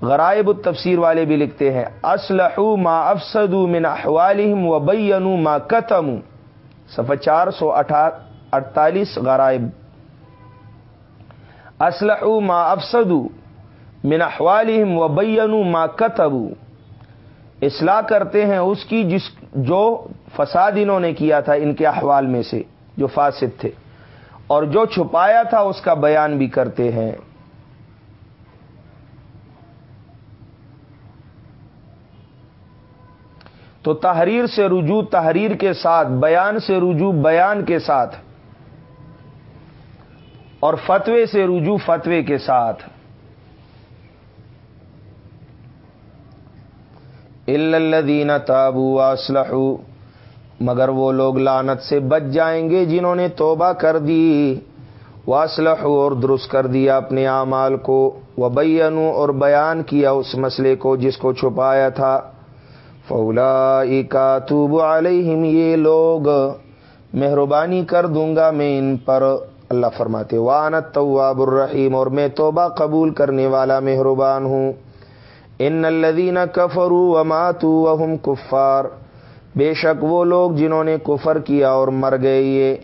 غرائب التفسیر والے بھی لکھتے ہیں اسلح ما افسد من احوالہم و ما کتم صفحہ چار سو اڑتالیس غرائب۔ اسلح ما افسد من احوالہم و ما کتبو اصلاح کرتے ہیں اس کی جس جو فساد انہوں نے کیا تھا ان کے احوال میں سے، جو فاسد تھے۔ اور جو چھپایا تھا اس کا بیان بھی کرتے ہیں۔ تو تحریر سے رجوع تحریر کے ساتھ، بیان سے رجوع بیان کے ساتھ، اور فتوے سے رجوع فتوے کے ساتھ۔ الدین تابو اسلح مگر وہ لوگ لانت سے بچ جائیں گے جنہوں نے توبہ کر دی۔ واسلح اور درست کر دیا اپنے اعمال کو۔ وہ اور بیان کیا اس مسئلے کو جس کو چھپایا تھا۔ فولا توب علیہم یہ لوگ مہربانی کر دوں گا میں ان پر۔ اللہ فرماتے وانت تواب الرحیم اور میں توبہ قبول کرنے والا مہربان ہوں۔ ان الذین کفروا وماتوا وهم کفار بے شک وہ لوگ جنہوں نے کفر کیا اور مر گئے، یہ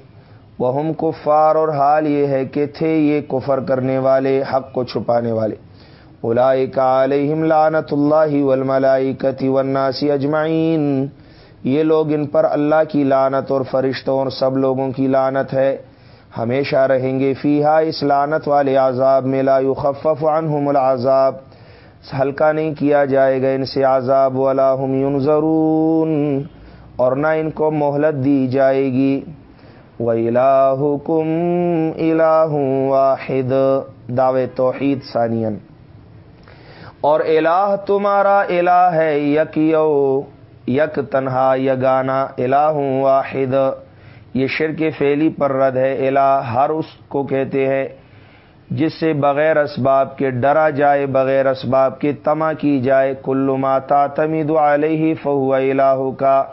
وہ کفار اور حال یہ ہے کہ تھے یہ کفر کرنے والے، حق کو چھپانے والے۔ علیہم لعنت اللہ والملائکتی والناس اجمعین یہ لوگ ان پر اللہ کی لانت اور فرشتوں اور سب لوگوں کی لانت ہے۔ ہمیشہ رہیں گے فیہا اس لانت والے عذاب میں لا يخفف عنہم العذاب۔ ہلکا نہیں کیا جائے گا ان سے عذاب والا ہم ینظرون اور نہ ان کو مہلت دی جائے گی۔ وہ الہ کم دعوے توحید ثانین اور الہ تمہارا الہ ہے، یکیو، یک تنہا یگانا الہ واحد۔ یہ شرک فیلی پر رد ہے۔ الہ ہر اس کو کہتے ہیں جس سے بغیر اسباب کے ڈرا جائے، بغیر اسباب کے تما کی جائے۔ کلو ماتا تمید علیہ فہو الہ کا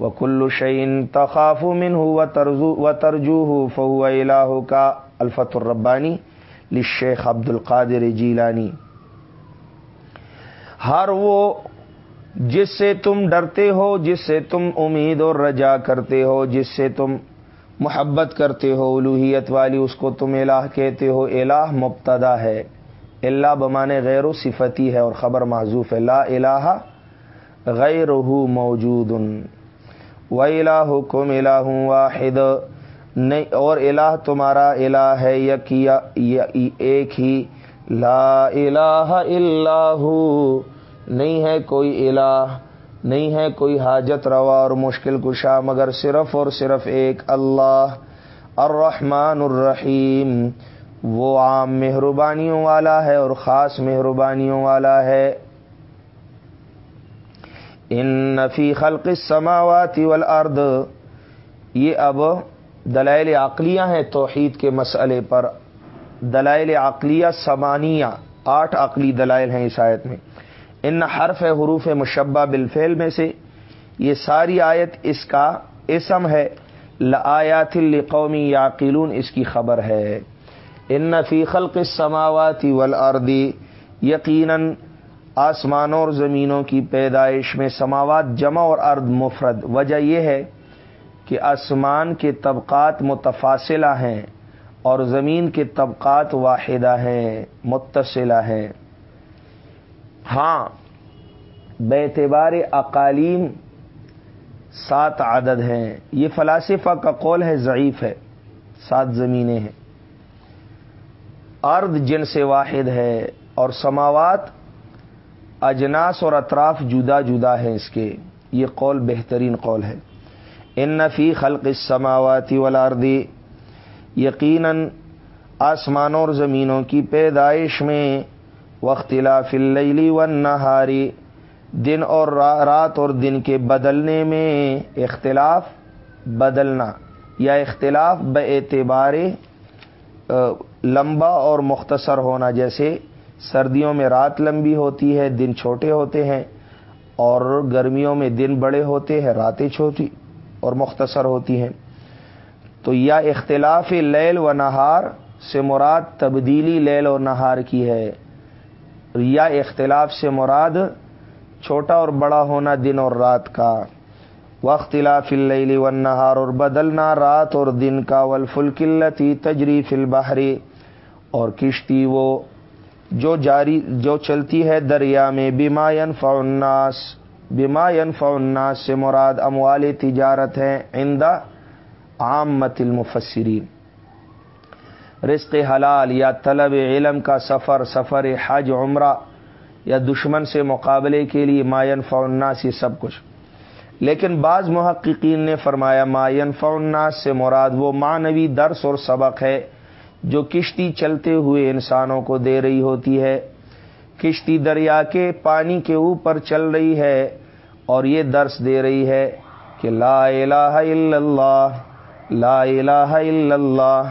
و کلو شعین تخاف من ہو و ترجو ہو فہو الہ کا الفت الربانی لشیخ عبد القادر جیلانی۔ ہر وہ جس سے تم ڈرتے ہو، جس سے تم امید اور رجا کرتے ہو، جس سے تم محبت کرتے ہو، الوحیت والی اس کو تم الہ کہتے ہو۔ الہ مبتدا ہے، اللہ بمانے غیر و صفتی ہے اور خبر معذوف ہے۔ لا الہ غیر موجود۔ و الہ کم الہ واحد۔ نہیں، اور الہ تمہارا الہ ہے یک ایک ہی۔ لا الہ الا نہیں ہے کوئی الہ، نہیں ہے کوئی حاجت روا اور مشکل کشا مگر صرف اور صرف ایک اللہ الرحمن الرحیم وہ عام مہربانیوں والا ہے اور خاص مہربانیوں والا ہے۔ ان نفی خلق السماوات والارض، یہ اب دلائل عقلیہ ہیں توحید کے مسئلے پر۔ دلائل عقلیہ سمانیہ آٹھ عقلی دلائل ہیں اس آیت میں۔ ان حرف حروف مشبہ بالفعل میں سے یہ ساری آیت اس کا اسم ہے۔ لآیات القومی یاقلون اس کی خبر ہے۔ ان فی خلق السماوات والارض یقیناً آسمانوں اور زمینوں کی پیدائش میں سماوات جمع اور ارد مفرد۔ وجہ یہ ہے کہ آسمان کے طبقات متفاصلہ ہیں اور زمین کے طبقات واحدہ ہیں، متصلہ ہیں۔ ہاں بے اعتبار اقالیم سات عدد ہیں۔ یہ فلاسفہ کا قول ہے، ضعیف ہے، سات زمینیں ہیں۔ ارد جن سے واحد ہے اور سماوات اجناس اور اطراف جدا جدا ہے اس کے۔ یہ قول بہترین قول ہے۔ ان نفی خلق السماواتی والارضی یقیناً آسمانوں اور زمینوں کی پیدائش میں وختلاف اللیلی و نہاری دن اور رات اور دن کے بدلنے میں اختلاف بدلنا، یا اختلاف اعتبار لمبا اور مختصر ہونا، جیسے سردیوں میں رات لمبی ہوتی ہے، دن چھوٹے ہوتے ہیں، اور گرمیوں میں دن بڑے ہوتے ہیں، راتیں چھوٹی اور مختصر ہوتی ہیں۔ تو یا اختلاف لیل و نہار سے مراد تبدیلی لیل و نہار کی ہے۔ یا اختلاف سے مراد چھوٹا اور بڑا ہونا دن اور رات کا۔ وختلاف اللیل و نہار اور بدلنا رات اور دن کا۔ ولفل قلتی تجریف البحری اور کشتی وہ جو جاری، جو چلتی ہے دریا میں۔ بیما الناس۔ بیما الناس سے مراد اموال تجارت ہے عندہ عام مت المفسرین۔ رزق حلال یا طلب علم کا سفر سفر حج، عمرہ یا دشمن سے مقابلے کے لیے ماین فوناس یہ سب کچھ۔ لیکن بعض محققین نے فرمایا ماین فوناس سے مراد وہ معنوی درس اور سبق ہے جو کشتی چلتے ہوئے انسانوں کو دے رہی ہوتی ہے۔ کشتی دریا کے پانی کے اوپر چل رہی ہے اور یہ درس دے رہی ہے کہ لا الہ الا اللہ، لا الہ الا اللہ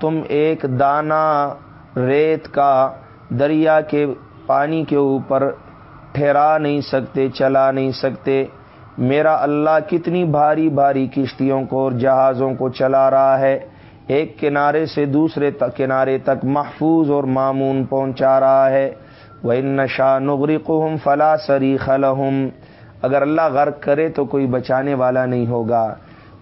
تم ایک دانہ ریت کا دریا کے پانی کے اوپر ٹھہرا نہیں سکتے، چلا نہیں سکتے۔ میرا اللہ کتنی بھاری بھاری کشتیوں کو اور جہازوں کو چلا رہا ہے۔ ایک کنارے سے دوسرے کنارے تک محفوظ اور معمون پہنچا رہا ہے۔ وہ نشا نغری قم فلا سری خلحم اگر اللہ غرق کرے تو کوئی بچانے والا نہیں ہوگا۔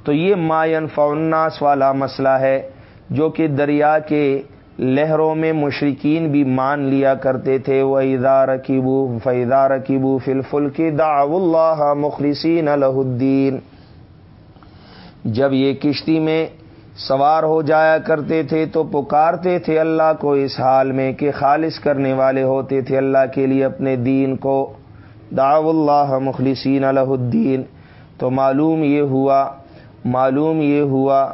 تو یہ ماین فوناس والا مسئلہ ہے۔ جو کہ دریا کے لہروں میں مشرقین بھی مان لیا کرتے تھے۔ وہ ادار کیبو فیدار کیبو فلفل کی دا اللہ مخلصین الدین جب یہ کشتی میں سوار ہو جایا کرتے تھے تو پکارتے تھے اللہ کو اس حال میں کہ خالص کرنے والے ہوتے تھے۔ اللہ کے لیے اپنے دین کو داو اللہ مخلصین الہ الدین تو معلوم یہ ہوا، معلوم یہ ہوا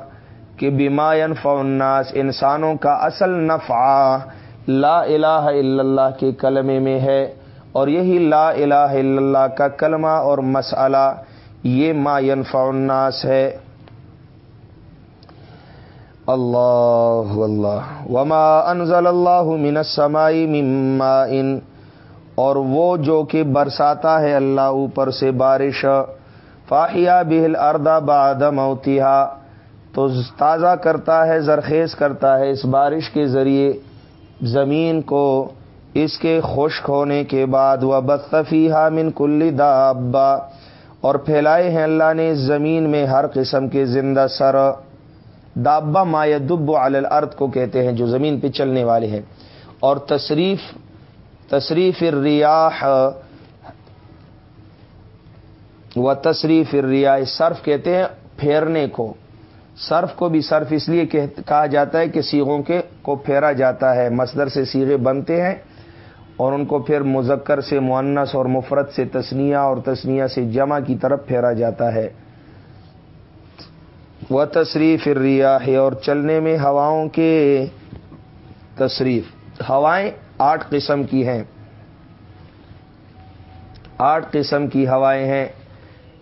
کہ بیماین فناس انسانوں کا اصل نفع لا الہ الا اللہ کے کلمے میں ہے اور یہی لا الہ الا اللہ کا کلمہ اور مسئلہ یہ ما ينفع الناس ہے۔ اللہ اللہ۔ وما انزل اللہ من السماء مما ان اور وہ جو کہ برساتا ہے اللہ اوپر سے بارش، فاحیا بہل اردا باد موتیہ تو تازہ کرتا ہے، زرخیز کرتا ہے اس بارش کے ذریعے زمین کو۔ اس کے خشک ہونے کے بعد وہ بدفی من کلی دا ابا اور پھیلائے ہیں اللہ نے زمین میں ہر قسم کے زندہ سر۔ دابا ما دب الارض کو کہتے ہیں، جو زمین پہ چلنے والے ہیں۔ اور تصریف تصریف الریاح۔ و تصریف الریاح، صرف کہتے ہیں پھیرنے کو۔ صرف کو بھی صرف اس لیے کہا جاتا ہے کہ سیغوں کے کو پھیرا جاتا ہے، مصدر سے سیغے بنتے ہیں اور ان کو پھر مذکر سے معنس اور مفرت سے تسنیہ اور تسنیہ سے جمع کی طرف پھیرا جاتا ہے۔ وہ تصریف ریاح اور چلنے میں ہواؤں کے تصریف۔ ہوائیں آٹھ قسم کی ہیں۔ آٹھ قسم کی ہوائیں ہیں۔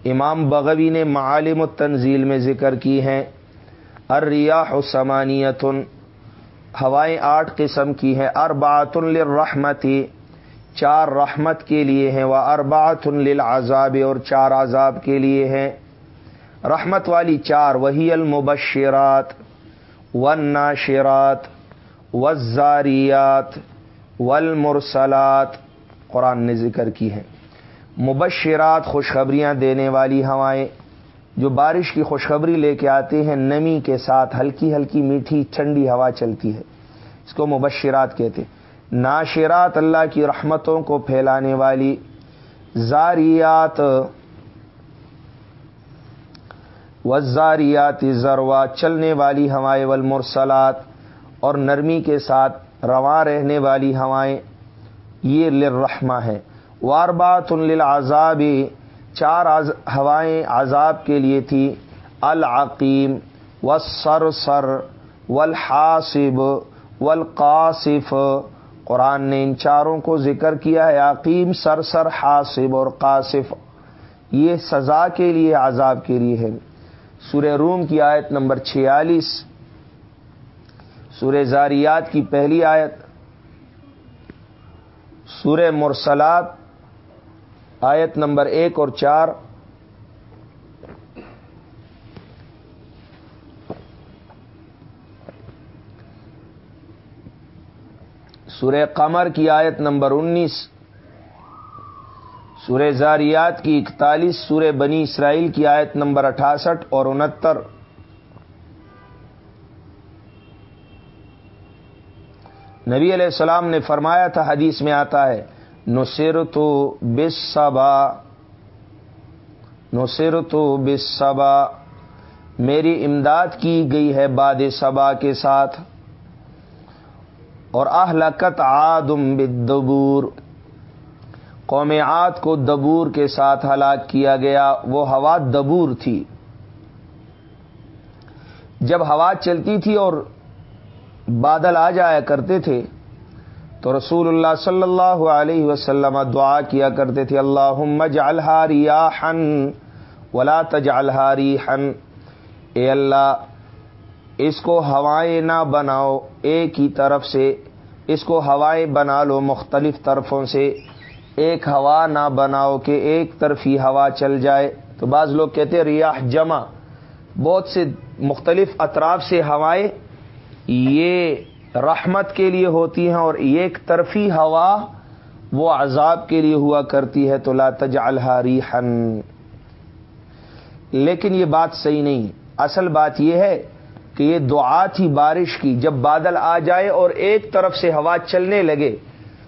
امام بغوی نے معالم التنزیل میں ذکر کی ہیں۔ الریاح سمانیتن ہوائیں آٹھ قسم کی ہیں. اربات الرحمتی چار رحمت کے لیے ہیں. وہ اربات للعذاب اور چار عذاب کے لیے ہیں. رحمت والی چار، وہی المبشرات، والناشرات، والزاریات، والمرسلات. قرآن نے ذکر کی ہیں. مبشرات، خوشخبریاں دینے والی ہوائیں. جو بارش کی خوشخبری لے کے آتے ہیں، نمی کے ساتھ ہلکی ہلکی میٹھی ٹھنڈی ہوا چلتی ہے۔ اس کو مبشرات کہتے ناشرات اللہ کی رحمتوں کو پھیلانے والی زاریات وزاریات ذروا چلنے والی ہوائیں، والمرسلات اور نرمی کے ساتھ رواں رہنے والی ہوائیں، یہ لرحمہ ہے واربات للعذابی چار ہوائیں عذاب کے لیے تھی۔ العقیم و سر سر والحاسب، والقاصف۔ قرآن نے ان چاروں کو ذکر کیا ہے۔ عقیم سر سر حاصب اور قاصف۔ یہ سزا کے لیے عذاب کے لیے ہے سورہ روم کی آیت نمبر چھیالیس۔ سورہ زاریات کی پہلی آیت۔ سورہ مرسلات۔ آیت نمبر ایک اور چار۔ سورہ قمر کی آیت نمبر انیس۔ سورہ زاریات کی اکتالیس۔ سورہ بنی اسرائیل کی آیت نمبر اٹھاسٹھ اور انہتر۔ نبی علیہ السلام نے فرمایا تھا، حدیث میں آتا ہے نصر تو بسبا نصر تو بسبا میری امداد کی گئی ہے باد صبا کے ساتھ۔ اور اہلکت آدم بدبور قوم عاد کو دبور کے ساتھ ہلاک کیا گیا، وہ ہوا دبور تھی۔ جب ہوا چلتی تھی اور بادل آ جایا کرتے تھے تو رسول اللہ صلی اللہ علیہ وسلم دعا کیا کرتے تھے اللہ مج الحا ہن ولا تج الحاری ہن اے اللہ، اس کو ہوائیں نہ بناؤ، ایک ہی طرف سے اس کو ہوائیں بنا لو مختلف طرفوں سے۔ ایک ہوا نہ بناؤ کہ ایک طرف ہی ہوا چل جائے۔ تو بعض لوگ کہتے ہیں ریاح جمع۔ بہت سے مختلف اطراف سے ہوائیں، یہ رحمت کے لیے ہوتی ہیں اور ایک طرفی ہوا وہ عذاب کے لیے ہوا کرتی ہے تو لا تجعلها ریحا۔ لیکن یہ بات صحیح نہیں۔ اصل بات یہ ہے کہ یہ دعا تھی بارش کی۔ جب بادل آ جائے اور ایک طرف سے ہوا چلنے لگے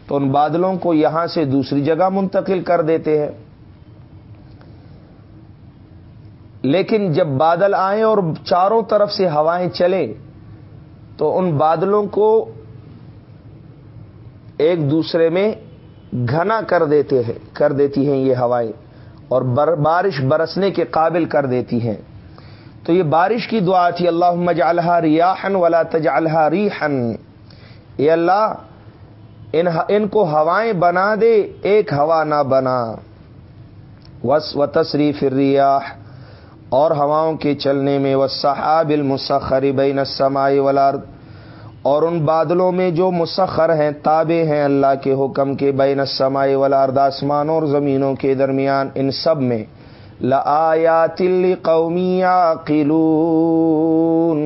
تو ان بادلوں کو یہاں سے دوسری جگہ منتقل کر دیتے ہیں۔ لیکن جب بادل آئیں اور چاروں طرف سے ہوائیں چلیں تو ان بادلوں کو ایک دوسرے میں گھنا کر دیتے ہیں، کر دیتی ہیں یہ ہوائیں، اور بارش برسنے کے قابل کر دیتی ہیں۔ تو یہ بارش کی دعا تھی اللہ مجالحا ریاحن ولا تجعلها ریحن اے اللہ، ان ان کو ہوائیں بنا دے، ایک ہوا نہ بنا۔ وس و تصریف ریاح اور ہواؤں کے چلنے میں وہ صحاب المسخر بین السماء والارض اور ان بادلوں میں جو مسخر ہیں، تابع ہیں اللہ کے حکم کے بین السماء والارض، آسمانوں اور زمینوں کے درمیان، ان سب میں لآیات قومی قلون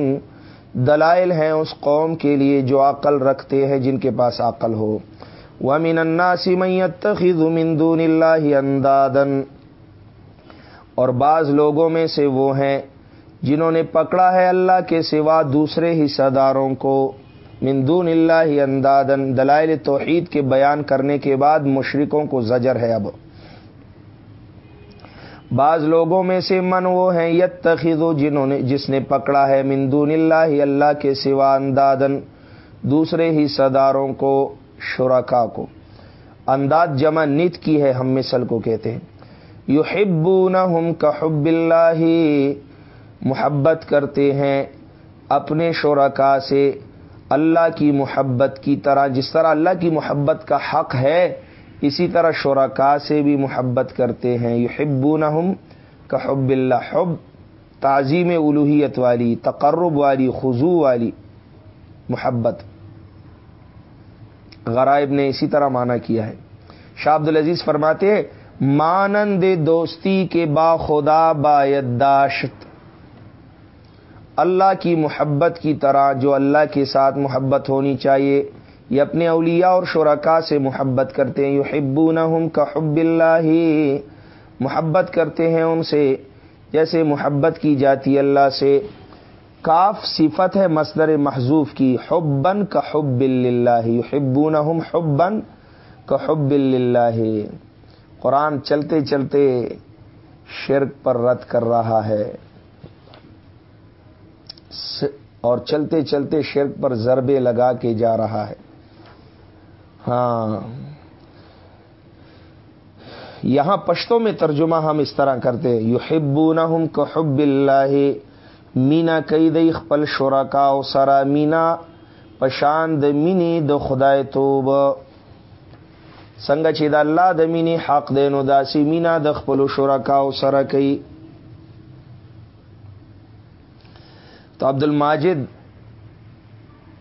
دلائل ہیں اس قوم کے لیے جو عقل رکھتے ہیں جن کے پاس عقل ہو۔ ومن الناس من يتخذ من دون اللہ اندادن اور بعض لوگوں میں سے وہ ہیں جنہوں نے پکڑا ہے اللہ کے سوا دوسرے حصہ داروں کو من دون اللہ اندادن دلائل توحید کے بیان کرنے کے بعد مشرکوں کو زجر ہے اب۔ بعض لوگوں میں سے من وہ ہیں یت تخیدو جنہوں نے جس نے پکڑا ہے مندون اللہ اللہ کے سوا اندادن دوسرے ہی صداروں کو شرکا کو۔ انداز جمع نت کی ہے ہم مثل کو کہتے ہیں۔ یو ہم کا حب اللہ محبت کرتے ہیں اپنے شرکا سے اللہ کی محبت کی طرح، جس طرح اللہ کی محبت کا حق ہے، اسی طرح شرکا سے بھی محبت کرتے ہیں۔ یو ہم کا حب اللہ حب تعظیم الوحیت والی، تقرب والی خضو والی محبت۔ غرائب نے اسی طرح مانا کیا ہے۔ شاہ عبد العزیز فرماتے ہیں مانند دوستی کے با خدا با یداشت اللہ کی محبت کی طرح جو اللہ کے ساتھ محبت ہونی چاہیے، یہ اپنے اولیاء اور شرکا سے محبت کرتے ہیں۔ یو کا حب اللہ۔ محبت کرتے ہیں ان سے، جیسے محبت کی جاتی اللہ سے۔ کاف صفت ہے مصدر محضوف کی حبن کا حب اللہ۔ یحبونہم حبن کا حب اللہ۔ قرآن چلتے چلتے شرک پر رد کر رہا ہے۔ اور چلتے چلتے شرک پر ضربے لگا کے جا رہا ہے۔ ہاں۔ یہاں پشتوں میں ترجمہ ہم اس طرح کرتے ہیں۔ یو ہبون کو اللہ، مینا کئی دئی خپل شورا کا سرا، مینا پشاند مینی د خدائے توب سنگ چې د الله د مینې حق دی، نو داسې مینا د خپل شرکاو سره کوي. تو عبد الماجد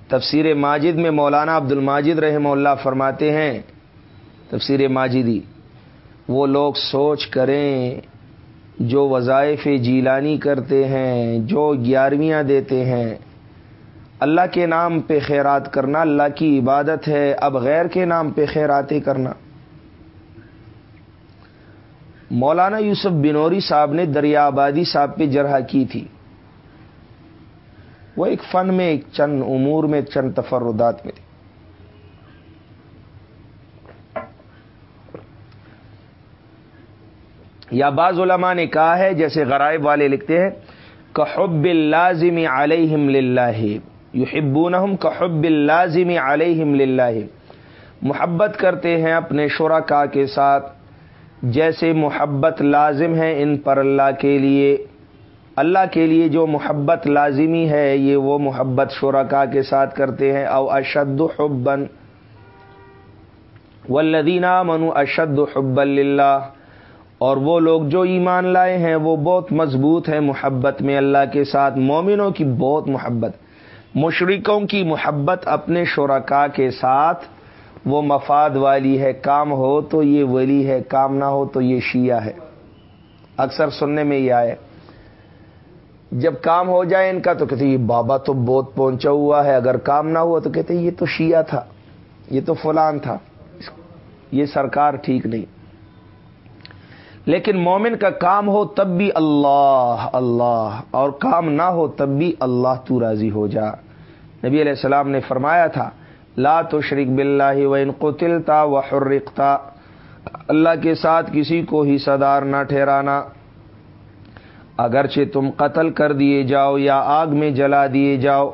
تفسیر ماجد میں مولانا عبد الماجد رحم اللہ فرماتے ہیں، تفسیر ماجدی، وہ لوگ سوچ کریں جو وظائف جیلانی کرتے ہیں، جو گیارہویاں دیتے ہیں اللہ کے نام پہ خیرات کرنا، اللہ کی عبادت ہے، اب غیر کے نام پہ خیراتیں کرنا۔ مولانا یوسف بنوری صاحب نے دریا آبادی صاحب پہ جرح کی تھی۔ وہ ایک فن میں، ایک چند امور میں چند تفردات میں تھی یا بعض علماء نے کہا ہے، جیسے غرائب والے لکھتے ہیں، کہ حب لازمی علیہم للہ۔ یحبونہم کحب اللازم علیہم للہ۔ محبت کرتے ہیں اپنے شرکا کے ساتھ۔ جیسے محبت لازم ہے ان پر اللہ کے لیے۔ اللہ کے لیے جو محبت لازمی ہے، یہ وہ محبت شرکا کے ساتھ کرتے ہیں۔ او اشد حبن والذین منو اشد حب اللہ اور وہ لوگ جو ایمان لائے ہیں، وہ بہت مضبوط ہیں محبت میں اللہ کے ساتھ۔ مومنوں کی بہت محبت۔ مشرقوں کی محبت اپنے شرکا کے ساتھ وہ مفاد والی ہے، کام ہو تو یہ ولی ہے، کام نہ ہو تو یہ شیعہ ہے۔ اکثر سننے میں یہ آئے، جب کام ہو جائے ان کا تو کہتے یہ بابا تو بہت پہنچا ہوا ہے، اگر کام نہ ہوا تو کہتے یہ تو شیعہ تھا، یہ تو فلان تھا، یہ سرکار ٹھیک نہیں۔ لیکن مومن کا کام ہو تب بھی اللہ اللہ، اور کام نہ ہو تب بھی اللہ تو راضی ہو جا۔ نبی علیہ السلام نے فرمایا تھا، لا تو شریک بلّہ و ان قتلتا و حرقتا اللہ کے ساتھ کسی کو ہی صدار نہ ٹھہرانا۔ اگرچہ تم قتل کر دیے جاؤ یا آگ میں جلا دیے جاؤ،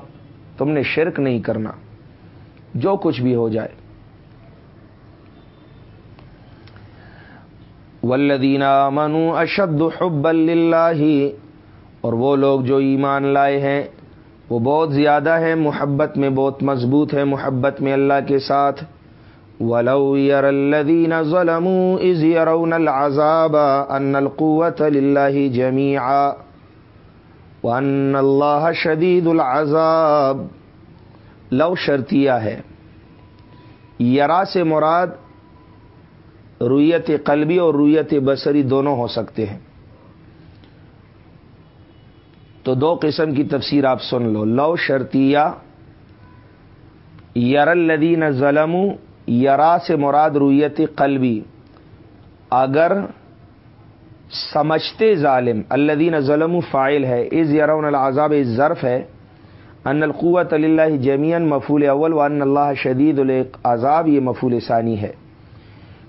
تم نے شرک نہیں کرنا۔ جو کچھ بھی ہو جائے۔ ولدینہ منو اشد حب اللہ اور وہ لوگ جو ایمان لائے ہیں وہ بہت زیادہ ہے، محبت میں بہت مضبوط ہے، محبت میں اللہ کے ساتھ۔ ولو ير الذين ظلموا اذ يرون العذاب ان القوه لله جميعا وان الله شديد العذاب۔ لو شرطیہ ہے۔ یرا سے مراد رویت قلبی اور رویت بصری دونوں ہو سکتے ہیں۔ تو دو قسم کی تفسیر آپ سن لو۔ لو شرطیہ یر الدین ظلم یرا سے مراد رویت قلبی۔ اگر سمجھتے ظالم الدین ظلم فائل ہے از یرون العذاب ظرف ہے، ان القوت اللہ جمین مفول اول و ان اللہ شدید العذاب، یہ مفول ثانی ہے۔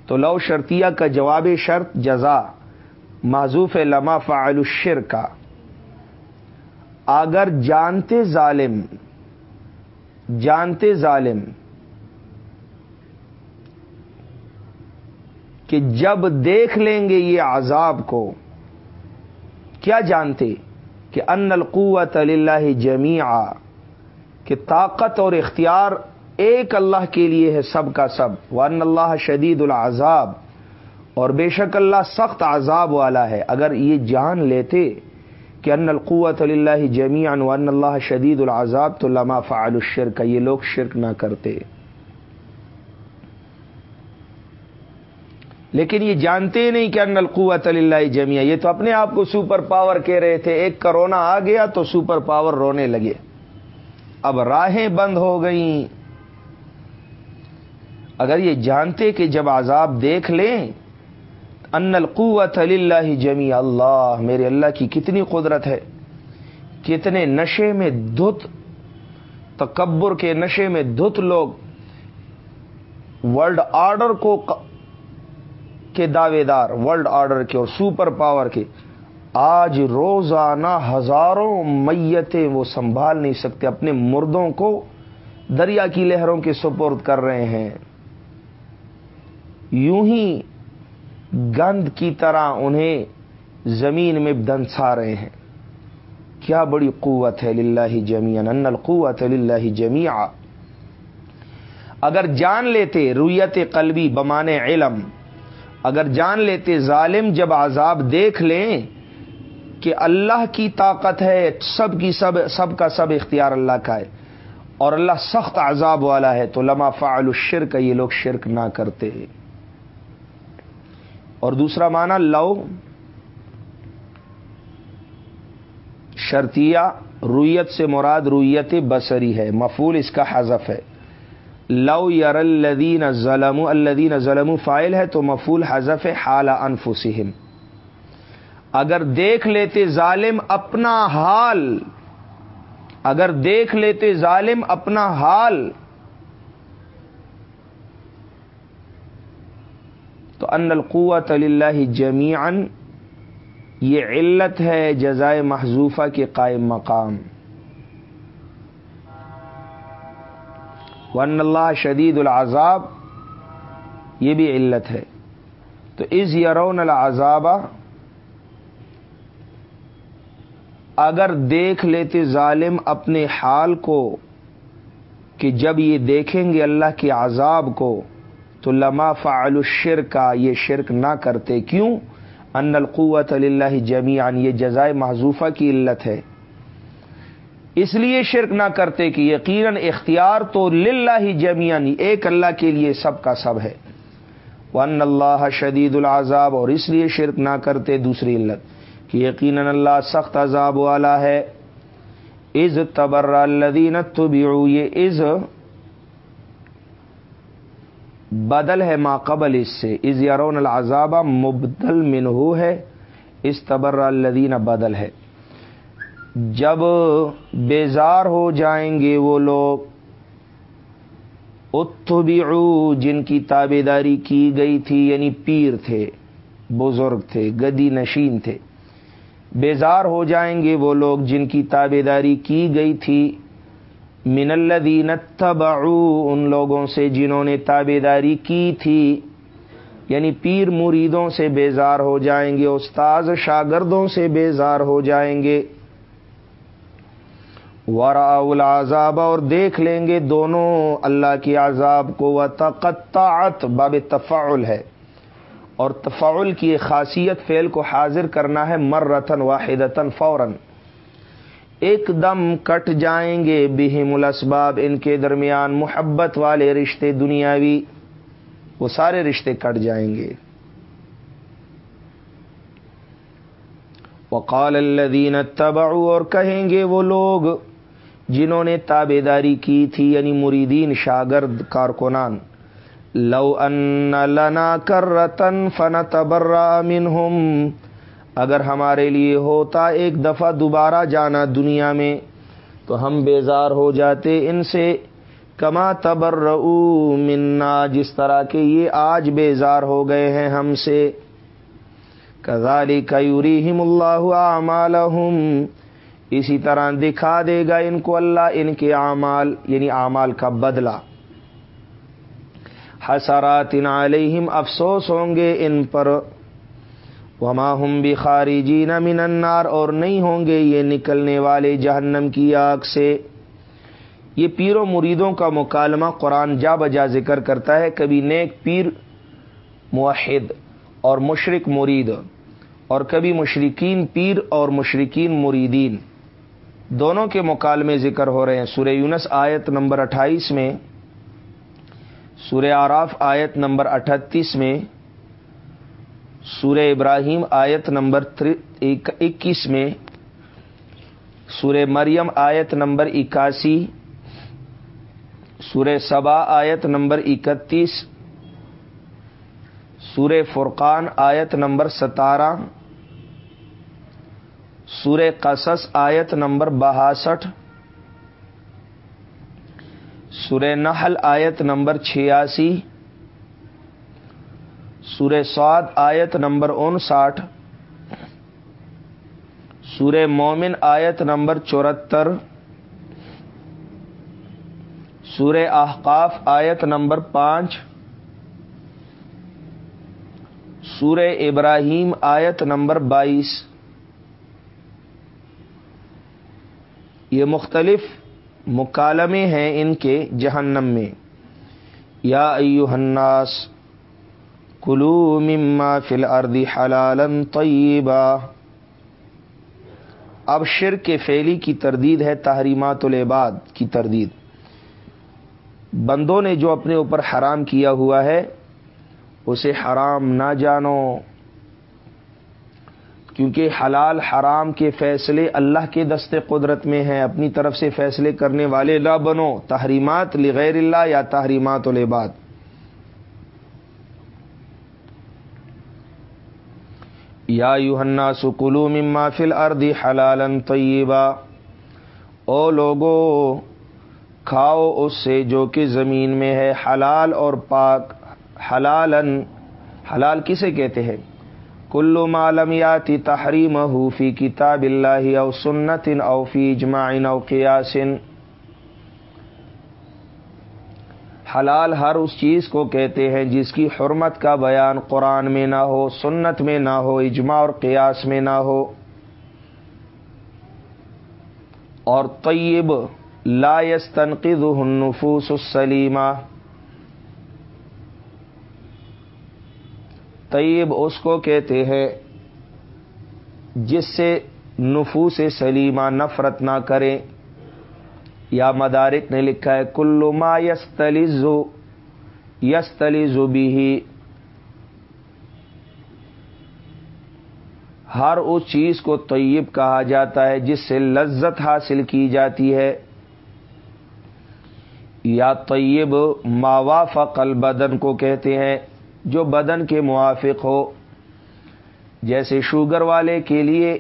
تو لو شرطیہ کا جواب شرط جزا معذوف لما فعل الشر کا اگر جانتے ظالم جانتے ظالم کہ جب دیکھ لیں گے یہ عذاب کو، کیا جانتے کہ ان القوت اللہ جمیع کہ طاقت اور اختیار ایک اللہ کے لیے ہے سب کا سب ون اللہ شدید العذاب اور بے شک اللہ سخت عذاب والا ہے۔ اگر یہ جان لیتے کہ ان القوت اللہ جمی ون اللہ شدید العذاب تو لما فعل الشرک، یہ لوگ شرک نہ کرتے۔ لیکن یہ جانتے نہیں کہ ان القوت اللہ جمیا یہ تو اپنے آپ کو سپر پاور کہہ رہے تھے، ایک کرونا آ گیا تو سپر پاور رونے لگے۔ اب راہیں بند ہو گئیں۔ اگر یہ جانتے کہ جب عذاب دیکھ لیں ان القوت اللہ جمی اللہ میرے اللہ کی کتنی قدرت ہے، کتنے نشے میں دھت، تکبر کے نشے میں دھت لوگ ورلڈ آرڈر کو کے دعوے دار ورلڈ آرڈر کے اور سپر پاور کے. آج روزانہ ہزاروں میتیں وہ سنبھال نہیں سکتے، اپنے مردوں کو دریا کی لہروں کے سپرد کر رہے ہیں۔ یوں ہی گند کی طرح انہیں زمین میں دنسا رہے ہیں۔ کیا بڑی قوت ہے للہ جمیا ان القوت للہ جمیا اگر جان لیتے رویت قلبی بمانے علم، اگر جان لیتے ظالم جب عذاب دیکھ لیں کہ اللہ کی طاقت ہے، سب کی سب سب کا سب اختیار اللہ کا ہے، اور اللہ سخت عذاب والا ہے، تو لما فعل الشرک، یہ لوگ شرک نہ کرتے۔ اور دوسرا معنی لو، شرطیہ، رویت سے مراد رویت بصری ہے مفول اس کا حذف ہے۔ لو یار الدین ظلم الدین ظلم فائل ہے تو مفول حذف حال انفسہم۔ اگر دیکھ لیتے ظالم اپنا حال، اگر دیکھ لیتے ظالم اپنا حال ان القوت اللہ جمیان یہ علت ہے جزائے محضوفہ کے قائم مقام۔ ون اللہ شدید العذاب، یہ بھی علت ہے۔ تو از یرون العذاب، اگر دیکھ لیتے ظالم اپنے حال کو، کہ جب یہ دیکھیں گے اللہ کے عذاب کو تو لما فعل الشرک کا یہ شرک نہ کرتے کیوں؟ ان القوت اللہ جمیان یہ جزائے محضوفہ کی علت ہے۔ اس لیے شرک نہ کرتے کہ یقیناً اختیار تو للہ جمیان ایک اللہ کے لیے سب کا سب ہے۔ ون اللہ شدید العذاب، اور اس لیے شرک نہ کرتے دوسری علت، کہ یقیناً اللہ سخت عذاب والا ہے۔ از تبر الدین یہ از بدل ہے ما قبل اس سے۔ از یارون العذاب مبدل منہو ہے اس تبر الدین بدل ہے۔ جب بیزار ہو جائیں گے وہ لوگ، اتبعو جن کی تابے داری کی گئی تھی یعنی پیر تھے، بزرگ تھے، گدی نشین تھے۔ بیزار ہو جائیں گے وہ لوگ جن کی تابے داری کی گئی تھی من الذین اتبعو ان لوگوں سے جنہوں نے تابے داری کی تھی یعنی پیر مریدوں سے بیزار ہو جائیں گے، استاذ شاگردوں سے بیزار ہو جائیں گے۔ ورا العذاب، اور دیکھ لیں گے دونوں، اللہ کی عذاب کو وہ تقطعت باب تفاعل ہے۔ اور تفاعل کی خاصیت، فعل کو حاضر کرنا ہے مر رتن واحدتن فوراً۔ ایک دم کٹ جائیں گے بہم الاسباب ان کے درمیان محبت والے رشتے دنیاوی، وہ سارے رشتے کٹ جائیں گے۔ وقال الذین اتبعوا، اور کہیں گے وہ لوگ جنہوں نے تابے داری کی تھی یعنی مریدین، شاگرد، کارکنان۔ لو ان لنا کر رتن فن تبرا منہم اگر ہمارے لیے ہوتا ایک دفعہ دوبارہ جانا دنیا میں، تو ہم بیزار ہو جاتے ان سے۔ کما تبر منا، جس طرح کے یہ آج بیزار ہو گئے ہیں ہم سے۔ کزاری کیوریم اللہ اعمالہم۔ اسی طرح دکھا دے گا ان کو اللہ ان کے اعمال یعنی اعمال کا بدلہ۔ حسرات علیہم افسوس ہوں گے ان پر۔ وما ہم بھی خارجین من النار، اور نہیں ہوں گے یہ نکلنے والے جہنم کی آگ سے۔ یہ پیر و مریدوں کا مکالمہ قرآن جا بجا ذکر کرتا ہے، کبھی نیک پیر معاہد اور مشرق مرید، اور کبھی مشرقین پیر اور مشرقین مریدین۔ دونوں کے مکالمے ذکر ہو رہے ہیں۔ سورہ یونس آیت نمبر اٹھائیس میں، سورہ آراف آیت نمبر اٹھتیس میں سورہ ابراہیم آیت نمبر اکیس میں سورہ مریم آیت نمبر اکاسی، سورہ سبا آیت نمبر اکتیس، سورہ فرقان آیت نمبر ستارہ، سورہ قصص آیت نمبر بہاسٹھ، سورہ نحل آیت نمبر چھیاسی سورہ سعد آیت نمبر انساٹھ، سورہ مومن آیت نمبر چورہتر سورہ احقاف آیت نمبر پانچ، سورہ ابراہیم آیت نمبر بائیس۔ یہ مختلف مکالمے ہیں ان کے جہنم میں۔ یا ایو الناس کلو مما فل اردی حلالن طیبا اب شر کے فیلی کی تردید ہے، تحریمات العباد کی تردید۔ بندوں نے جو اپنے اوپر حرام کیا ہوا ہے، اسے حرام نہ جانو۔ کیونکہ حلال حرام کے فیصلے اللہ کے دست قدرت میں ہیں، اپنی طرف سے فیصلے کرنے والے لا بنو۔ تحریمات لغیر اللہ یا تحریمات العباد۔ یا یوہنا سکلو مما فل اردی حلالن طیبہ او لوگو، کھاؤ اس سے جو کہ زمین میں ہے حلال اور پاک۔ حلالن، حلال کسے کہتے ہیں؟ کلو معلومیاتی تحریم فی کتاب اللہ او سنت او فی اجماعین او قیاسن۔ حلال ہر اس چیز کو کہتے ہیں جس کی حرمت کا بیان قرآن میں نہ ہو، سنت میں نہ ہو، اجماع اور قیاس میں نہ ہو۔ اور طیب لا يستنقذ النفوس السلیمہ۔ طیب اس کو کہتے ہیں جس سے نفوس سلیمہ نفرت نہ کریں۔ یا مدارک نے لکھا ہے، کلو ما یس تلیزو یس تلیزو بھی ہر اس چیز کو طیب کہا جاتا ہے جس سے لذت حاصل کی جاتی ہے۔ یا طیب ماوافق البدن کو کہتے ہیں، جو بدن کے موافق ہو۔ جیسے شوگر والے کے لیے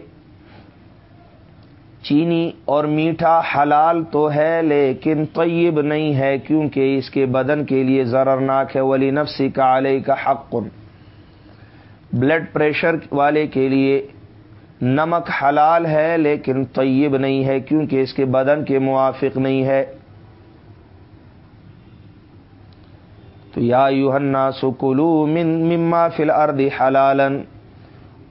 چینی اور میٹھا حلال تو ہے، لیکن طیب نہیں ہے، کیونکہ اس کے بدن کے لیے ضررناک ہے۔ ولی نفسی کا علیہ کا حق۔ بلڈ پریشر والے کے لیے نمک حلال ہے، لیکن طیب نہیں ہے، کیونکہ اس کے بدن کے موافق نہیں ہے۔ تو یا یوہنا سکلو من مما فل ارد حلالن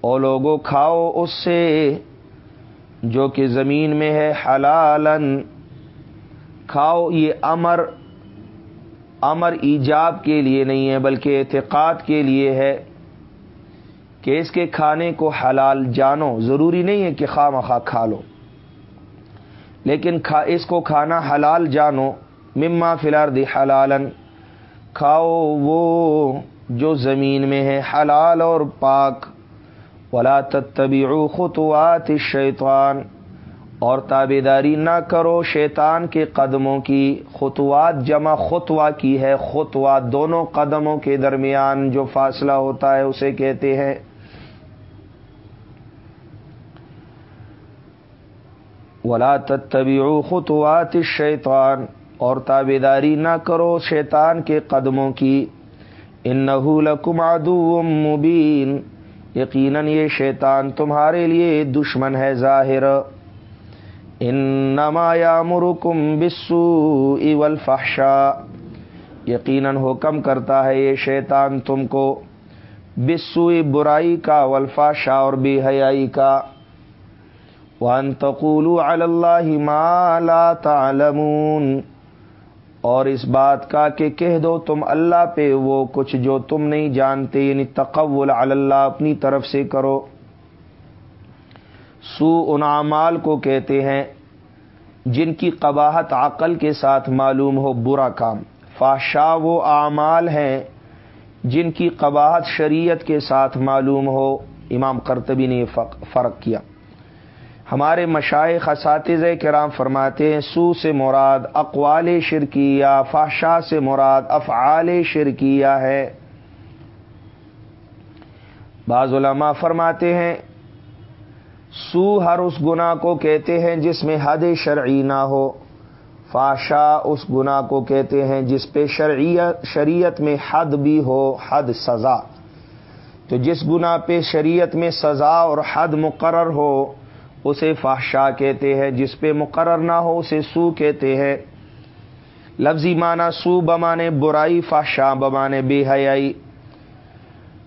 او لوگو، کھاؤ اس سے۔ جو کہ زمین میں ہے حلالن، کھاؤ، یہ امر امر ایجاب کے لیے نہیں ہے، بلکہ اعتقاد کے لیے ہے کہ اس کے کھانے کو حلال جانو۔ ضروری نہیں ہے کہ خواہ مخواہ کھا لو، لیکن اس کو کھانا حلال جانو۔ مما فلار دی حلالن، کھاؤ وہ جو زمین میں ہے، حلال اور پاک۔ ولا تتبعوا خطوات الشیطان، اور تابے داری نہ کرو شیطان کے قدموں کی۔ خطوات جمع خطوا کی ہے خطوا دونوں قدموں کے درمیان جو فاصلہ ہوتا ہے اسے کہتے ہیں۔ ولا تتبعوا خطوات الشیطان، اور تابے داری نہ کرو شیطان کے قدموں کی۔ ان لکم عدو مبین۔ یقیناً یہ شیطان تمہارے لیے دشمن ہے ظاہر۔ ان نمایا مرکم بسو اول فحشا یقیناً حکم کرتا ہے یہ شیطان تم کو بسوئی برائی کا ولفا شاہ اور بے حیائی کا۔ وان تقول اللہ ما لا تعلمون۔ اور اس بات کا کہ کہہ دو تم اللہ پہ وہ کچھ جو تم نہیں جانتے یعنی تقول اللہ، اپنی طرف سے کرو۔ سو ان اعمال کو کہتے ہیں جن کی قباحت عقل کے ساتھ معلوم ہو، برا کام۔ فاشا وہ اعمال ہیں جن کی قباحت شریعت کے ساتھ معلوم ہو۔ امام کرتبی نے فرق کیا۔ ہمارے مشائق اساتذ کرام فرماتے ہیں، سو سے مراد اقوال شرکیہ فاشا سے مراد افعال شرکیہ ہے۔ بعض علماء فرماتے ہیں، سو ہر اس گناہ کو کہتے ہیں جس میں حد شرعی نہ ہو۔ فاشا اس گناہ کو کہتے ہیں جس پہ شرعیت شریعت میں حد بھی ہو، حد سزا۔ تو جس گناہ پہ شریعت میں سزا اور حد مقرر ہو اسے فاشا کہتے ہیں، جس پہ مقرر نہ ہو اسے سو کہتے ہیں۔ لفظی معنی سو بمانے، برائی فاشا بمانے، بے حیائی۔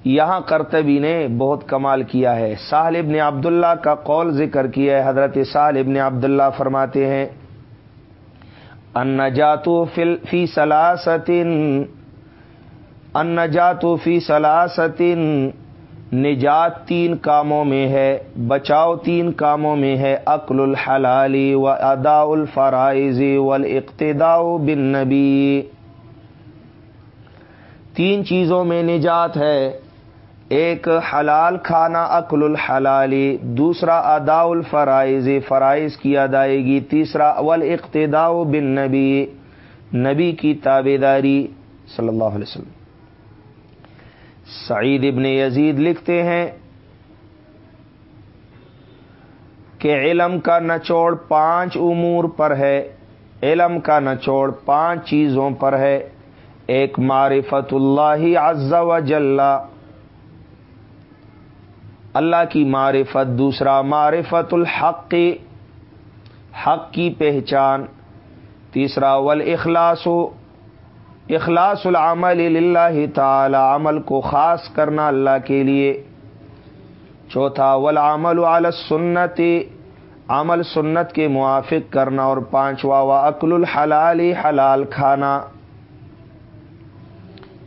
یہاں کرتبی نے بہت کمال کیا ہے۔ ساحل ابن عبداللہ کا قول ذکر کیا ہے، حضرت ساحل ابن عبداللہ فرماتے ہیں ان جاتو فی سلاستن ان جاتو فی سلاستن نجات تین کاموں میں ہے، بچاؤ تین کاموں میں ہے عقل الحلالی و ادا الفرائض والاقتداء بن نبی تین چیزوں میں نجات ہے، ایک حلال کھانا عقل الحلالی دوسرا ادا الفرائض، فرائض کی ادائیگی، تیسرا اول اقتدا بن نبی نبی کی تابے داری صلی اللہ علیہ وسلم۔ سعید ابن یزید لکھتے ہیں کہ علم کا نچوڑ پانچ امور پر ہے، علم کا نچوڑ پانچ چیزوں پر ہے۔ ایک معرفت اللہ عز و جل۔ اللہ کی معرفت، دوسرا معرفت الحق، حق کی پہچان، تیسرا ول اخلاص العمل اللہ تعالی، عمل کو خاص کرنا اللہ کے لیے۔ چوتھا، والعمل علی سنت عمل سنت کے موافق کرنا۔ اور پانچواں و عقل الحلال، حلال کھانا۔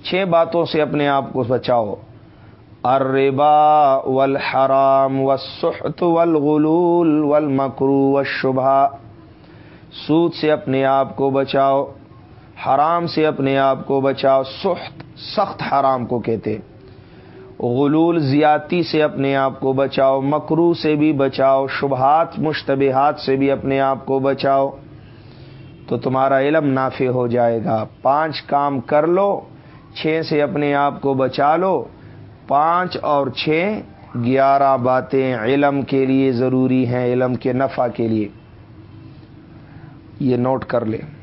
چھ باتوں سے اپنے آپ کو بچاؤ۔ اربا والحرام والسحت والغلول والمکرو والشبہ۔ سود سے اپنے آپ کو بچاؤ۔ حرام سے اپنے آپ کو بچاؤ، سخت سخت حرام کو کہتے۔ غلول زیاتی سے اپنے آپ کو بچاؤ مکرو سے بھی بچاؤ، شبہات، مشتبہات سے بھی اپنے آپ کو بچاؤ۔ تو تمہارا علم نافع ہو جائے گا۔ پانچ کام کر لو، چھ سے اپنے آپ کو بچا لو۔ پانچ اور چھ گیارہ باتیں علم کے لیے ضروری ہیں، علم کے نفع کے لیے۔ یہ نوٹ کر لیں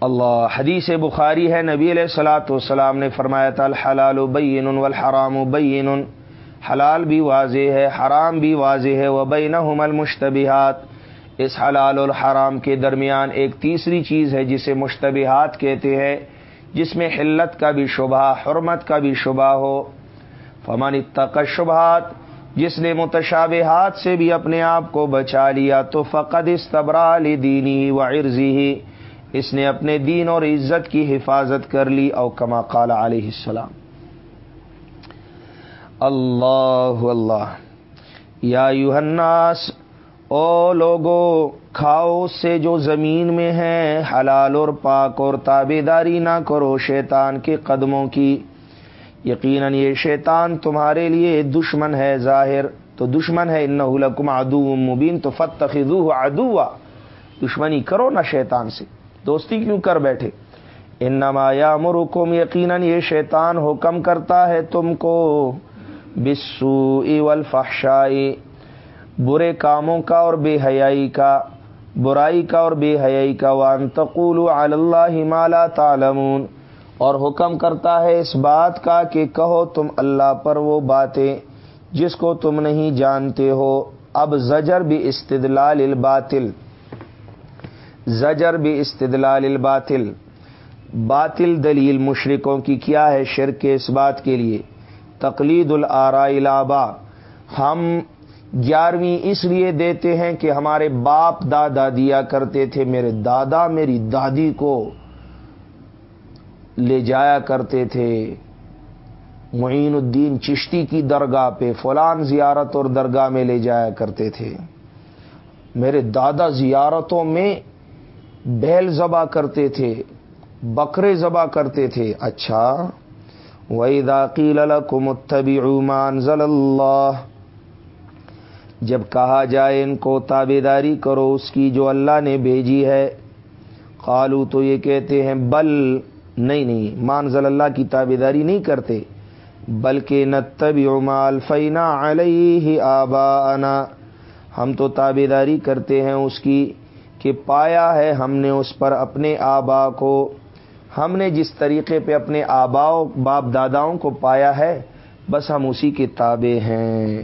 اللہ، حدیث بخاری ہے، نبی علیہ السلاۃ والسلام نے فرمایا تھا، الحلال بین والحرام بین حلال بھی واضح ہے، حرام بھی واضح ہے وہ بین المشتبہات۔ اس حلال الحرام کے درمیان ایک تیسری چیز ہے، جسے مشتبہات کہتے ہیں، جس میں حلت کا بھی شبہ، حرمت کا بھی شبہ ہو۔ فمن اتق شبہات جس نے متشابہات سے بھی اپنے آپ کو بچا لیا، تو فقد استبرا دینی و عرضی ہی اس نے اپنے دین اور عزت کی حفاظت کر لی، او کما قال علیہ السلام. اللہ اللہ. یا یوحناس او لوگو، کھاؤ سے جو زمین میں ہے، حلال اور پاک اور تابے داری نہ کرو شیطان کے قدموں کی. یقیناً یہ شیطان تمہارے لیے دشمن ہے، ظاہر تو دشمن ہے ان لکم مبین، تو فتح ادو دشمنی کرو نہ شیطان سے. دوستی کیوں کر بیٹھے؟ ان نمایا مرکم یقیناً یہ شیطان حکم کرتا ہے تم کو بسو والفحشائی برے کاموں کا اور بے حیائی کا، برائی کا اور بے حیائی کا، وان تقول اللہ مالا تعلمون۔ اور حکم کرتا ہے اس بات کا کہ کہو تم اللہ پر وہ باتیں جس کو تم نہیں جانتے ہو۔ اب زجر بھی استدلال الباطل۔ زجر بھی استدلال الباطل۔ باطل دلیل مشرقوں کی کیا ہے شرک کے اس بات کے لیے؟ تقلید الآبا ہم گیارہویں اس لیے دیتے ہیں کہ ہمارے باپ دادا دیا کرتے تھے، میرے دادا میری دادی کو لے جایا کرتے تھے۔ معین الدین چشتی کی درگاہ پہ فلان زیارت اور درگاہ میں لے جایا کرتے تھے۔ میرے دادا زیارتوں میں بیل ذبح کرتے تھے، بکرے ذبح کرتے تھے۔ اچھا وہی داقیل الکمتبی عمان ضل اللہ جب کہا جائے ان کو تابے داری کرو، اس کی جو اللہ نے بھیجی ہے۔ قالو تو یہ کہتے ہیں، بل، نہیں نہیں مانزل اللہ کی تابے داری نہیں کرتے، بلکہ نتبی عمال فینا علیہ آبا ہم تو تابے داری کرتے ہیں اس کی۔ کہ پایا ہے ہم نے اس پر اپنے آبا کو۔ ہم نے جس طریقے پہ اپنے آباؤ باپ داداؤں کو پایا ہے، بس ہم اسی کے تابے ہیں۔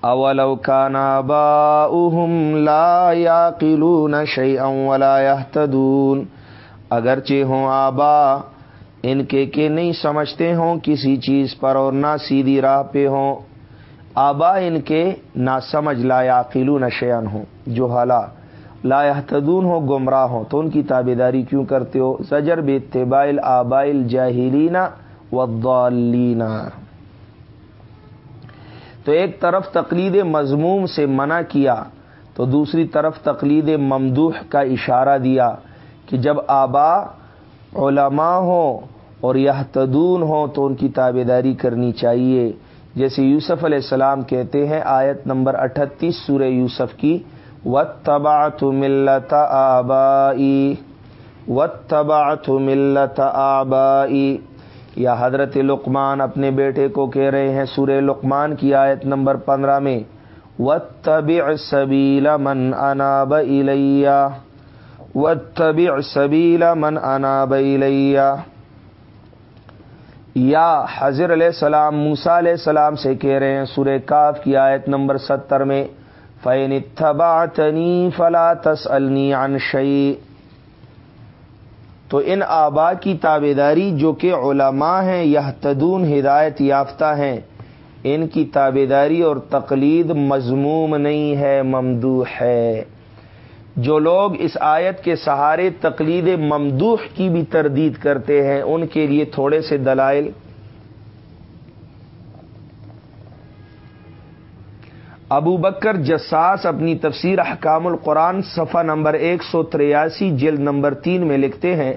اولو کان آباؤہم لا یاقلون شیئا ولا یہتدون اگرچہ ہوں آبا، ان کے کہ نہیں سمجھتے ہوں کسی چیز پر اور نہ سیدھی راہ پہ ہوں۔ آبا ان کے نہ سمجھ لا یاقلون شیئن ہوں، جو حالا لا یہتدون ہو، گمراہ ہوں۔ تو ان کی تابے داری کیوں کرتے ہو؟ زجر بے طبائل آبائل جاہلینا والضالین۔ تو ایک طرف تقلید مضموم سے منع کیا، تو دوسری طرف تقلید ممدوح کا اشارہ دیا کہ جب آبا علماء ہوں اور یہ تدون ہوں، تو ان کی تابے داری کرنی چاہیے۔ جیسے یوسف علیہ السلام کہتے ہیں، آیت نمبر اٹھتیس، سورہ یوسف کی و تبا ملت آبائی و تبا ملت آبائی یا حضرت لقمان اپنے بیٹے کو کہہ رہے ہیں، سورہ لقمان کی آیت نمبر پندرہ میں و طبع سبیلا من اناب الیہ و طبع سبیلا من اناب الیہ یا حضر علیہ السلام موسا علیہ السلام سے کہہ رہے ہیں، سورہ کاف کی آیت نمبر ستر میں فین تنی فلا تس عن شعی تو ان آبا کی تابے داری جو کہ علماء ہیں یا تدون ہدایت یافتہ ہیں، ان کی تابے داری اور تقلید مضموم نہیں ہے، ممدوح ہے۔ جو لوگ اس آیت کے سہارے تقلید ممدوح کی بھی تردید کرتے ہیں، ان کے لیے تھوڑے سے دلائل۔ ابو بکر جساس اپنی تفسیر احکام القرآن صفحہ نمبر ایک سو تریاسی، جلد نمبر تین میں لکھتے ہیں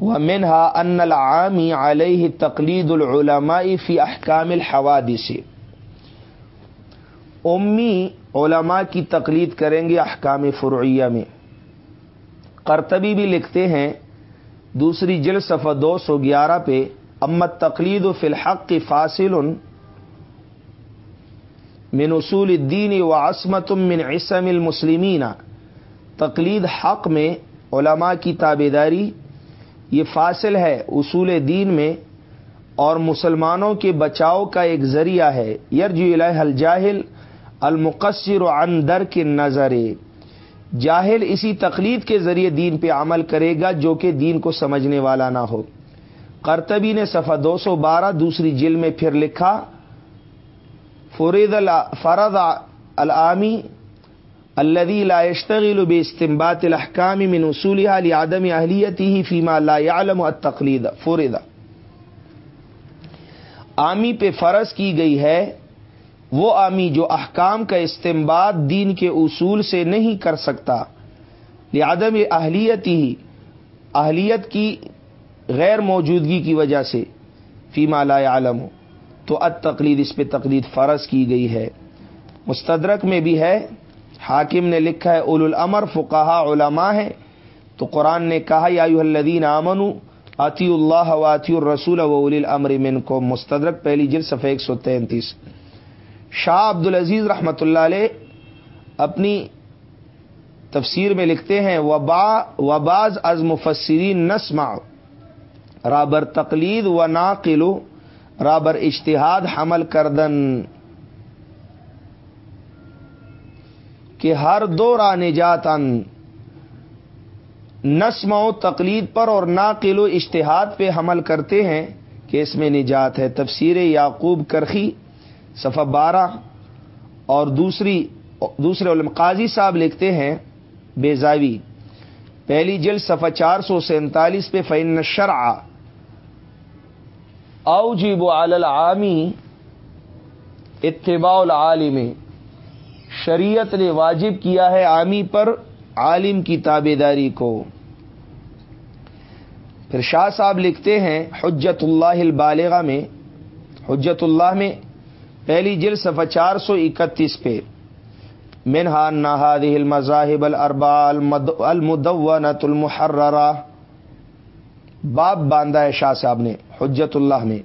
وہ منہا ان العامی علیہ تقلید العلماء فی احکام الحوادث۔ امی علماء کی تقلید کریں گے احکام فرعیہ میں۔ کرتبی بھی لکھتے ہیں، دوسری جلد صفحہ دو سو گیارہ پہ امت تقلید و فی الحق کی فاصل من اصول الدین و عصمت من عصم المسلمین۔ تقلید حق میں علماء کی تابے داری یہ فاصل ہے اصول دین میں، اور مسلمانوں کے بچاؤ کا ایک ذریعہ ہے۔ یرجو الہ الجاہل المقصر عن در کے نظر جاہل اسی تقلید کے ذریعے دین پہ عمل کرے گا جو کہ دین کو سمجھنے والا نہ ہو۔ کرتبی نے صفحہ دو سو بارہ، دوسری جل میں پھر لکھا فرید فرد العامی الدی لا يشتغل باستنباط الاحکام من اصولها لعدم اہلیته فيما لا يعلم التقلید۔ فرد عامی پہ فرض کی گئی ہے وہ عامی جو احکام کا استمباد دین کے اصول سے نہیں کر سکتا، لعدم اہلیت ہی اہلیت کی غیر موجودگی کی وجہ سے فیما لا عالم تو اد تقلید اس پہ تقلید فرض کی گئی ہے۔ مستدرک میں بھی ہے، حاکم نے لکھا ہے اول الامر فقہا علماء ہے تو قرآن نے کہا، یا الدین امن عطی اللہ واطی الرسول و اول الامر من کو مستدرک پہلی جل صفحہ ایک سو تینتیس۔ شاہ عبد العزیز رحمۃ اللہ علیہ اپنی تفسیر میں لکھتے ہیں، وبا، وباز از مفسرین نسما رابر تقلید و ناقلو رابر اشتہاد حمل کردن۔ کہ ہر دو را نجات نسم و تقلید پر اور ناقل و اشتہاد پہ حمل کرتے ہیں، کہ اس میں نجات ہے۔ تفسیر یعقوب کرخی صفحہ بارہ اور دوسری دوسرے علم قاضی صاحب لکھتے ہیں بیزاوی پہلی جلد صفحہ چار سو سینتالیس پہ فین شرع اوجیب العامی اتباع العالم۔ شریعت نے واجب کیا ہے عامی پر عالم کی تابے داری کو۔ پھر شاہ صاحب لکھتے ہیں حجت اللہ البالغہ میں۔ حجت اللہ میں پہلی جل صفحہ چار سو اکتیس پہ۔ منہا نہاد المذاہب الربا المدونت المحررہ۔ باب باندھا ہے شاہ صاحب نے، حجت اللہ میں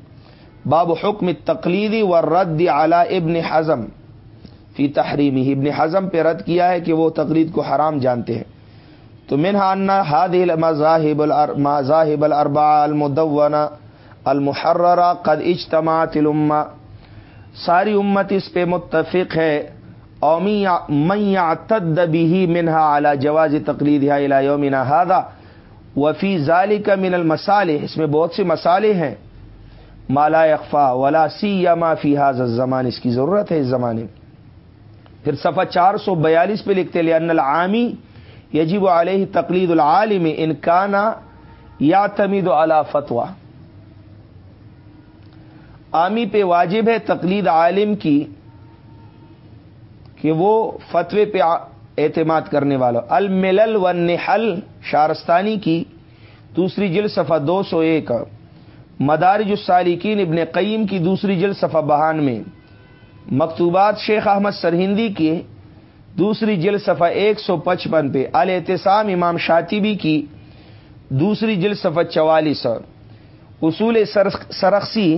باب حکم تقلیدی و رد اعلی ابن حزم۔ فی تحریمی ابن حزم پہ رد کیا ہے کہ وہ تقلید کو حرام جانتے ہیں۔ تو منہا ہاد المذاہب مذاہب الربا المدون المحررہ قد اجتماعت الامہ۔ ساری امت اس پہ متفق ہے۔ اومی من بھی منہا اعلی جواز تقلید یومنا ہادا وفی ظالی کا من المسالے اس میں بہت سے مسالے ہیں۔ مالا اقفا ولا سی یا فی حاض زمان اس کی ضرورت ہے اس زمانے میں۔ پھر صفحہ چار سو بیالیس پہ لکھتے لے ان العامی یجب علیہ تقلید العالم انکانا یا تمید اعلی فتوا عامی پہ واجب ہے تقلید عالم کی کہ وہ فتوے پہ اعتماد کرنے والا الملل و نحل شارستانی کی دوسری جل صفحہ دو سو ایک، مدارج السالکین ابن قیم کی دوسری جل صفحہ بہان میں، مکتوبات شیخ احمد سرہندی کی دوسری جل صفحہ ایک سو پچپن پہ الاحتسام امام شاطبی کی دوسری جل صفحہ چوالیس۔ اصول سرخسی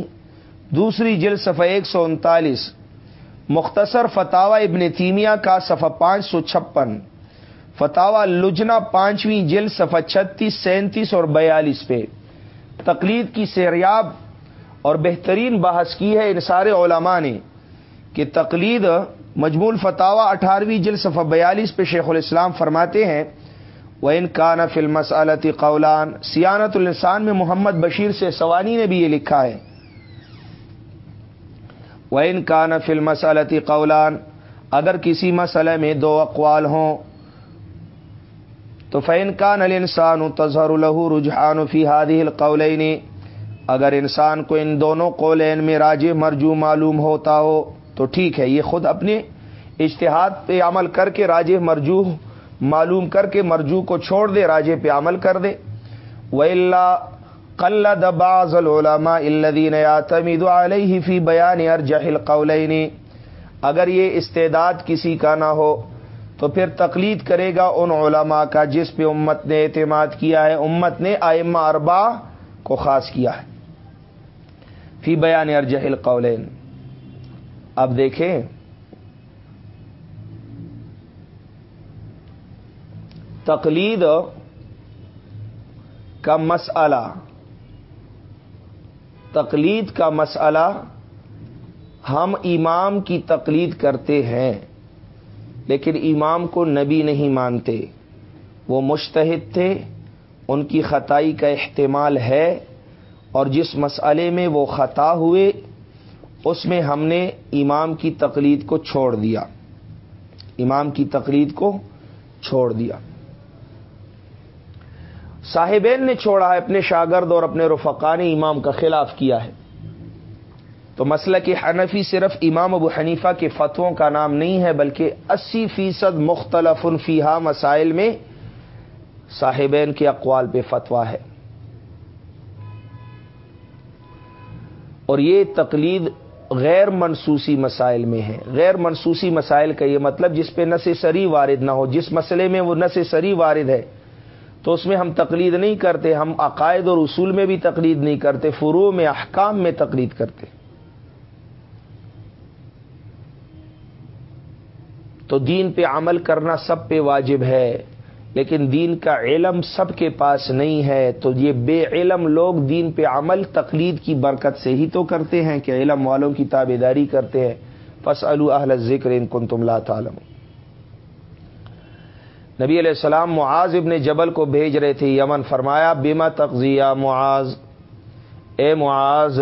دوسری جل صفحہ ایک سو انتالیس، مختصر فتوا ابن تیمیہ کا صفحہ پانچ سو چھپن۔ فتوا لجنا پانچویں جل صفحہ چھتیس، سینتیس اور بیالیس پہ۔ تقلید کی سیریاب اور بہترین بحث کی ہے ان سارے علماء نے کہ تقلید مجمول فتوا اٹھارہویں جل صفحہ بیالیس پہ شیخ الاسلام فرماتے ہیں وہ ان کا ن فلم قولان سیانت السان میں محمد بشیر سے سوانی نے بھی یہ لکھا ہے۔ وہ ان کا ن قولان اگر کسی مسئلے میں دو اقوال ہوں، تو فین کا نل انسان تظہر الہو رجحان فی ہادی القولین اگر انسان کو ان دونوں قولین میں راج مرجو معلوم ہوتا ہو، تو ٹھیک ہے، یہ خود اپنے اشتہاد پہ عمل کر کے راج مرجو معلوم کر کے مرجو کو چھوڑ دے راجے پہ عمل کر دے۔ و اللہ قلد بعض العلماء الذين يعتمد عليه في بيان ارجح القولين. اگر یہ استعداد کسی کا نہ ہو، تو پھر تقلید کرے گا ان علماء کا جس پہ امت نے اعتماد کیا ہے، امت نے آئمہ اربا کو خاص کیا ہے۔ فی بیان ارجح القولین۔ اب دیکھیں۔ تقلید کا مسئلہ۔ تقلید کا مسئلہ ہم امام کی تقلید کرتے ہیں، لیکن امام کو نبی نہیں مانتے۔ وہ مشتحد تھے، ان کی خطائی کا احتمال ہے اور جس مسئلے میں وہ خطا ہوئے، اس میں ہم نے امام کی تقلید کو چھوڑ دیا۔ امام کی تقلید کو چھوڑ دیا۔ صاحبین نے چھوڑا ہے، اپنے شاگرد اور اپنے رفقا نے امام کا خلاف کیا ہے۔ تو مسئلہ کہ حنفی صرف امام ابو حنیفہ کے فتووں کا نام نہیں ہے، بلکہ اسی فیصد مختلف فیحا مسائل میں صاحبین کے اقوال پہ فتوا ہے۔ اور یہ تقلید غیر منسوسی مسائل میں ہے۔ غیر منسوسی مسائل کا یہ مطلب جس پہ نس سری وارد نہ ہو، جس مسئلے میں وہ نس سری وارد ہے تو اس میں ہم تقلید نہیں کرتے، ہم عقائد اور اصول میں بھی تقلید نہیں کرتے فرو میں، احکام میں تقلید کرتے۔ تو دین پہ عمل کرنا سب پہ واجب ہے، لیکن دین کا علم سب کے پاس نہیں ہے۔ تو یہ بے علم لوگ دین پہ عمل تقلید کی برکت سے ہی تو کرتے ہیں کہ علم والوں کی تابے داری کرتے ہیں۔ فس اہل ذکر ان کن تم لا تعلم نبی علیہ السلام معاذ ابن جبل کو بھیج رہے تھے، یمن فرمایا بیما تقزیہ معاذ؟ اے معاذ،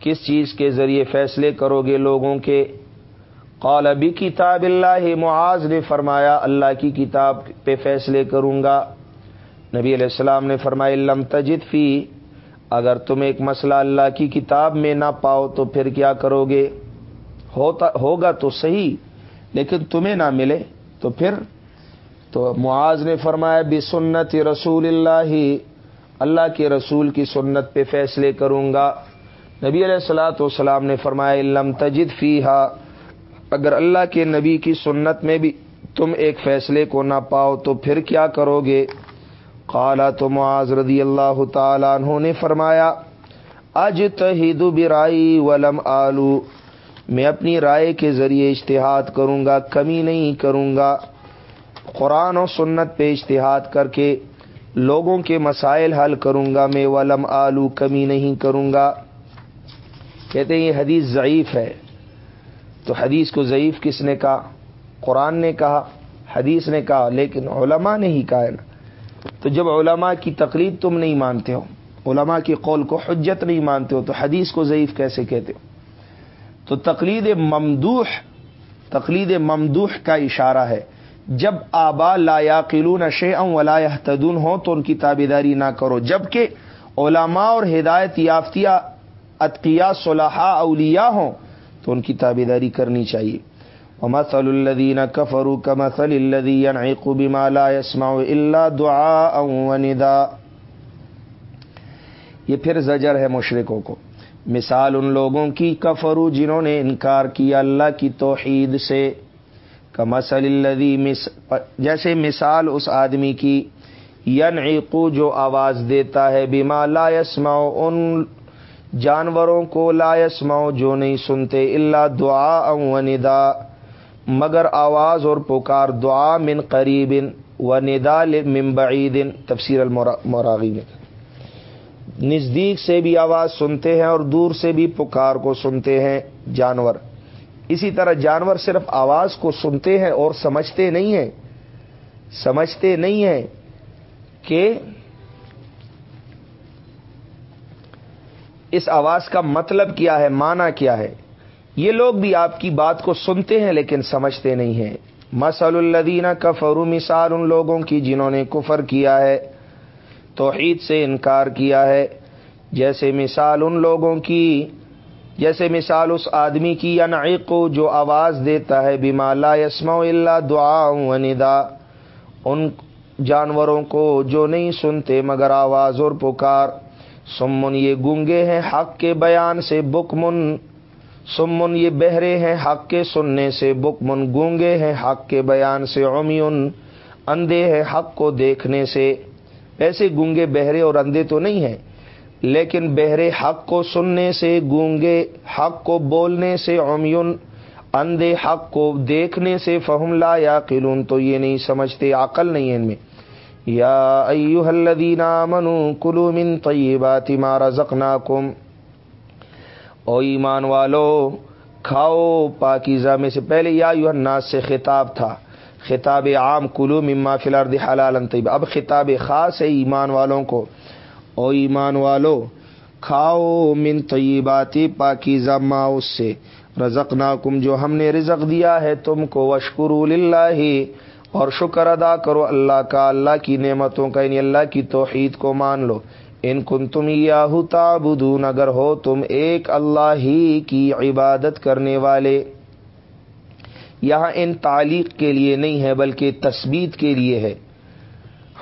کس چیز کے ذریعے فیصلے کرو گے لوگوں کے؟ قال ابھی کتاب اللہ معاذ نے فرمایا، اللہ کی کتاب پہ فیصلے کروں گا۔ نبی علیہ السلام نے فرمایا، لم تجد فی، اگر تم ایک مسئلہ اللہ کی کتاب میں نہ پاؤ تو پھر کیا کرو گے؟ ہوتا، ہوگا تو صحیح، لیکن تمہیں نہ ملے تو پھر تو معاذ نے فرمایا بھی سنت رسول اللہ اللہ کے رسول کی سنت پہ فیصلے کروں گا. نبی علیہ السلاۃ والسلام نے فرمایا، لم تجد فی اگر اللہ کے نبی کی سنت میں بھی تم ایک فیصلے کو نہ پاؤ تو پھر کیا کرو گے؟ قالا تو معاذ رضی اللہ تعالیٰ عنہ نے فرمایا اج تہید برائی ولم آلو، میں اپنی رائے کے ذریعے اشتہاد کروں گا، کمی نہیں کروں گا۔ قرآن و سنت پہ اشتہاد کر کے لوگوں کے مسائل حل کروں گا، میں ولم آلو، کمی نہیں کروں گا۔ کہتے ہیں یہ حدیث ضعیف ہے۔ تو حدیث کو ضعیف کس نے کہا؟ قرآن نے کہا، حدیث نے کہا، لیکن علماء نے ہی کہا ہے نا۔ تو جب علماء کی تقلید تم نہیں مانتے ہو، علماء کی قول کو حجت نہیں مانتے ہو، تو حدیث کو ضعیف کیسے کہتے ہو؟ تو تقلید ممدوح تقلید ممدوح کا اشارہ ہے۔ جب آبا لا یاقلون شیئا ولا يهتدون ہو تو ان کی تابیداری نہ کرو، جبکہ علماء اور ہدایت یافتیہ اتقیا صلاحہ اولیاء ہوں تو ان کی تابے داری کرنی چاہیے۔ ومثل الذين كفروا كمثل الذي ينعق بما لا يسمع الا دعاء ونداء۔ یہ پھر زجر ہے مشرکوں کو۔ مثال ان لوگوں کی کفرو جنہوں نے انکار کیا اللہ کی توحید سے۔ کمسل الذي جیسے مثال اس آدمی کی ینعق جو آواز دیتا ہے، بما لا يسمع ان جانوروں کو لا یسمعو جو نہیں سنتے اللہ دعا و ندا، مگر آواز اور پکار دعا من قریب و ندا من بعید، تفسیر المراغی میں۔ نزدیک سے بھی آواز سنتے ہیں اور دور سے بھی پکار کو سنتے ہیں جانور۔ اسی طرح جانور صرف آواز کو سنتے ہیں اور سمجھتے نہیں ہیں، سمجھتے نہیں ہیں کہ اس آواز کا مطلب کیا ہے مانا کیا ہے۔ یہ لوگ بھی آپ کی بات کو سنتے ہیں لیکن سمجھتے نہیں ہیں۔ مسل الدینہ کفرو مثال ان لوگوں کی جنہوں نے کفر کیا ہے، توحید سے انکار کیا ہے۔ جیسے مثال ان لوگوں کی جیسے مثال اس آدمی کی یا جو آواز دیتا ہے لا یسم اللہ دعا و ندا ان جانوروں کو جو نہیں سنتے مگر آواز اور پکار۔ سمن یہ گونگے ہیں حق کے بیان سے، بکمن سمن یہ بہرے ہیں حق کے سننے سے۔ بکمن گونگے ہیں حق کے بیان سے۔ عمیون اندھے ہیں حق کو دیکھنے سے۔ ایسے گونگے بہرے اور اندھے تو نہیں ہیں۔ لیکن بہرے حق کو سننے سے گونگے، حق کو بولنے سے عمیون، اندھے حق کو دیکھنے سے فہم لا یا قلون تو یہ نہیں سمجھتے، عقل نہیں ہے ان میں۔ یا ایوہ الذین آمنوا کلو من طیبات ما رزقناکم۔ او ایمان والو، کھاؤ پاکیزہ میں سے پہلے یا ایوہ الناس سے خطاب تھا۔ خطاب عام کلو مما فی الارض حلالا طیبا اب خطاب خاص ہے ایمان والوں کو۔ او ایمان والو، کھاؤ من طیباتی پاکیزہ ما اس سے۔ رزقناکم جو ہم نے رزق دیا ہے تم کو وشکرو للہ۔ اور شکر ادا کرو اللہ کا، اللہ کی نعمتوں کا یعنی اللہ کی توحید کو مان لو۔ ان کن تم یا تابدون اگر ہو تم ایک اللہ ہی کی عبادت کرنے والے۔ یہاں ان تعلیق کے لیے نہیں ہے، بلکہ تصویر کے لیے ہے۔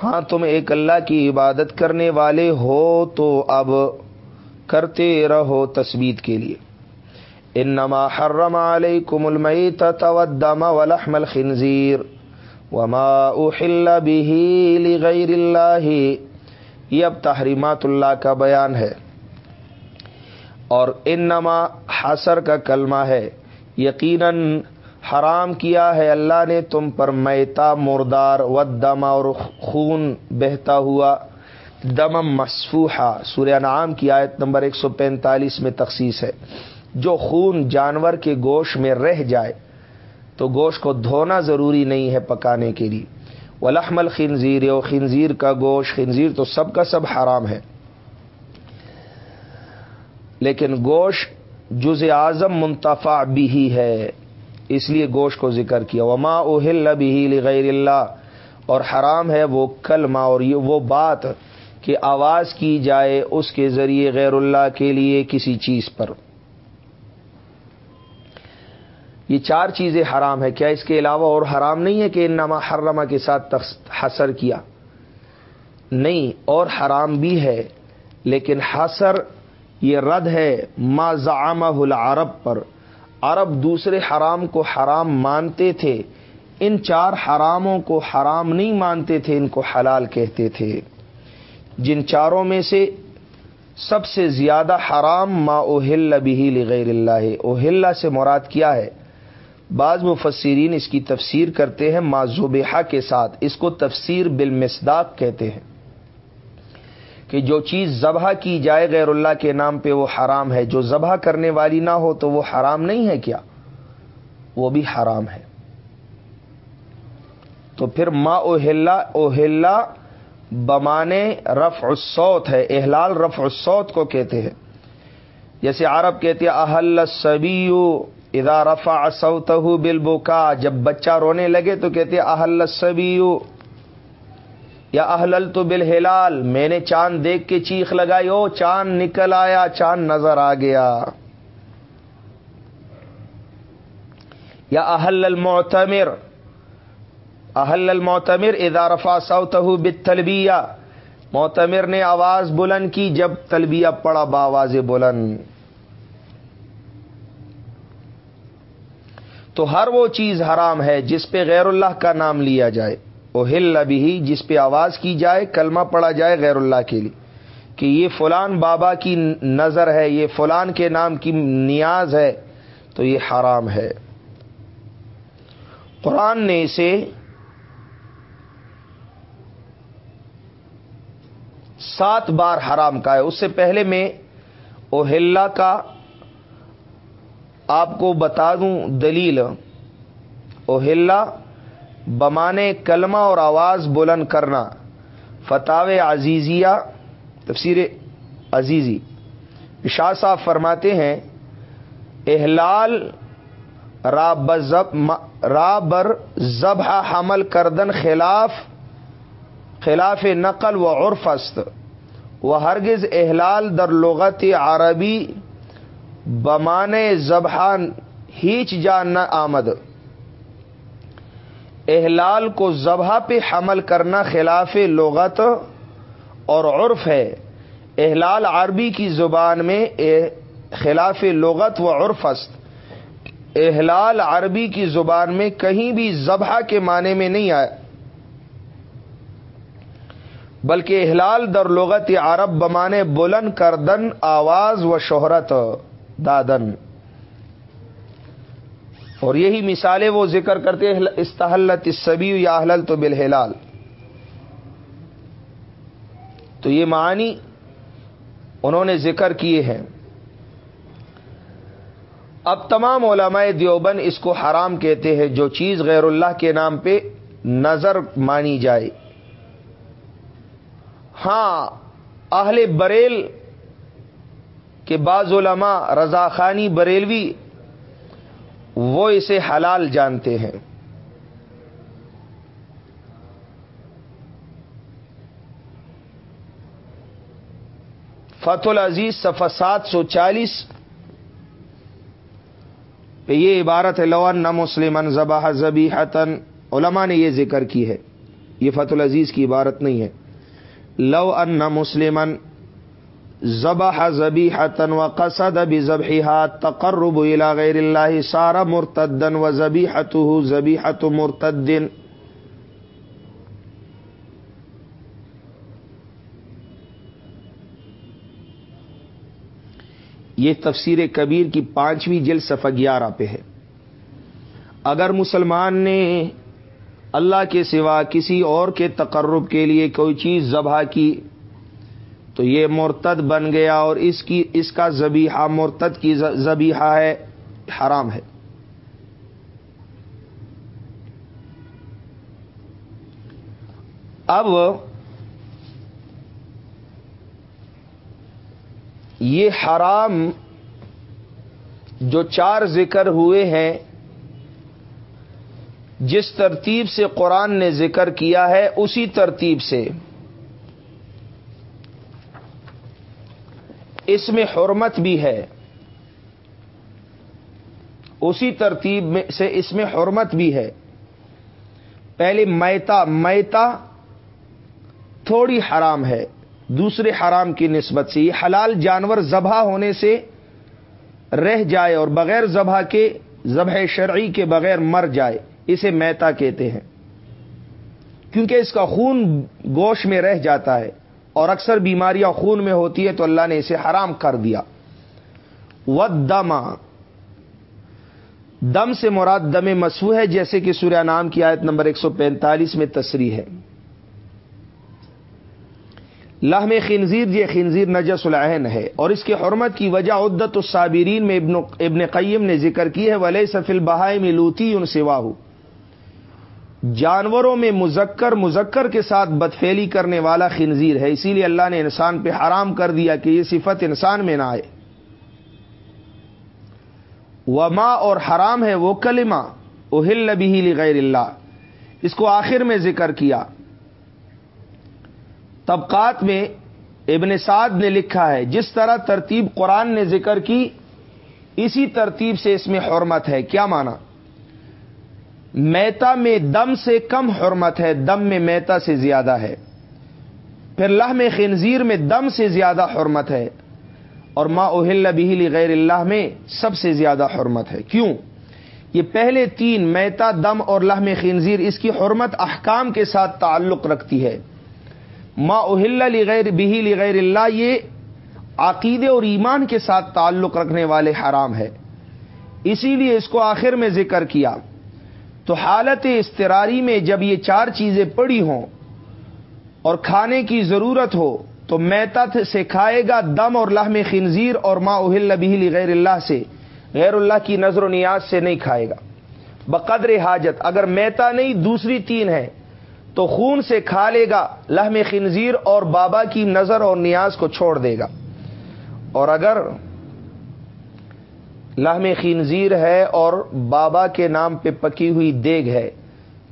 ہاں تم ایک اللہ کی عبادت کرنے والے ہو تو اب کرتے رہو تصویر کے لیے۔ انما حرم علیکم المیت والدم ولحم الخنزیر وما احل به لغیر اللہ۔ یہ اب تحریمات اللہ کا بیان ہے۔ اور انما حسر کا کلمہ ہے، یقیناً حرام کیا ہے اللہ نے تم پر میتا، مردار و دم اور خون بہتا ہوا دمم مصفوحہ۔ سورہ نعام کی آیت نمبر ایک سو پینتالیس میں تخصیص ہے۔ جو خون جانور کے گوشت میں رہ جائے تو گوشت کو دھونا ضروری نہیں ہے پکانے کے لیے۔ و لحمل خنزیر و خنزیر کا گوشت، خنزیر تو سب کا سب حرام ہے۔ لیکن گوشت جز اعظم منتفع بھی ہی ہے۔ اس لیے گوشت کو ذکر کیا۔ وما اوہل بھی غیر اللہ اور حرام ہے وہ کلمہ اور یہ وہ بات کہ آواز کی جائے اس کے ذریعے غیر اللہ کے لیے کسی چیز پر۔ یہ چار چیزیں حرام ہے کیا اس کے علاوہ اور حرام نہیں ہے کہ انما حرمہ کے ساتھ حسر کیا؟ نہیں، اور حرام بھی ہے، لیکن حسر یہ رد ہے، ما زعمہ العرب پر۔ عرب دوسرے حرام کو حرام مانتے تھے، ان چار حراموں کو حرام نہیں مانتے تھے، ان کو حلال کہتے تھے۔ جن چاروں میں سے سب سے زیادہ حرام ما اوہل بھی لغیر اللہ اوہلا سے مراد کیا ہے؟ بعض مفسرین اس کی تفسیر کرتے ہیں ما زبیحہ کے ساتھ، اس کو تفسیر بالمصداق کہتے ہیں۔ کہ جو چیز ذبح کی جائے غیر اللہ کے نام پہ وہ حرام ہے، جو ذبح کرنے والی نہ ہو تو وہ حرام نہیں ہے کیا؟ وہ بھی حرام ہے۔ تو پھر ما اوہلا اوہلا بمانے رفع الصوت ہے، احلال رفع الصوت کو کہتے ہیں۔ جیسے عرب کہتے اہل سبیو ادا رفا سوتہ بالبکا جب بچہ رونے لگے تو کہتے اہل سبیو یا اہلل تو بالحلال میں نے چاند دیکھ کے چیخ لگائی، او چاند نکل آیا، چاند نظر آ گیا۔ یا اہل المعتمر اہل المعتمر اذا رفا سوتہ بالتلبیہ، معتمر نے آواز بلند کی، جب تلبیہ پڑا باواز بلند۔ تو ہر وہ چیز حرام ہے جس پہ غیر اللہ کا نام لیا جائے۔ وہ ہل بھی جس پہ آواز کی جائے، کلمہ پڑا جائے غیر اللہ کے لیے۔ کہ یہ فلان بابا کی نظر ہے، یہ فلان کے نام کی نیاز ہے، تو یہ حرام ہے۔ قرآن نے اسے سات بار حرام کا ہے۔ اس سے پہلے میں اوہلا کا آپ کو بتا دوں دلیل۔ اوہلا بمانے کلمہ اور آواز بلند کرنا۔ فتح عزیزیہ، تفسیر عزیزی۔ شاہ صاحب فرماتے ہیں، احلال را بر ذبح حمل کردن خلاف خلاف نقل و عرف است۔ ہرگز احلال در لغت عربی بمانے زبان ہیچ جان نہ آمد۔ احلال کو ذبح پہ حمل کرنا خلاف لغت اور عرف ہے۔ احلال عربی کی زبان میں خلاف لغت و عرف است۔ احلال عربی کی زبان میں کہیں بھی ذبح کے معنی میں نہیں آیا بلکہ احلال در لغت عرب بمانے بلند کردن، آواز و شہرت دادن۔ اور یہی مثالیں وہ ذکر کرتے استحلت السبی یا احلل تو بالحلال۔ تو یہ معنی انہوں نے ذکر کیے ہیں۔ اب تمام علماء دیوبند اس کو حرام کہتے ہیں، جو چیز غیر اللہ کے نام پہ نظر مانی جائے۔ ہاں اہل بریل کہ بعض علماء، رضا خانی بریلوی وہ اسے حلال جانتے ہیں۔ فت العزیز صفحہ سات سو چالیس پہ یہ عبارت ہے لون نہ مسلم زبا زبی حتن علما نے یہ ذکر کی ہے۔ یہ فت العزیز کی عبارت نہیں ہے۔ لو ان مسلمن ذبح زبی حتن و قصد ابی ذبحی تقرب الى غیر اللہ سارا مرتدن و زبی حت زبی مرتدن یہ تفسیر کبیر کی پانچویں جل صفحہ گیارہ پہ ہے۔ اگر مسلمان نے اللہ کے سوا کسی اور کے تقرب کے لیے کوئی چیز ذبح کی تو یہ مرتد بن گیا اور اس کی، اس کا زبیحہ مرتد کی زبیحہ ہے، حرام ہے۔ اب یہ حرام جو چار ذکر ہوئے ہیں، جس ترتیب سے قرآن نے ذکر کیا ہے، اسی ترتیب سے اس میں حرمت بھی ہے۔ اسی ترتیب سے اس میں حرمت بھی ہے۔ پہلے میتا میتا تھوڑی حرام ہے، دوسرے حرام کی نسبت سے۔ یہ حلال جانور ذبح ہونے سے رہ جائے اور بغیر ذبح کے، ذبح شرعی کے بغیر مر جائے، اسے میتا کہتے ہیں۔ کیونکہ اس کا خون گوشت میں رہ جاتا ہے۔ اور اکثر بیماریاں خون میں ہوتی ہے تو اللہ نے اسے حرام کر دیا۔ و دما دم سے مراد دم مسو ہے، جیسے کہ سوریا نام کی آیت نمبر ایک سو پینتالیس میں تصریح ہے۔ لہم خنزیر، یہ خنزیر نجس العین ہے، اور اس کی حرمت کی وجہ عدت الصابرین میں ابن قیم نے ذکر کی ہے۔ ولی سفل بہائے میں لوتی ان سوا جانوروں میں مذکر مذکر کے ساتھ بدفیلی کرنے والا خنزیر ہے۔ اسی لیے اللہ نے انسان پہ حرام کر دیا کہ یہ صفت انسان میں نہ آئے۔ وما اور حرام ہے وہ کلمہ اہل بھی غیر اللہ۔ اس کو آخر میں ذکر کیا۔ طبقات میں ابن سعد نے لکھا ہے، جس طرح ترتیب قرآن نے ذکر کی، اسی ترتیب سے اس میں حرمت ہے۔ کیا مانا میتا میں دم سے کم حرمت ہے، دم میں میتا سے زیادہ ہے۔ پھر لہ میں خنزیر میں دم سے زیادہ حرمت ہے۔ اور ما اہل بہلی غیر اللہ میں سب سے زیادہ حرمت ہے۔ کیوں؟ یہ پہلے تین میتا، دم اور لہم خنزیر، اس کی حرمت احکام کے ساتھ تعلق رکھتی ہے۔ ما اہل غیر بہی غیر اللہ، یہ عقیدے اور ایمان کے ساتھ تعلق رکھنے والے حرام ہے۔ اسی لیے اس کو آخر میں ذکر کیا۔ تو حالت استراری میں جب یہ چار چیزیں پڑی ہوں اور کھانے کی ضرورت ہو تو میتا سے کھائے گا دم اور لحم خنزیر اور ما اہل بہلی غیر اللہ سے، غیر اللہ کی نظر و نیاز سے نہیں کھائے گا۔ بقدر حاجت، اگر میتا نہیں دوسری تین ہے تو خون سے کھا لے گا، لحم خنزیر اور بابا کی نظر اور نیاز کو چھوڑ دے گا۔ اور اگر لحم خنزیر ہے اور بابا کے نام پہ پکی ہوئی دیگ ہے،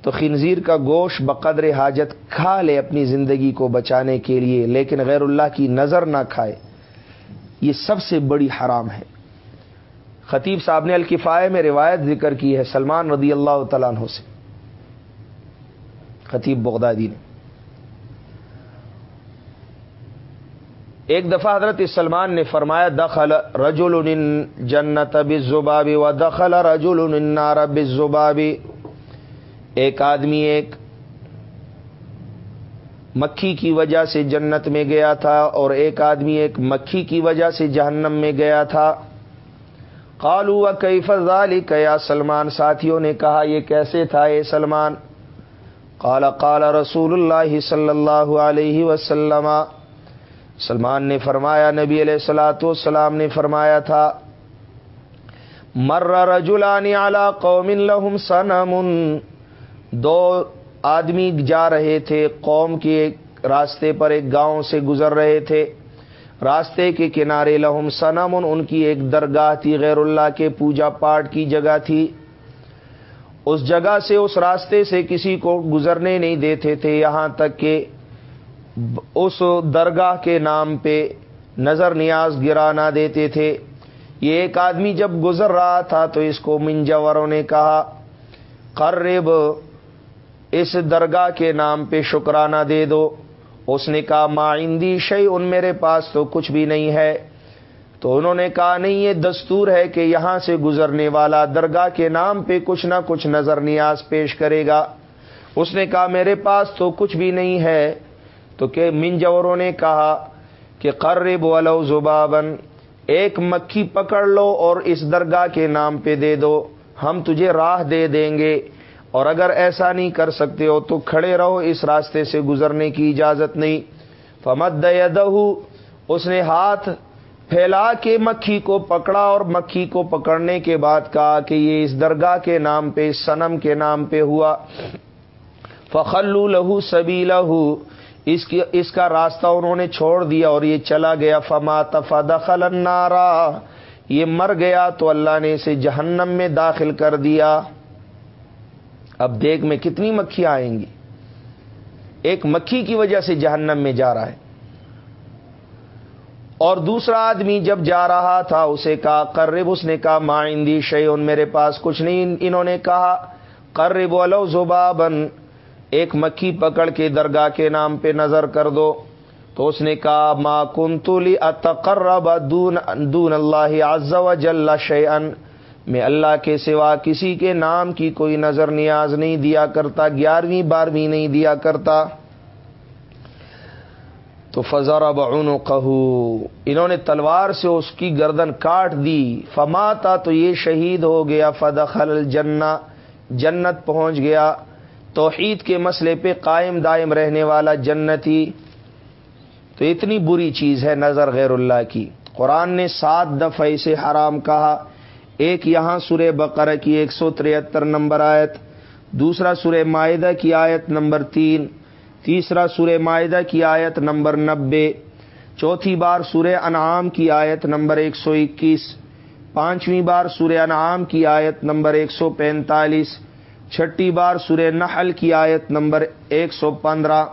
تو خنزیر کا گوشت بقدر حاجت کھا لے اپنی زندگی کو بچانے کے لیے، لیکن غیر اللہ کی نظر نہ کھائے۔ یہ سب سے بڑی حرام ہے۔ خطیب صاحب نے الکفائے میں روایت ذکر کی ہے سلمان رضی اللہ تعالیٰ عنہ سے۔ خطیب بغدادی نے۔ ایک دفعہ حضرت سلمان نے فرمایا، دخل رجل جنت بزبابی و دخل رجل النار بزبابی ایک آدمی ایک مکھی کی وجہ سے جنت میں گیا تھا اور ایک آدمی ایک مکھی کی وجہ سے جہنم میں گیا تھا۔ قالو و کئی فضالی کیا سلمان، ساتھیوں نے کہا، یہ کیسے تھا اے سلمان؟ قال قال رسول اللہ صلی اللہ علیہ وسلم۔ سلمان نے فرمایا، نبی علیہ السلاۃ والسلام نے فرمایا تھا، مر رجولانی اعلی قوم لہم سنم دو آدمی جا رہے تھے، قوم کے راستے پر ایک گاؤں سے گزر رہے تھے۔ راستے کے کنارے لہم سنم ان کی ایک درگاہ تھی، غیر اللہ کے پوجا پاٹ کی جگہ تھی۔ اس جگہ سے، اس راستے سے کسی کو گزرنے نہیں دیتے تھے، یہاں تک کہ اس درگاہ کے نام پہ نظر نیاز گرانا دیتے تھے۔ یہ ایک آدمی جب گزر رہا تھا تو اس کو منجوروں نے کہا، قرب اس درگاہ کے نام پہ شکرانہ دے دو۔ اس نے کہا مائندی شعی ان میرے پاس تو کچھ بھی نہیں ہے۔ تو انہوں نے کہا، نہیں، یہ دستور ہے کہ یہاں سے گزرنے والا درگاہ کے نام پہ کچھ نہ کچھ نظر نیاز پیش کرے گا۔ اس نے کہا، میرے پاس تو کچھ بھی نہیں ہے۔ تو کہ منجوروں نے کہا کہ قرب ولو زبابن ایک مکھی پکڑ لو اور اس درگاہ کے نام پہ دے دو، ہم تجھے راہ دے دیں گے۔ اور اگر ایسا نہیں کر سکتے ہو تو کھڑے رہو، اس راستے سے گزرنے کی اجازت نہیں۔ فمد دہ اس نے ہاتھ پھیلا کے مکھی کو پکڑا اور مکھی کو پکڑنے کے بعد کہا کہ یہ اس درگاہ کے نام پہ اس سنم کے نام پہ ہوا۔ فخلو لہو سبی لہو اس کی اس کا راستہ انہوں نے چھوڑ دیا اور یہ چلا گیا، فما تفدخل النارا یہ مر گیا تو اللہ نے اسے جہنم میں داخل کر دیا۔ اب دیکھ میں کتنی مکھیاں آئیں گی۔ ایک مکھی کی وجہ سے جہنم میں جا رہا ہے۔ اور دوسرا آدمی جب جا رہا تھا، اسے کہا، قرب، اس نے کہا مائندی شیون میرے پاس کچھ نہیں۔ انہوں نے کہا، قرب ولو زبابن ایک مکھی پکڑ کے درگاہ کے نام پہ نظر کر دو۔ تو اس نے کہا، ما کنتلی اتقرب دون دون اللہ عز و جل شیئن میں اللہ کے سوا کسی کے نام کی کوئی نظر نیاز نہیں دیا کرتا، گیارہویں بارہویں نہیں دیا کرتا۔ تو فضا بعنو کہو انہوں نے تلوار سے اس کی گردن کاٹ دی۔ فماتا تو یہ شہید ہو گیا، فدخل الجنہ۔ جنت پہنچ گیا۔ توحید کے مسئلے پہ قائم دائم رہنے والا جنتی، تو اتنی بری چیز ہے نظر غیر اللہ کی۔ قرآن نے سات دفعہ اسے حرام کہا۔ ایک یہاں سورہ بقرہ کی ایک سو تریہتر نمبر آیت، دوسرا سورہ معاہدہ کی آیت نمبر تین، تیسرا سورہ معاہدہ کی آیت نمبر نبے، چوتھی بار سورہ انعام کی آیت نمبر ایک سو اکیس، پانچویں بار سورہ انعام کی آیت نمبر ایک سو پینتالیس چھٹی بار سورہ نحل کی آیت نمبر ایک سو پندرہ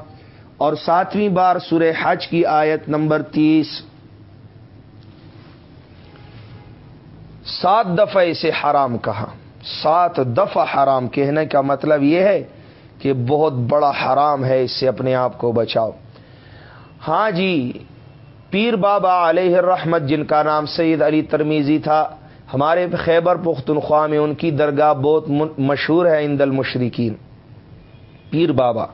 اور ساتویں بار سورہ حج کی آیت نمبر تیس۔ سات دفعہ اسے حرام کہا۔ سات دفعہ حرام کہنے کا مطلب یہ ہے کہ بہت بڑا حرام ہے، اس سے اپنے آپ کو بچاؤ۔ ہاں جی پیر بابا علیہ الرحمت، جن کا نام سید علی ترمیزی تھا ہمارے خیبر پختونخوا میں ان کی درگاہ بہت مشہور ہے اند المشرقین پیر بابا۔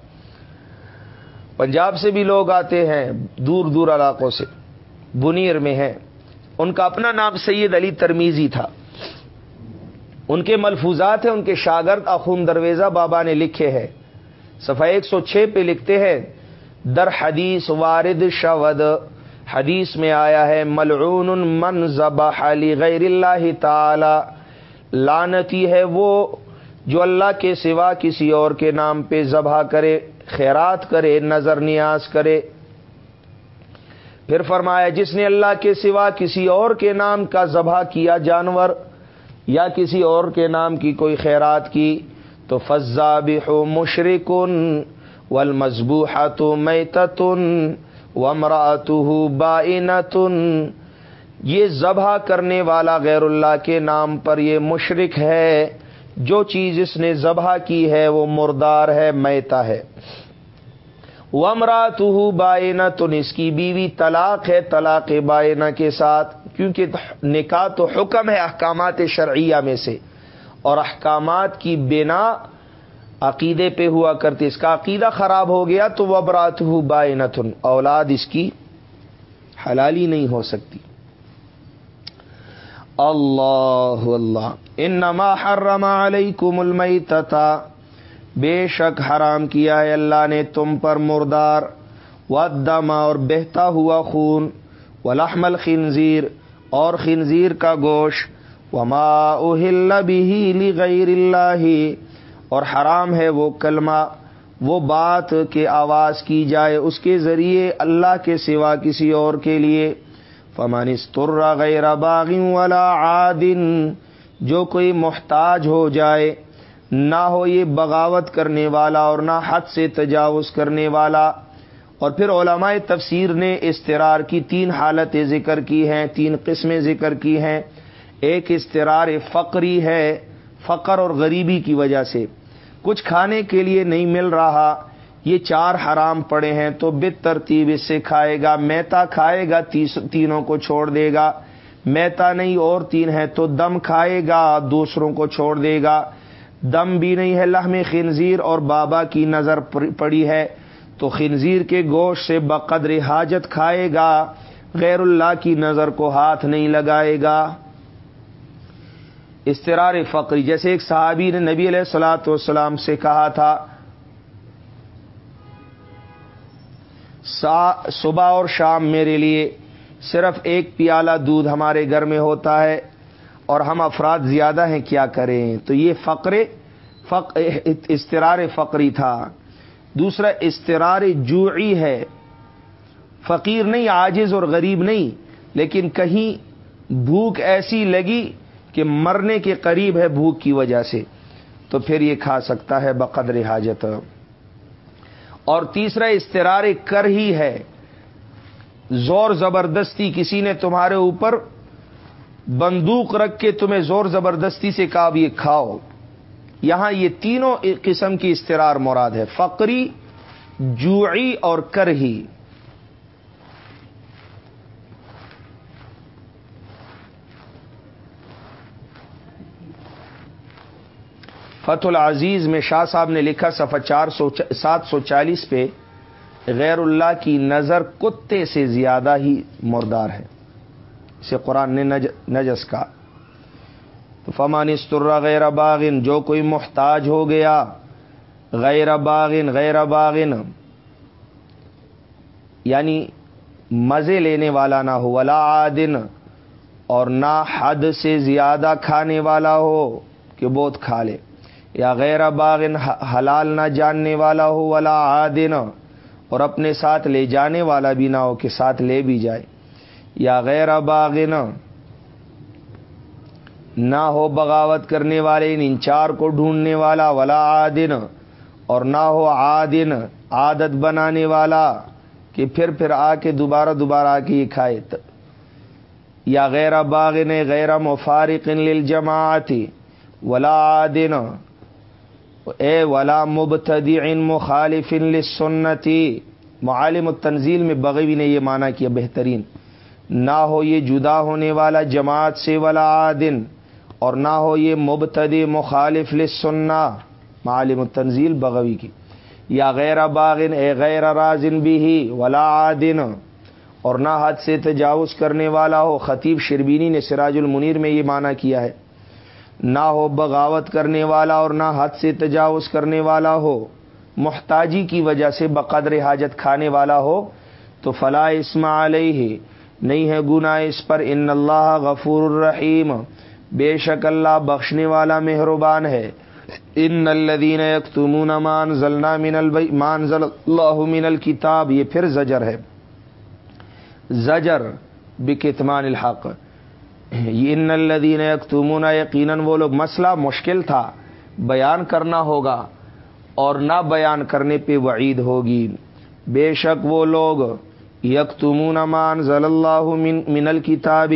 پنجاب سے بھی لوگ آتے ہیں، دور دور علاقوں سے، بنیر میں ہیں۔ ان کا اپنا نام سید علی ترمیزی تھا۔ ان کے ملفوظات ہیں، ان کے شاگرد اخون درویزہ بابا نے لکھے ہیں۔ صفحہ ایک سو چھ پہ لکھتے ہیں، در حدیث وارد شود حدیث میں آیا ہے، ملعون من ذبح غیر اللہ تعالی۔ لانتی ہے وہ جو اللہ کے سوا کسی اور کے نام پہ ذبح کرے، خیرات کرے، نظر نیاز کرے۔ پھر فرمایا، جس نے اللہ کے سوا کسی اور کے نام کا ذبح کیا جانور یا کسی اور کے نام کی کوئی خیرات کی، تو فضا بحو مشرقن ول مضبوحت ومرات بائنتن۔ یہ ذبح کرنے والا غیر اللہ کے نام پر یہ مشرق ہے۔ جو چیز اس نے ذبح کی ہے وہ مردار ہے، میتا ہے۔ ومرات بائنتن۔ اس کی بیوی طلاق ہے، طلاق بائنا کے ساتھ۔ کیونکہ نکاح تو حکم ہے احکامات شرعیہ میں سے۔ اور احکامات کی بنا عقیدے پہ ہوا کرتے اس کا عقیدہ خراب ہو گیا تو وہ برات ہو بائنتن، اولاد اس کی حلالی نہیں ہو سکتی۔ اللہ اللہ۔ ان نما حرم علیکم المیتتا بے شک حرام کیا ہے اللہ نے تم پر مردار۔ و دما اور بہتا ہوا خون۔ و لحمل خنزیر اور خنزیر کا گوشت۔ وما اہل بھی غیر اللہ۔ اور حرام ہے وہ کلمہ، وہ بات کے آواز کی جائے اس کے ذریعے اللہ کے سوا کسی اور کے لیے۔ فمن استرا غیر باغی والا عادن جو کوئی محتاج ہو جائے، نہ ہو یہ بغاوت کرنے والا اور نہ حد سے تجاوز کرنے والا۔ اور پھر علماء تفسیر نے استرار کی تین حالتیں ذکر کی ہیں، تین قسمیں ذکر کی ہیں۔ ایک استرار فقری ہے فقر اور غریبی کی وجہ سے۔ کچھ کھانے کے لیے نہیں مل رہا۔ یہ چار حرام پڑے ہیں تو بت ترتیب اس سے کھائے گا۔ میتا کھائے گا تینوں کو چھوڑ دے گا۔ میتا نہیں، اور تین ہے تو دم کھائے گا، دوسروں کو چھوڑ دے گا۔ دم بھی نہیں ہے، لحم خنزیر اور بابا کی نظر پڑی ہے۔ تو خنزیر کے گوشت سے بقدر حاجت کھائے گا۔ غیر اللہ کی نظر کو ہاتھ نہیں لگائے گا۔ استرار فقری، جیسے ایک صحابی نے نبی علیہ السلاۃ والسلام سے کہا تھا صبح اور شام میرے لیے صرف ایک پیالہ دودھ ہمارے گھر میں ہوتا ہے اور ہم افراد زیادہ ہیں، کیا کریں؟ تو یہ فقر، فق استرار فقری تھا۔ دوسرا استرار جوعی ہے۔ فقیر نہیں آجز اور غریب نہیں، لیکن کہیں بھوک ایسی لگی کہ مرنے کے قریب ہے بھوک کی وجہ سے، تو پھر یہ کھا سکتا ہے بقدر حاجت۔ اور تیسرا استرار کر ہی ہے۔ زور زبردستی کسی نے تمہارے اوپر بندوق رکھ کے تمہیں زور زبردستی سے کہا یہ کھاؤ۔ یہاں یہ تینوں قسم کی استرار مراد ہے، فقری، جوعی اور کرہی۔ فتح العزیز میں شاہ صاحب نے لکھا صفحہ چار سو سات سو چالیس پہ، غیر اللہ کی نظر کتے سے زیادہ ہی مردار ہے۔ اسے قرآن نے نجس کا تو فمان استرا غیر باغن جو کوئی محتاج ہو گیا، غیر باغن غیر باغن یعنی مزے لینے والا نہ ہو، ولا عادن اور نہ حد سے زیادہ کھانے والا ہو، کہ بہت کھا لے۔ یا غیر باغن حلال نہ جاننے والا ہو، ولا عادن، اور اپنے ساتھ لے جانے والا بھی نہ ہو کہ ساتھ لے بھی جائے۔ یا غیر باغن نہ ہو بغاوت کرنے والے ان انچار کو ڈھونڈنے والا، ولا عادن، اور نہ ہو عادن، عادت بنانے والا، کہ پھر پھر آ کے دوبارہ دوبارہ آ کے یہ کھائے۔ یا غیر باغن، غیر مفارق للجماعت، ولا عادن اے ولا مبتدی مخالف للسنتی معالم التنزیل میں بغوی نے یہ مانا کیا بہترین. نہ ہو یہ جدا ہونے والا جماعت سے ولا عادن اور نہ ہو یہ مبتدی مخالف لسننا معالم التنزیل بغوی کی. یا غیر باغن، اے غیر رازن بھی ہی، ولا عادن اور نہ حد سے تجاوز کرنے والا ہو. خطیب شربینی نے سراج المنیر میں یہ معنی کیا ہے. نہ ہو بغاوت کرنے والا اور نہ حد سے تجاوز کرنے والا ہو، محتاجی کی وجہ سے بقدر حاجت کھانے والا ہو، تو فلاح اسما علیہ، نہیں ہے گنا اس پر، ان اللہ غفور الرحیم۔ بے شک اللہ بخشنے والا مہربان ہے۔ ان الدین یکتمون مان ضلع من مان ضل اللہ من الکتاب، یہ پھر زجر ہے۔ زجر بکتمان الحق۔ ان الدین یکتمون یقیناً وہ لوگ، مسئلہ مشکل تھا، بیان کرنا ہوگا اور نہ بیان کرنے پہ وعید ہوگی۔ بے شک وہ لوگ، یکتمون مان ضل اللہ من الکتاب،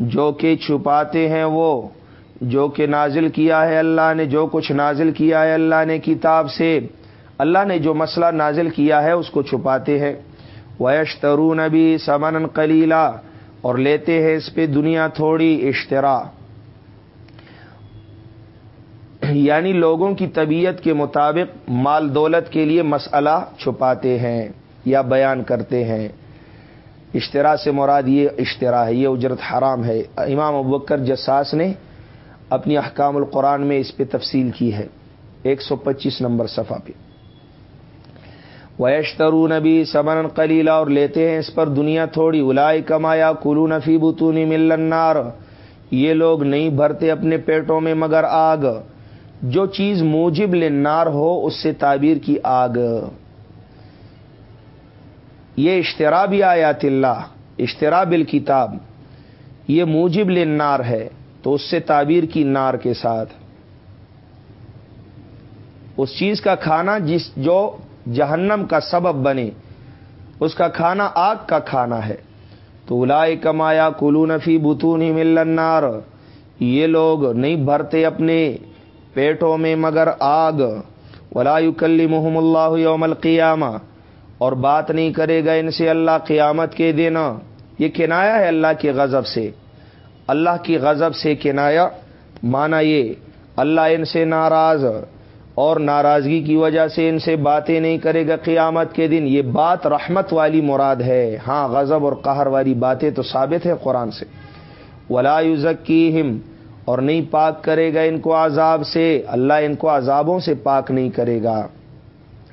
جو کہ چھپاتے ہیں وہ، جو کہ نازل کیا ہے اللہ نے، جو کچھ نازل کیا ہے اللہ نے کتاب سے۔ اللہ نے جو مسئلہ نازل کیا ہے اس کو چھپاتے ہیں۔ ویشترو نبی سمن کلیلہ اور لیتے ہیں اس پہ دنیا تھوڑی اشترا۔ یعنی لوگوں کی طبیعت کے مطابق مال دولت کے لیے مسئلہ چھپاتے ہیں یا بیان کرتے ہیں۔ اشترا سے مراد یہ اشترا ہے، یہ اجرت حرام ہے۔ امام ابکر جساس نے اپنی احکام القرآن میں اس پہ تفصیل کی ہے۔ ایک سو پچیس نمبر صفحہ پہ۔ ویشترو نبی سمن کلیلہ اور لیتے ہیں اس پر دنیا تھوڑی۔ الائی کمایا کلو نفی بتونی ملنار یہ لوگ نہیں بھرتے اپنے پیٹوں میں مگر آگ۔ جو چیز موجب لنار ہو، اس سے تعبیر کی آگ۔ یہ اشترا بھی آیات اللہ، اشترا بل کتاب یہ موجب لنار ہے، تو اس سے تعبیر کی نار کے ساتھ۔ اس چیز کا کھانا جس جو جہنم کا سبب بنے اس کا کھانا آگ کا کھانا ہے۔ تو الائے کمایا کلو نفی بتون ہی ملنار یہ لوگ نہیں بھرتے اپنے پیٹوں میں مگر آگ۔ ولا کلی محم اللہ یوم القیامہ۔ اور بات نہیں کرے گا ان سے اللہ قیامت کے دن۔ یہ کنایا ہے اللہ کے غضب سے۔ اللہ کی غضب سے کنایا۔ مانا یہ، اللہ ان سے ناراض۔ اور ناراضگی کی وجہ سے ان سے باتیں نہیں کرے گا قیامت کے دن۔ یہ بات رحمت والی مراد ہے۔ ہاں غضب اور قہر والی باتیں تو ثابت ہے قرآن سے۔ ولا کی اور نہیں پاک کرے گا ان کو عذاب سے۔ اللہ ان کو عذابوں سے پاک نہیں کرے گا۔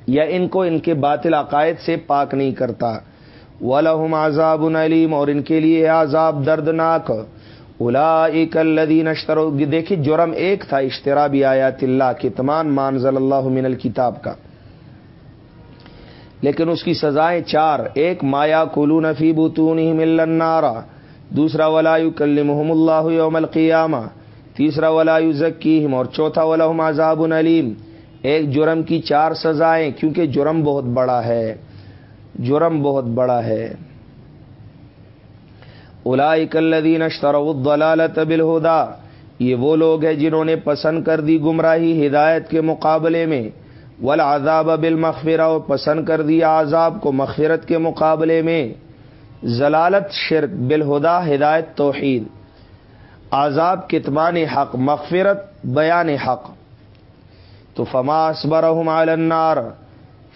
یا ان کو ان کے باطل عقائد سے پاک نہیں کرتا۔ ولہم عذاب علیم اور ان کے لیے عذاب دردناک۔ الا الدین اشتر دیکھیے، جرم ایک تھا اشترا بھی آیات اللہ کتمان مانزل اللہ من الکتاب کا۔ لیکن اس کی سزائیں چار، ایک مایا کلو نفی بتون ملنارا دوسرا، ولا کل اللہ یوم القیامہ، تیسرا، ولا ذکیم اور چوتھا ولاحم عذاب علیم۔ ایک، جرم کی چار سزائیں، کیونکہ جرم بہت بڑا ہے۔ جرم بہت بڑا ہے۔ الاکلدین اشتر الضلالت بالہدا یہ وہ لوگ ہیں جنہوں نے پسند کر دی گمراہی ہدایت کے مقابلے میں، والعذاب بالمغفرہ، اور پسند کر دیا عذاب کو مغفرت کے مقابلے میں۔ ضلالت شرک بالہدا ہدایت توحید۔ عذاب کتمان حق، مغفرت بیان حق۔ تو فما اسبرہم علی النار،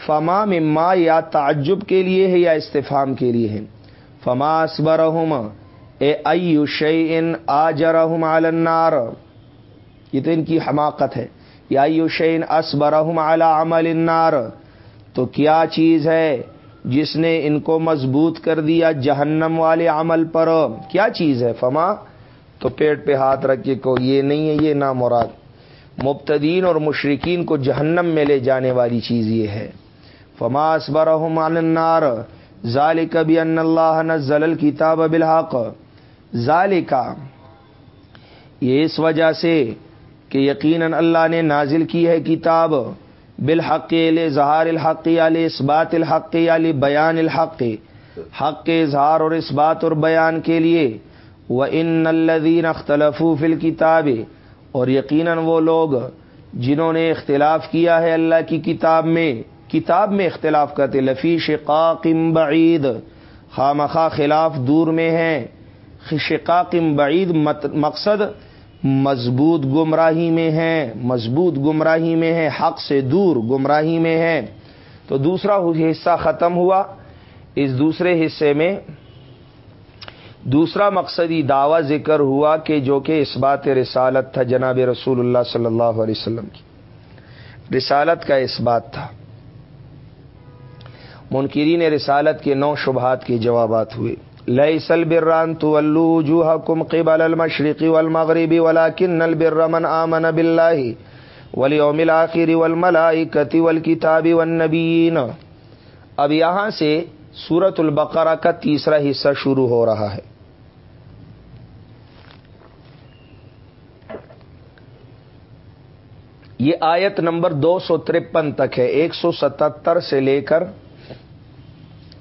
فما مما یا تعجب کے لیے ہے یا استفام کے لیے ہے فما اسبرہم اے ایو شیئن آجرہم علی النار. یہ تو ان کی حماقت ہے. یا ایو شیئن اسبرہم علی عمل النار. تو کیا چیز ہے جس نے ان کو مضبوط کر دیا جہنم والے عمل پر؟ کیا چیز ہے؟ فما؟ تو پیٹ پہ ہاتھ رکھ کے کو یہ نہیں ہے، یہ نام مراد مبتدین اور مشرقین کو جہنم میں لے جانے والی چیز یہ ہے. فماس برحمان النار. ذالک بھی ان اللہ نزل الکتاب بالحق. ذالکا یہ اس وجہ سے کہ یقیناً اللہ نے نازل کی ہے کتاب بالحق ظہار الحق علی اس بات الحق علی بیان الحق. حق کے اظہار اور اس بات اور بیان کے لیے وہ ان الدین اختلف فل کتاب اور یقیناً وہ لوگ جنہوں نے اختلاف کیا ہے اللہ کی کتاب میں کتاب میں اختلاف کرتے لفی شقاقم بعید خامخواہ خلاف دور میں ہیں۔ شقاقم بعید مقصد مضبوط گمراہی میں ہیں، مضبوط گمراہی میں ہے حق سے دور گمراہی میں ہے تو دوسرا حصہ ختم ہوا۔ اس دوسرے حصے میں دوسرا مقصدی دعوی ذکر ہوا کہ جو کہ اس بات رسالت تھا جناب رسول اللہ صلی اللہ علیہ وسلم کی۔ رسالت کا اس بات تھا۔ منکرین رسالت کے نو شبہات کے جوابات ہوئے۔ لئی سل بران تو الجوہ کم قبل المشرقی والمغربی ولا کن البرمن آمن بلّہ ولی اومل آخری ولملائی کتی ول کتابی اب یہاں سے سورت البقرہ کا تیسرا حصہ شروع ہو رہا ہے۔ یہ آیت نمبر دو سو ترپن تک ہے، ایک سو ستہتر سے لے کر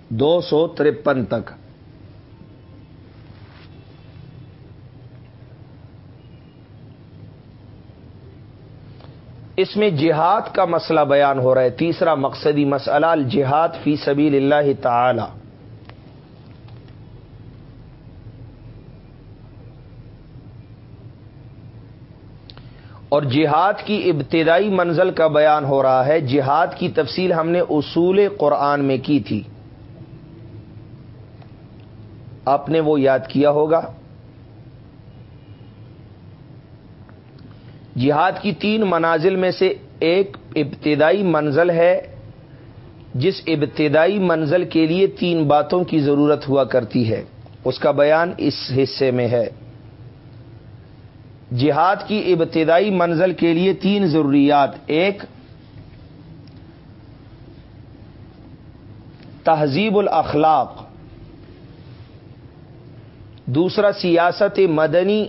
دو سو ترپن تک۔ اس میں جہاد کا مسئلہ بیان ہو رہا ہے۔ تیسرا مقصدی مسئلہ، الجہاد فی سبیل اللہ تعالی۔ اور جہاد کی ابتدائی منزل کا بیان ہو رہا ہے۔ جہاد کی تفصیل ہم نے اصول قرآن میں کی تھی۔ آپ نے وہ یاد کیا ہوگا؟ جہاد کی تین منازل میں سے ایک ابتدائی منزل ہے، جس ابتدائی منزل کے لیے تین باتوں کی ضرورت ہوا کرتی ہے۔ اس کا بیان اس حصے میں ہے۔ جہاد کی ابتدائی منزل کے لیے تین ضروریات۔ ایک، تہذیب الاخلاق۔ دوسرا سیاست مدنی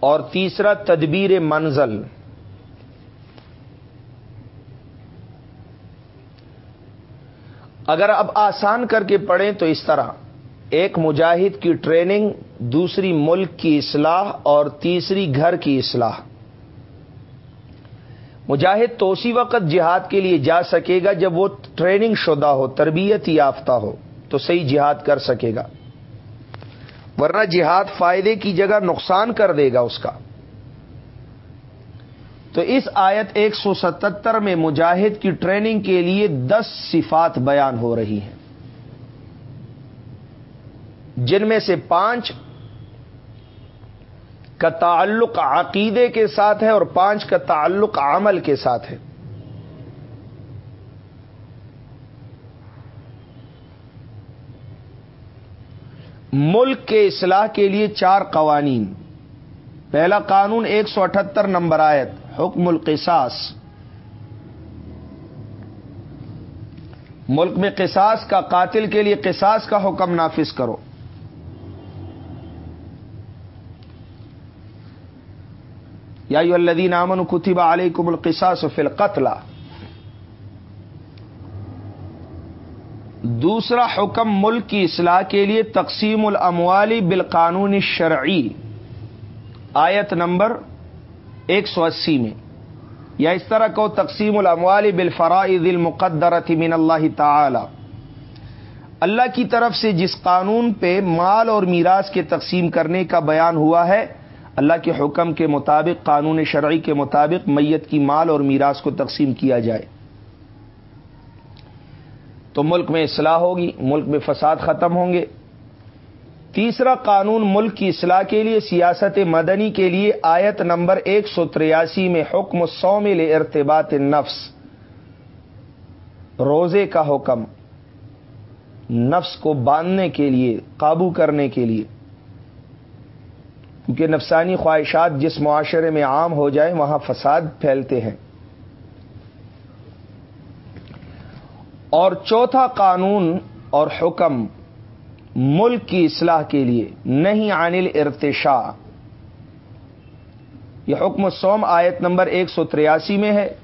اور تیسرا تدبیر منزل۔ اگر اب آسان کر کے پڑھیں تو اس طرح۔ ایک مجاہد کی ٹریننگ، دوسری ملک کی اصلاح اور تیسری گھر کی اصلاح۔ مجاہد تو اسی وقت جہاد کے لیے جا سکے گا جب وہ ٹریننگ شدہ ہو، تربیت یافتہ ہو، تو صحیح جہاد کر سکے گا۔ ورنہ جہاد فائدے کی جگہ نقصان کر دے گا اس کا۔ تو اس آیت ایک سو ستتر میں مجاہد کی ٹریننگ کے لیے دس صفات بیان ہو رہی ہیں۔ جن میں سے پانچ کا تعلق عقیدے کے ساتھ ہے اور پانچ کا تعلق عمل کے ساتھ ہے۔ ملک کے اصلاح کے لیے چار قوانین۔ پہلا قانون ایک سو اٹھہتر نمبر آیت، حکم القصاص۔ ملک میں قصاص کا، قاتل کے لیے قصاص کا حکم نافذ کرو۔ یا الدین امن کتبہ علیکم القصاص فی القتل۔ دوسرا حکم ملک کی اصلاح کے لیے تقسیم الاموالی بالقانون شرعی آیت نمبر ایک سو اسی میں۔ یا اس طرح کو تقسیم الاموالی بالفرائض المقدرت من اللہ تعالی۔ اللہ کی طرف سے جس قانون پہ مال اور میراث کے تقسیم کرنے کا بیان ہوا ہے، اللہ کے حکم کے مطابق، قانون شرعی کے مطابق، میت کی مال اور میراث کو تقسیم کیا جائے۔ تو ملک میں اصلاح ہوگی، ملک میں فساد ختم ہوں گے۔ تیسرا قانون ملک کی اصلاح کے لیے، سیاست مدنی کے لیے، آیت نمبر ایک سو تریاسی میں حکم سومل ارتباط نفس۔ روزے کا حکم، نفس کو باندھنے کے لیے، قابو کرنے کے لیے۔ کیونکہ نفسانی خواہشات جس معاشرے میں عام ہو جائے وہاں فساد پھیلتے ہیں۔ اور چوتھا قانون اور حکم ملک کی اصلاح کے لیے، نہیں عنل ارتشا یہ حکم سوم آیت نمبر ایک سو تریاسی میں ہے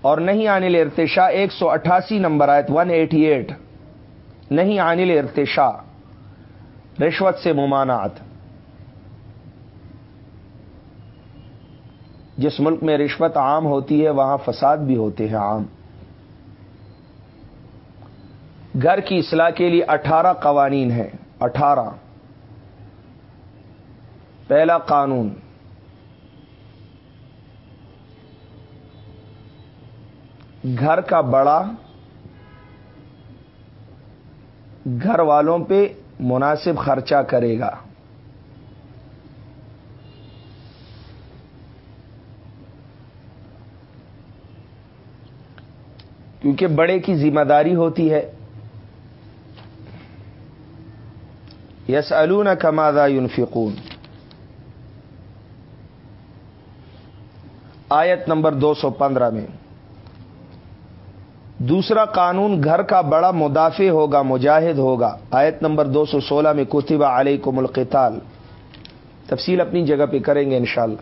اور نہیں عنل ارتشا ایک سو اٹھاسی نمبر آیت ون ایٹی ایٹ نہیں عنل ارتشا رشوت سے ممانعت۔ جس ملک میں رشوت عام ہوتی ہے، وہاں فساد بھی ہوتے ہیں عام۔ گھر کی اصلاح کے لیے اٹھارہ قوانین ہیں، اٹھارہ۔ پہلا قانون۔ گھر کا بڑا۔ گھر والوں پہ مناسب خرچہ کرے گا۔ کیونکہ بڑے کی ذمہ داری ہوتی ہے۔ یس الون کمادا یونفقون آیت نمبر دو سو پندرہ میں، دوسرا قانون گھر کا بڑا مدافع ہوگا، مجاہد ہوگا۔ آیت نمبر دو سو سولہ میں کتبہ علیکم القتال۔ تفصیل اپنی جگہ پہ کریں گے انشاءاللہ۔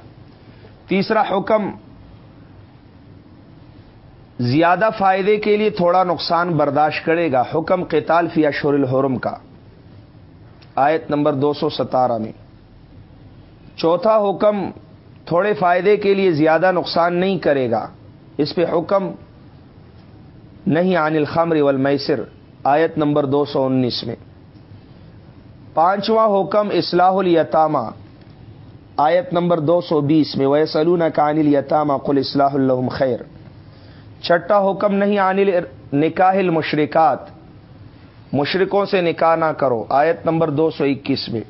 تیسرا حکم، زیادہ فائدے کے لیے تھوڑا نقصان برداشت کرے گا۔ حکم قتال فی اشور الحرم کا۔ آیت نمبر دو سو ستارہ میں۔ چوتھا حکم تھوڑے فائدے کے لیے زیادہ نقصان نہیں کرے گا۔ اس پہ حکم نہیں عن الخمر والمیسر، آیت نمبر دو سو انیس میں۔ پانچواں حکم اصلاح الیتامہ، آیت نمبر دو سو بیس میں۔ ویسلون کان الیتامہ، قل اصلاح الحم خیر چھٹا حکم نہیں عانل نکاح المشرکات مشرکوں سے نکاح نہ کرو۔ آیت نمبر دو سو اکیس میں،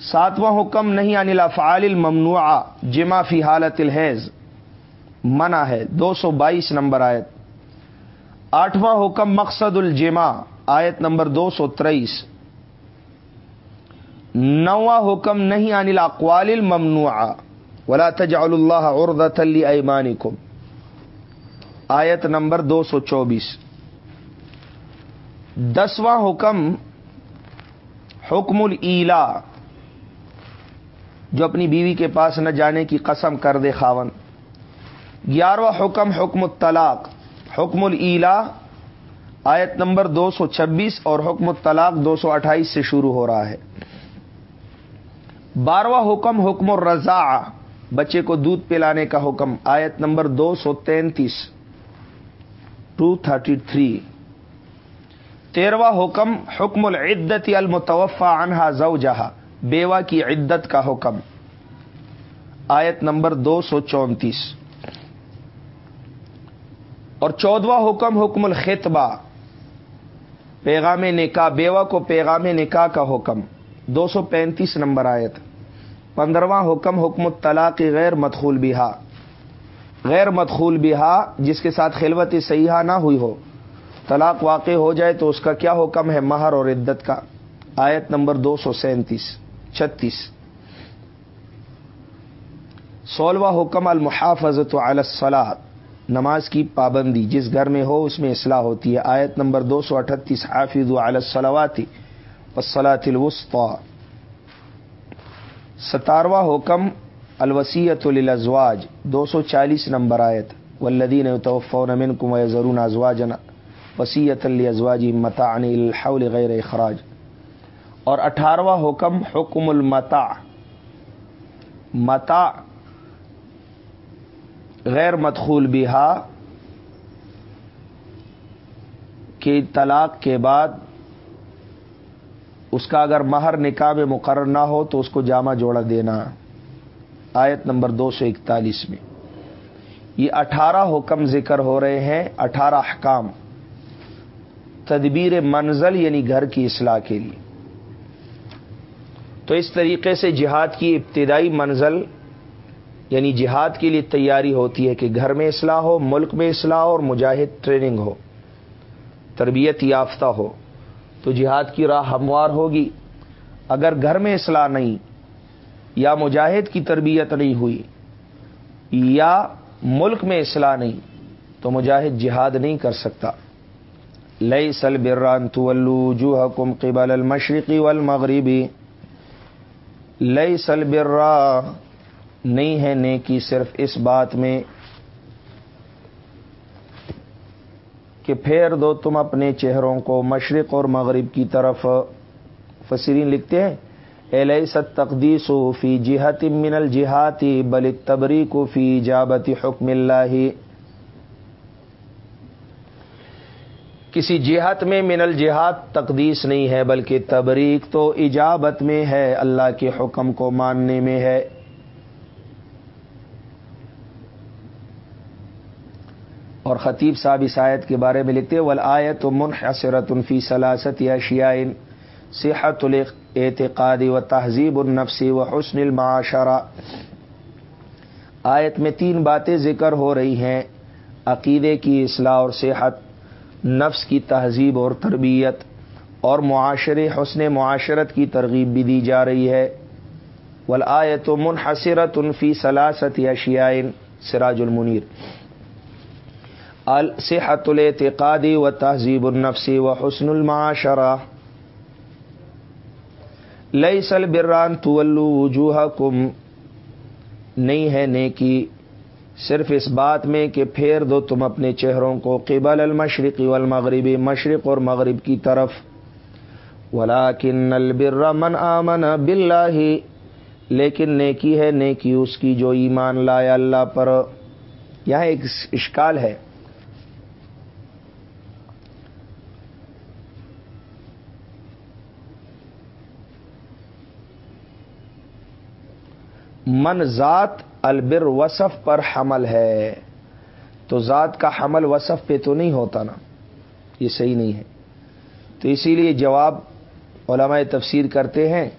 ساتواں حکم نہیں انل افعال الممنوع جمع فی حالت الحیض، منع ہے۔ دو سو بائیس نمبر آیت۔ آٹھواں حکم مقصد الجمع، آیت نمبر دو سو تریس۔ نواں حکم نہیں انل اقوال الممنوع ولا تجعل اللہ عرضت ایمانکم آیت نمبر دو سو چوبیس۔ دسواں حکم حکم اللا جو اپنی بیوی کے پاس نہ جانے کی قسم کر دے خاون۔ گیارہواں حکم حکم الطلاق۔ حکم اللا آیت نمبر دو سو چھبیس اور حکم الطلاق دو سو اٹھائیس سے شروع ہو رہا ہے۔ بارہواں حکم حکم الرضا بچے کو دودھ پلانے کا حکم، آیت نمبر دو سو تینتیس۔ ٹو تھرٹی تھری تیرواں حکم حکم العدت المتوفا عنہا زوجہا، بیوہ کی عدت کا حکم۔ آیت نمبر دو سو چونتیس۔ اور چودواں حکم حکم الخطبہ۔ پیغام نکاح، بیوہ کو پیغام نکاح کا حکم۔ دو سو پینتیس نمبر آیت۔ پندرواں حکم حکم الطلاق غیر مدخول بہا۔ غیر مدخول بہا، جس کے ساتھ خلوت سیاح نہ ہوئی ہو۔ طلاق واقع ہو جائے تو اس کا کیا حکم ہے؟ مہر اور عدت کا۔ آیت نمبر دو سو سینتیس، چھتیس۔ سولہواں حکم المحافظت الصلاح نماز کی پابندی، جس گھر میں ہو اس میں اصلاح ہوتی ہے۔ آیت نمبر دو سو اٹھتیس، حافظ الصلاواتی وسلاۃ الوسطی۔ ستارواں حکم الوسیت الازواج دو سو چالیس نمبر آیت۔ ولدین توفون منکم ویزرون ازواجا وسیعت الازواج متاع الحول غیر اخراج۔ اور اٹھارہواں حکم حکم المتا متا غیر مدخول بہا کی طلاق کے بعد اس کا اگر مہر نکاح میں مقرر نہ ہو تو اس کو جامع جوڑا دینا۔ آیت نمبر دو سو اکتالیس میں۔ یہ اٹھارہ حکم ذکر ہو رہے ہیں، اٹھارہ احکام۔ تدبیر منزل یعنی گھر کی اصلاح کے لیے۔ تو اس طریقے سے جہاد کی ابتدائی منزل یعنی جہاد کے لیے تیاری ہوتی ہے کہ گھر میں اصلاح ہو، ملک میں اصلاح ہو اور مجاہد ٹریننگ ہو، تربیت یافتہ ہو۔ تو جہاد کی راہ ہموار ہوگی۔ اگر گھر میں اصلاح نہیں یا مجاہد کی تربیت نہیں ہوئی یا ملک میں اصلاح نہیں تو مجاہد جہاد نہیں کر سکتا۔ لئی سل بران طلو جو حکم قبل المشرقی والمغربی لئی سل برا نہیں ہے نیکی صرف اس بات میں کہ پھیر دو تم اپنے چہروں کو مشرق اور مغرب کی طرف۔ فصرین لکھتے ہیں، اے ست تقدیس فی جہت من الجہاتی، بل تبری کو فی جابتی حکم اللہ۔ کسی جہت میں من الجہاد تقدیس نہیں ہے، بلکہ تبریک تو ایجابت میں ہے، اللہ کے حکم کو ماننے میں ہے۔ اور خطیب صاحب اس آیت کے بارے میں لکھتے ول آیت و منحصرت فی سلاست یا شیائن صحت الاعتقادی و تہذیب النفسی و حسن المعاشرہ آیت میں تین باتیں ذکر ہو رہی ہیں، عقیدے کی اصلاح اور صحت۔ نفس کی تہذیب اور تربیت اور معاشرے، حسن معاشرت کی ترغیب بھی دی جا رہی ہے۔ ول آیت و منحصرت فی سلاست یا شیائن سراج المنیر۔ الصحت الاعتقادی و تہذیب النفسی و حسن المعاشرہ۔ لئی سل بران طلو وجوہ کم نہیں ہے نیکی صرف اس بات میں کہ پھیر دو تم اپنے چہروں کو قبل المشرقی والمغربی مشرق اور مغرب کی طرف۔ ولاکن البر من آمن باللہ لیکن نیکی ہے، نیکی اس کی جو ایمان لایا اللہ پر۔ یہاں ایک اشکال ہے۔ من ذات البر وصف پر حمل ہے۔ تو ذات کا حمل وصف پہ تو نہیں ہوتا نا۔ یہ صحیح نہیں ہے۔ تو اسی لیے جواب علماء تفسیر کرتے ہیں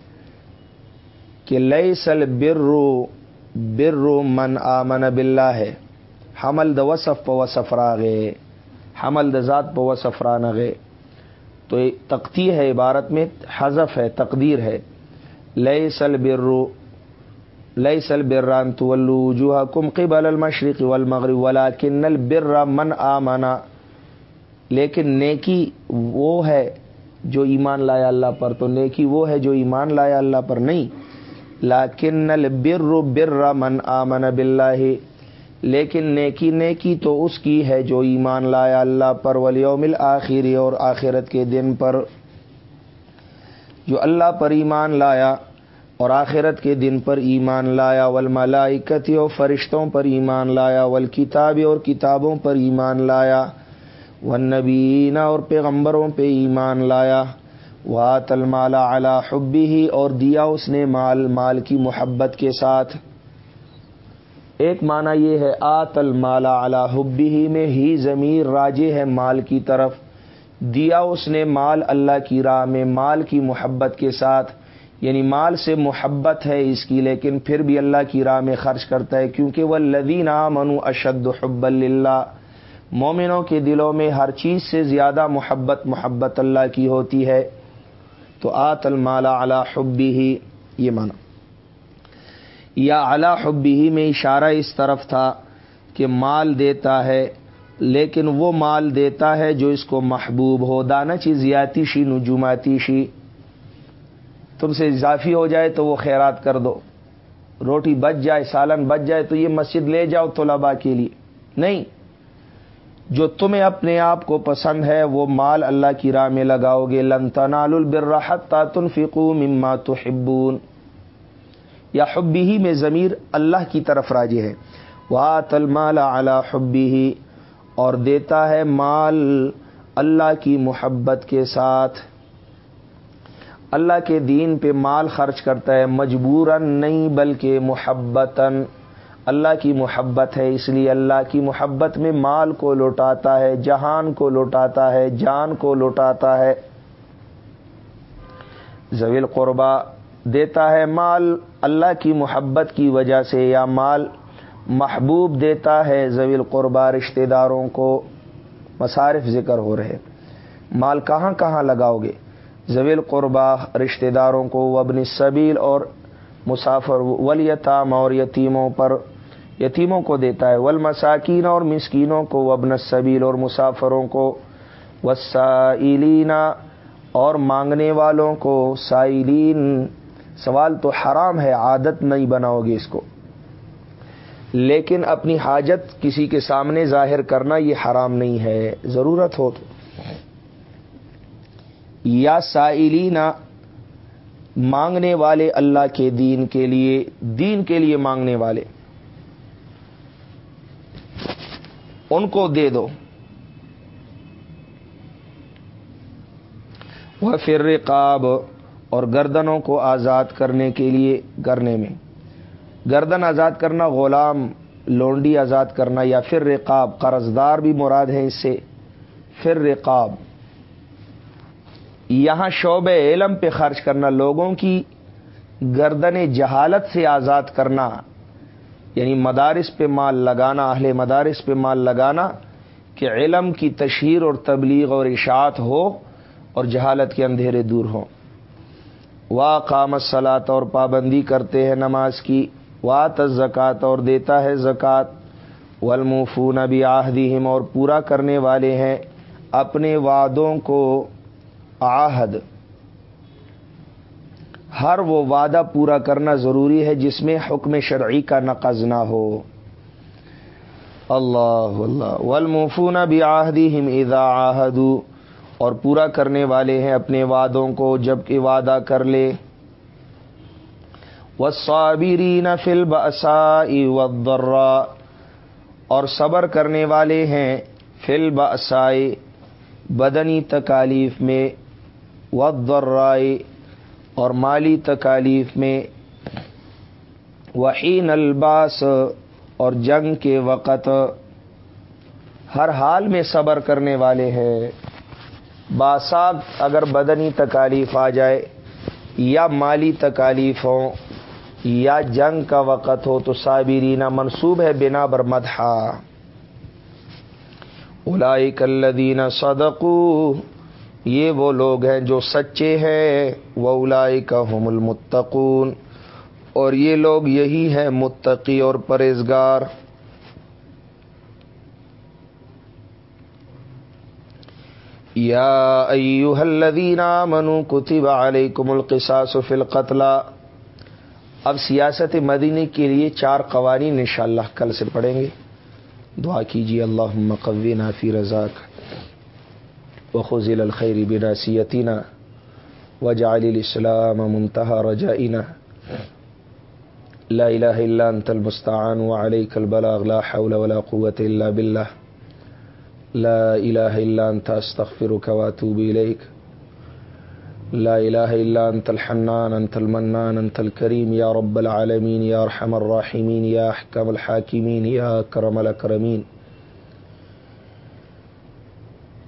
کہ لئی سل برو برو من آمن بلّہ ہے حمل د وصف پہ وصف راغے حمل د ذات پہ وصف رانغے تو تختی ہے عبارت میں، حذف ہے، تقدیر ہے۔ لئی سل برو لئی سل بران تو کم قبل المشرق والمغرب ولا کنل بر من آمنا لیکن نیکی وہ ہے جو ایمان لایا اللہ پر، تو نیکی وہ ہے جو ایمان لایا اللہ پر نہیں. لاکن بر بر من آمن بلّہ لیکن نیکی نیکی تو اس کی ہے جو ایمان لایا اللہ پر ولیوم آخری اور آخرت کے دن پر. جو اللہ پر ایمان لایا اور آخرت کے دن پر ایمان لایا، والملائکتی اور فرشتوں پر ایمان لایا والکتابی اور کتابوں پر ایمان لایا، والنبیین اور پیغمبروں پہ ایمان لایا وات المالا علی حبی ہی اور دیا اس نے مال مال کی محبت کے ساتھ۔ ایک معنی یہ ہے آت المالا علی حبی ہی میں ہی ضمیر راجے ہے مال کی طرف۔ دیا اس نے مال اللہ کی راہ میں، مال کی محبت کے ساتھ۔ یعنی مال سے محبت ہے اس کی، لیکن پھر بھی اللہ کی راہ میں خرچ کرتا ہے، کیونکہ وہ لدینہ منو اشد حب اللہ مومنوں کے دلوں میں ہر چیز سے زیادہ محبت محبت اللہ کی ہوتی ہے۔ تو آت المالا اعلی حبی ہی یہ مانا یا اعلی حبی ہی میں اشارہ اس طرف تھا کہ مال دیتا ہے، لیکن وہ مال دیتا ہے جو اس کو محبوب ہو۔ دانا چی زیاتی شی، نجوماتی شی۔ تم سے اضافی ہو جائے تو وہ خیرات کر دو۔ روٹی بچ جائے، سالن بچ جائے تو یہ مسجد لے جاؤ طلبا کے لیے۔ نہیں۔ جو تمہیں اپنے آپ کو پسند ہے، وہ مال اللہ کی راہ میں لگاؤ گے۔ لن تنال البرحت تنفقو مما تحبون۔ یا حبی ہی میں ضمیر اللہ کی طرف راجے ہے۔ وا تلمال اعلی حبی ہی اور دیتا ہے مال اللہ کی محبت کے ساتھ۔ اللہ کے دین پہ مال خرچ کرتا ہے مجبوراً نہیں بلکہ محبتاً۔ اللہ کی محبت ہے، اس لیے اللہ کی محبت میں مال کو لوٹاتا ہے، جہان کو لوٹاتا ہے، جان کو لوٹاتا ہے۔ زویل قربا دیتا ہے مال اللہ کی محبت کی وجہ سے یا مال محبوب دیتا ہے زویل قربا رشتہ داروں کو۔ مصارف ذکر ہو رہے۔ مال کہاں کہاں لگاؤ گے؟ زویل قربا رشتہ داروں کو وبن سبیل اور مسافر ولیتام اور یتیموں پر یتیموں کو دیتا ہے ولمساکین اور مسکینوں کو وبن سبیل اور مسافروں کو وسائلینہ اور مانگنے والوں کو، سائلین، سوال تو حرام ہے، عادت نہیں بناؤ گے اس کو۔ لیکن اپنی حاجت کسی کے سامنے ظاہر کرنا یہ حرام نہیں ہے، ضرورت ہو تو۔ یا سائلینہ مانگنے والے اللہ کے دین کے لیے، دین کے لیے مانگنے والے۔ ان کو دے دو۔ وہ پھر رقاب اور گردنوں کو آزاد کرنے کے لیے کرنے میں۔ گردن آزاد کرنا غلام، لونڈی آزاد کرنا یا پھر رقاب قرض دار بھی مراد ہے اس سے۔ پھر رقاب یہاں شعب علم پہ خرچ کرنا، لوگوں کی گردن جہالت سے آزاد کرنا یعنی مدارس پہ مال لگانا، اہل مدارس پہ مال لگانا، کہ علم کی تشہیر اور تبلیغ اور اشاعت ہو اور جہالت کے اندھیرے دور ہوں۔ وا قامت سلات اور پابندی کرتے ہیں نماز کی۔ وا زکات اور دیتا ہے زکوٰۃ ولمفون بھی آہدیم اور پورا کرنے والے ہیں۔ اپنے وعدوں کو آہد ہر وہ وعدہ پورا کرنا ضروری ہے جس میں حکم شرعی کا نقض نہ ہو۔ اللہ اللہ۔ ولمفون بھی آہدی ہم آہدو اور پورا کرنے والے ہیں اپنے وعدوں کو جبکہ وعدہ کر لے۔ وصابرین فل بسائی ودرا اور صبر کرنے والے ہیں فل بسائی بدنی تکالیف میں۔ ودرائے اور مالی تکالیف میں وحین الباس اور جنگ کے وقت ہر حال میں صبر کرنے والے ہیں۔ باسات اگر بدنی تکالیف آ جائے یا مالی تکالیف ہوں یا جنگ کا وقت ہو تو صابرینہ منصوب ہے بنا بر مدحا۔ الائی کلدین صدقو یہ وہ لوگ ہیں جو سچے ہیں وہ الائی کا ہم المتقون۔ اور یہ لوگ یہی ہیں متقی اور پرہزگار یا ایوہ الذین آمنوا کتب علیکم القصاص فی القتلہ اب سیاست مدینی کے لیے چار قوانین انشاءاللہ کل سے پڑھیں گے۔ دعا کیجیے اللہ مقوی نافی رضاک۔ وخذل الخیر براسیتنا وجعل الاسلام منتہى رجائنا. لا الہ الا انت المستعان وعلیک البلاغ، لا حول ولا قوة الا باللہ لا الہ الا انت استغفرک واتوب الیک لا الہ الا انت الحنان انت المنان انت الكریم یا رب العالمین یا رحم الراحمین یا احکم الحاکمین یا کرم الاکرمین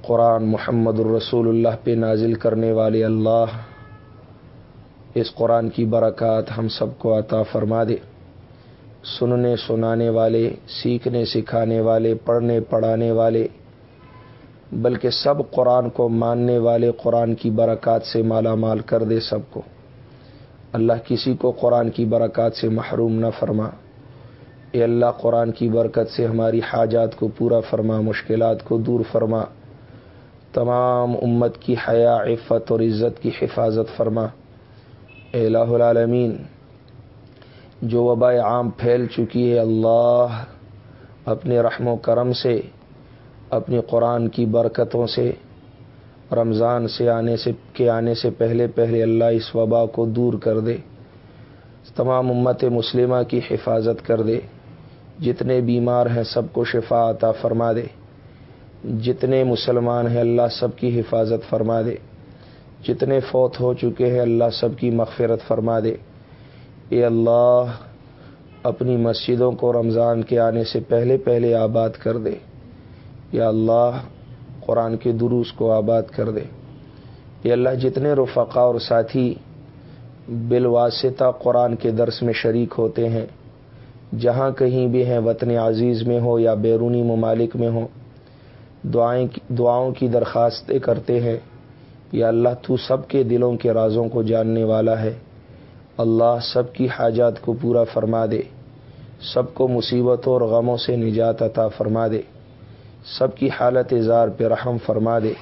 قرآن محمد الرسول اللہ پہ نازل کرنے والے اللہ، اس قرآن کی برکات ہم سب کو عطا فرما دے۔ سننے سنانے والے، سیکھنے سکھانے والے، پڑھنے پڑھانے والے، بلکہ سب قرآن کو ماننے والے قرآن کی برکات سے مالا مال کر دے سب کو۔ اللہ کسی کو قرآن کی برکات سے محروم نہ فرما۔ اے اللہ قرآن کی برکت سے ہماری حاجات کو پورا فرما، مشکلات کو دور فرما۔ تمام امت کی حیا، عفت اور عزت کی حفاظت فرما۔ اے الہ العالمین، جو وبا عام پھیل چکی ہے، اللہ اپنے رحم و کرم سے، اپنی قرآن کی برکتوں سے، رمضان سے آنے سے، کے آنے سے پہلے پہلے اللہ اس وبا کو دور کر دے۔ تمام امت مسلمہ کی حفاظت کر دے۔ جتنے بیمار ہیں، سب کو شفا عطا فرما دے۔ جتنے مسلمان ہیں اللہ سب کی حفاظت فرما دے۔ جتنے فوت ہو چکے ہیں اللہ سب کی مغفرت فرما دے۔ اے اللہ، اپنی مسجدوں کو رمضان کے آنے سے پہلے پہلے آباد کر دے۔ یا اللہ، قرآن کے دروس کو آباد کر دے۔ یہ اللہ، جتنے رفقا اور ساتھی بالواسطہ قرآن کے درس میں شریک ہوتے ہیں، جہاں کہیں بھی ہیں، وطن عزیز میں ہو یا بیرونی ممالک میں ہوں دعائیں دعاؤں کی درخواستیں کرتے ہیں۔ یا اللہ، تو سب کے دلوں کے رازوں کو جاننے والا ہے۔ اللہ سب کی حاجات کو پورا فرما دے۔ سب کو مصیبتوں اور غموں سے نجات عطا فرما دے۔ سب کی حالت اظہار پہ رحم فرما دے۔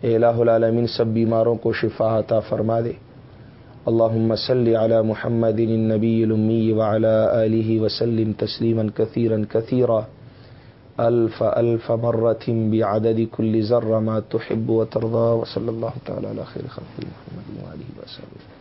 اے الہ العالمین، سب بیماروں کو شفا عطا فرما دے۔ اللہ صلی علی محمد النبی الامی وعلی آلہ وسلم تسلیما کثیرا کثیرا۔ الف الف مرت بعدد كل ذره ما تحب وترضى، وصلى الله تعالى على خير خلق محمد وعلى اله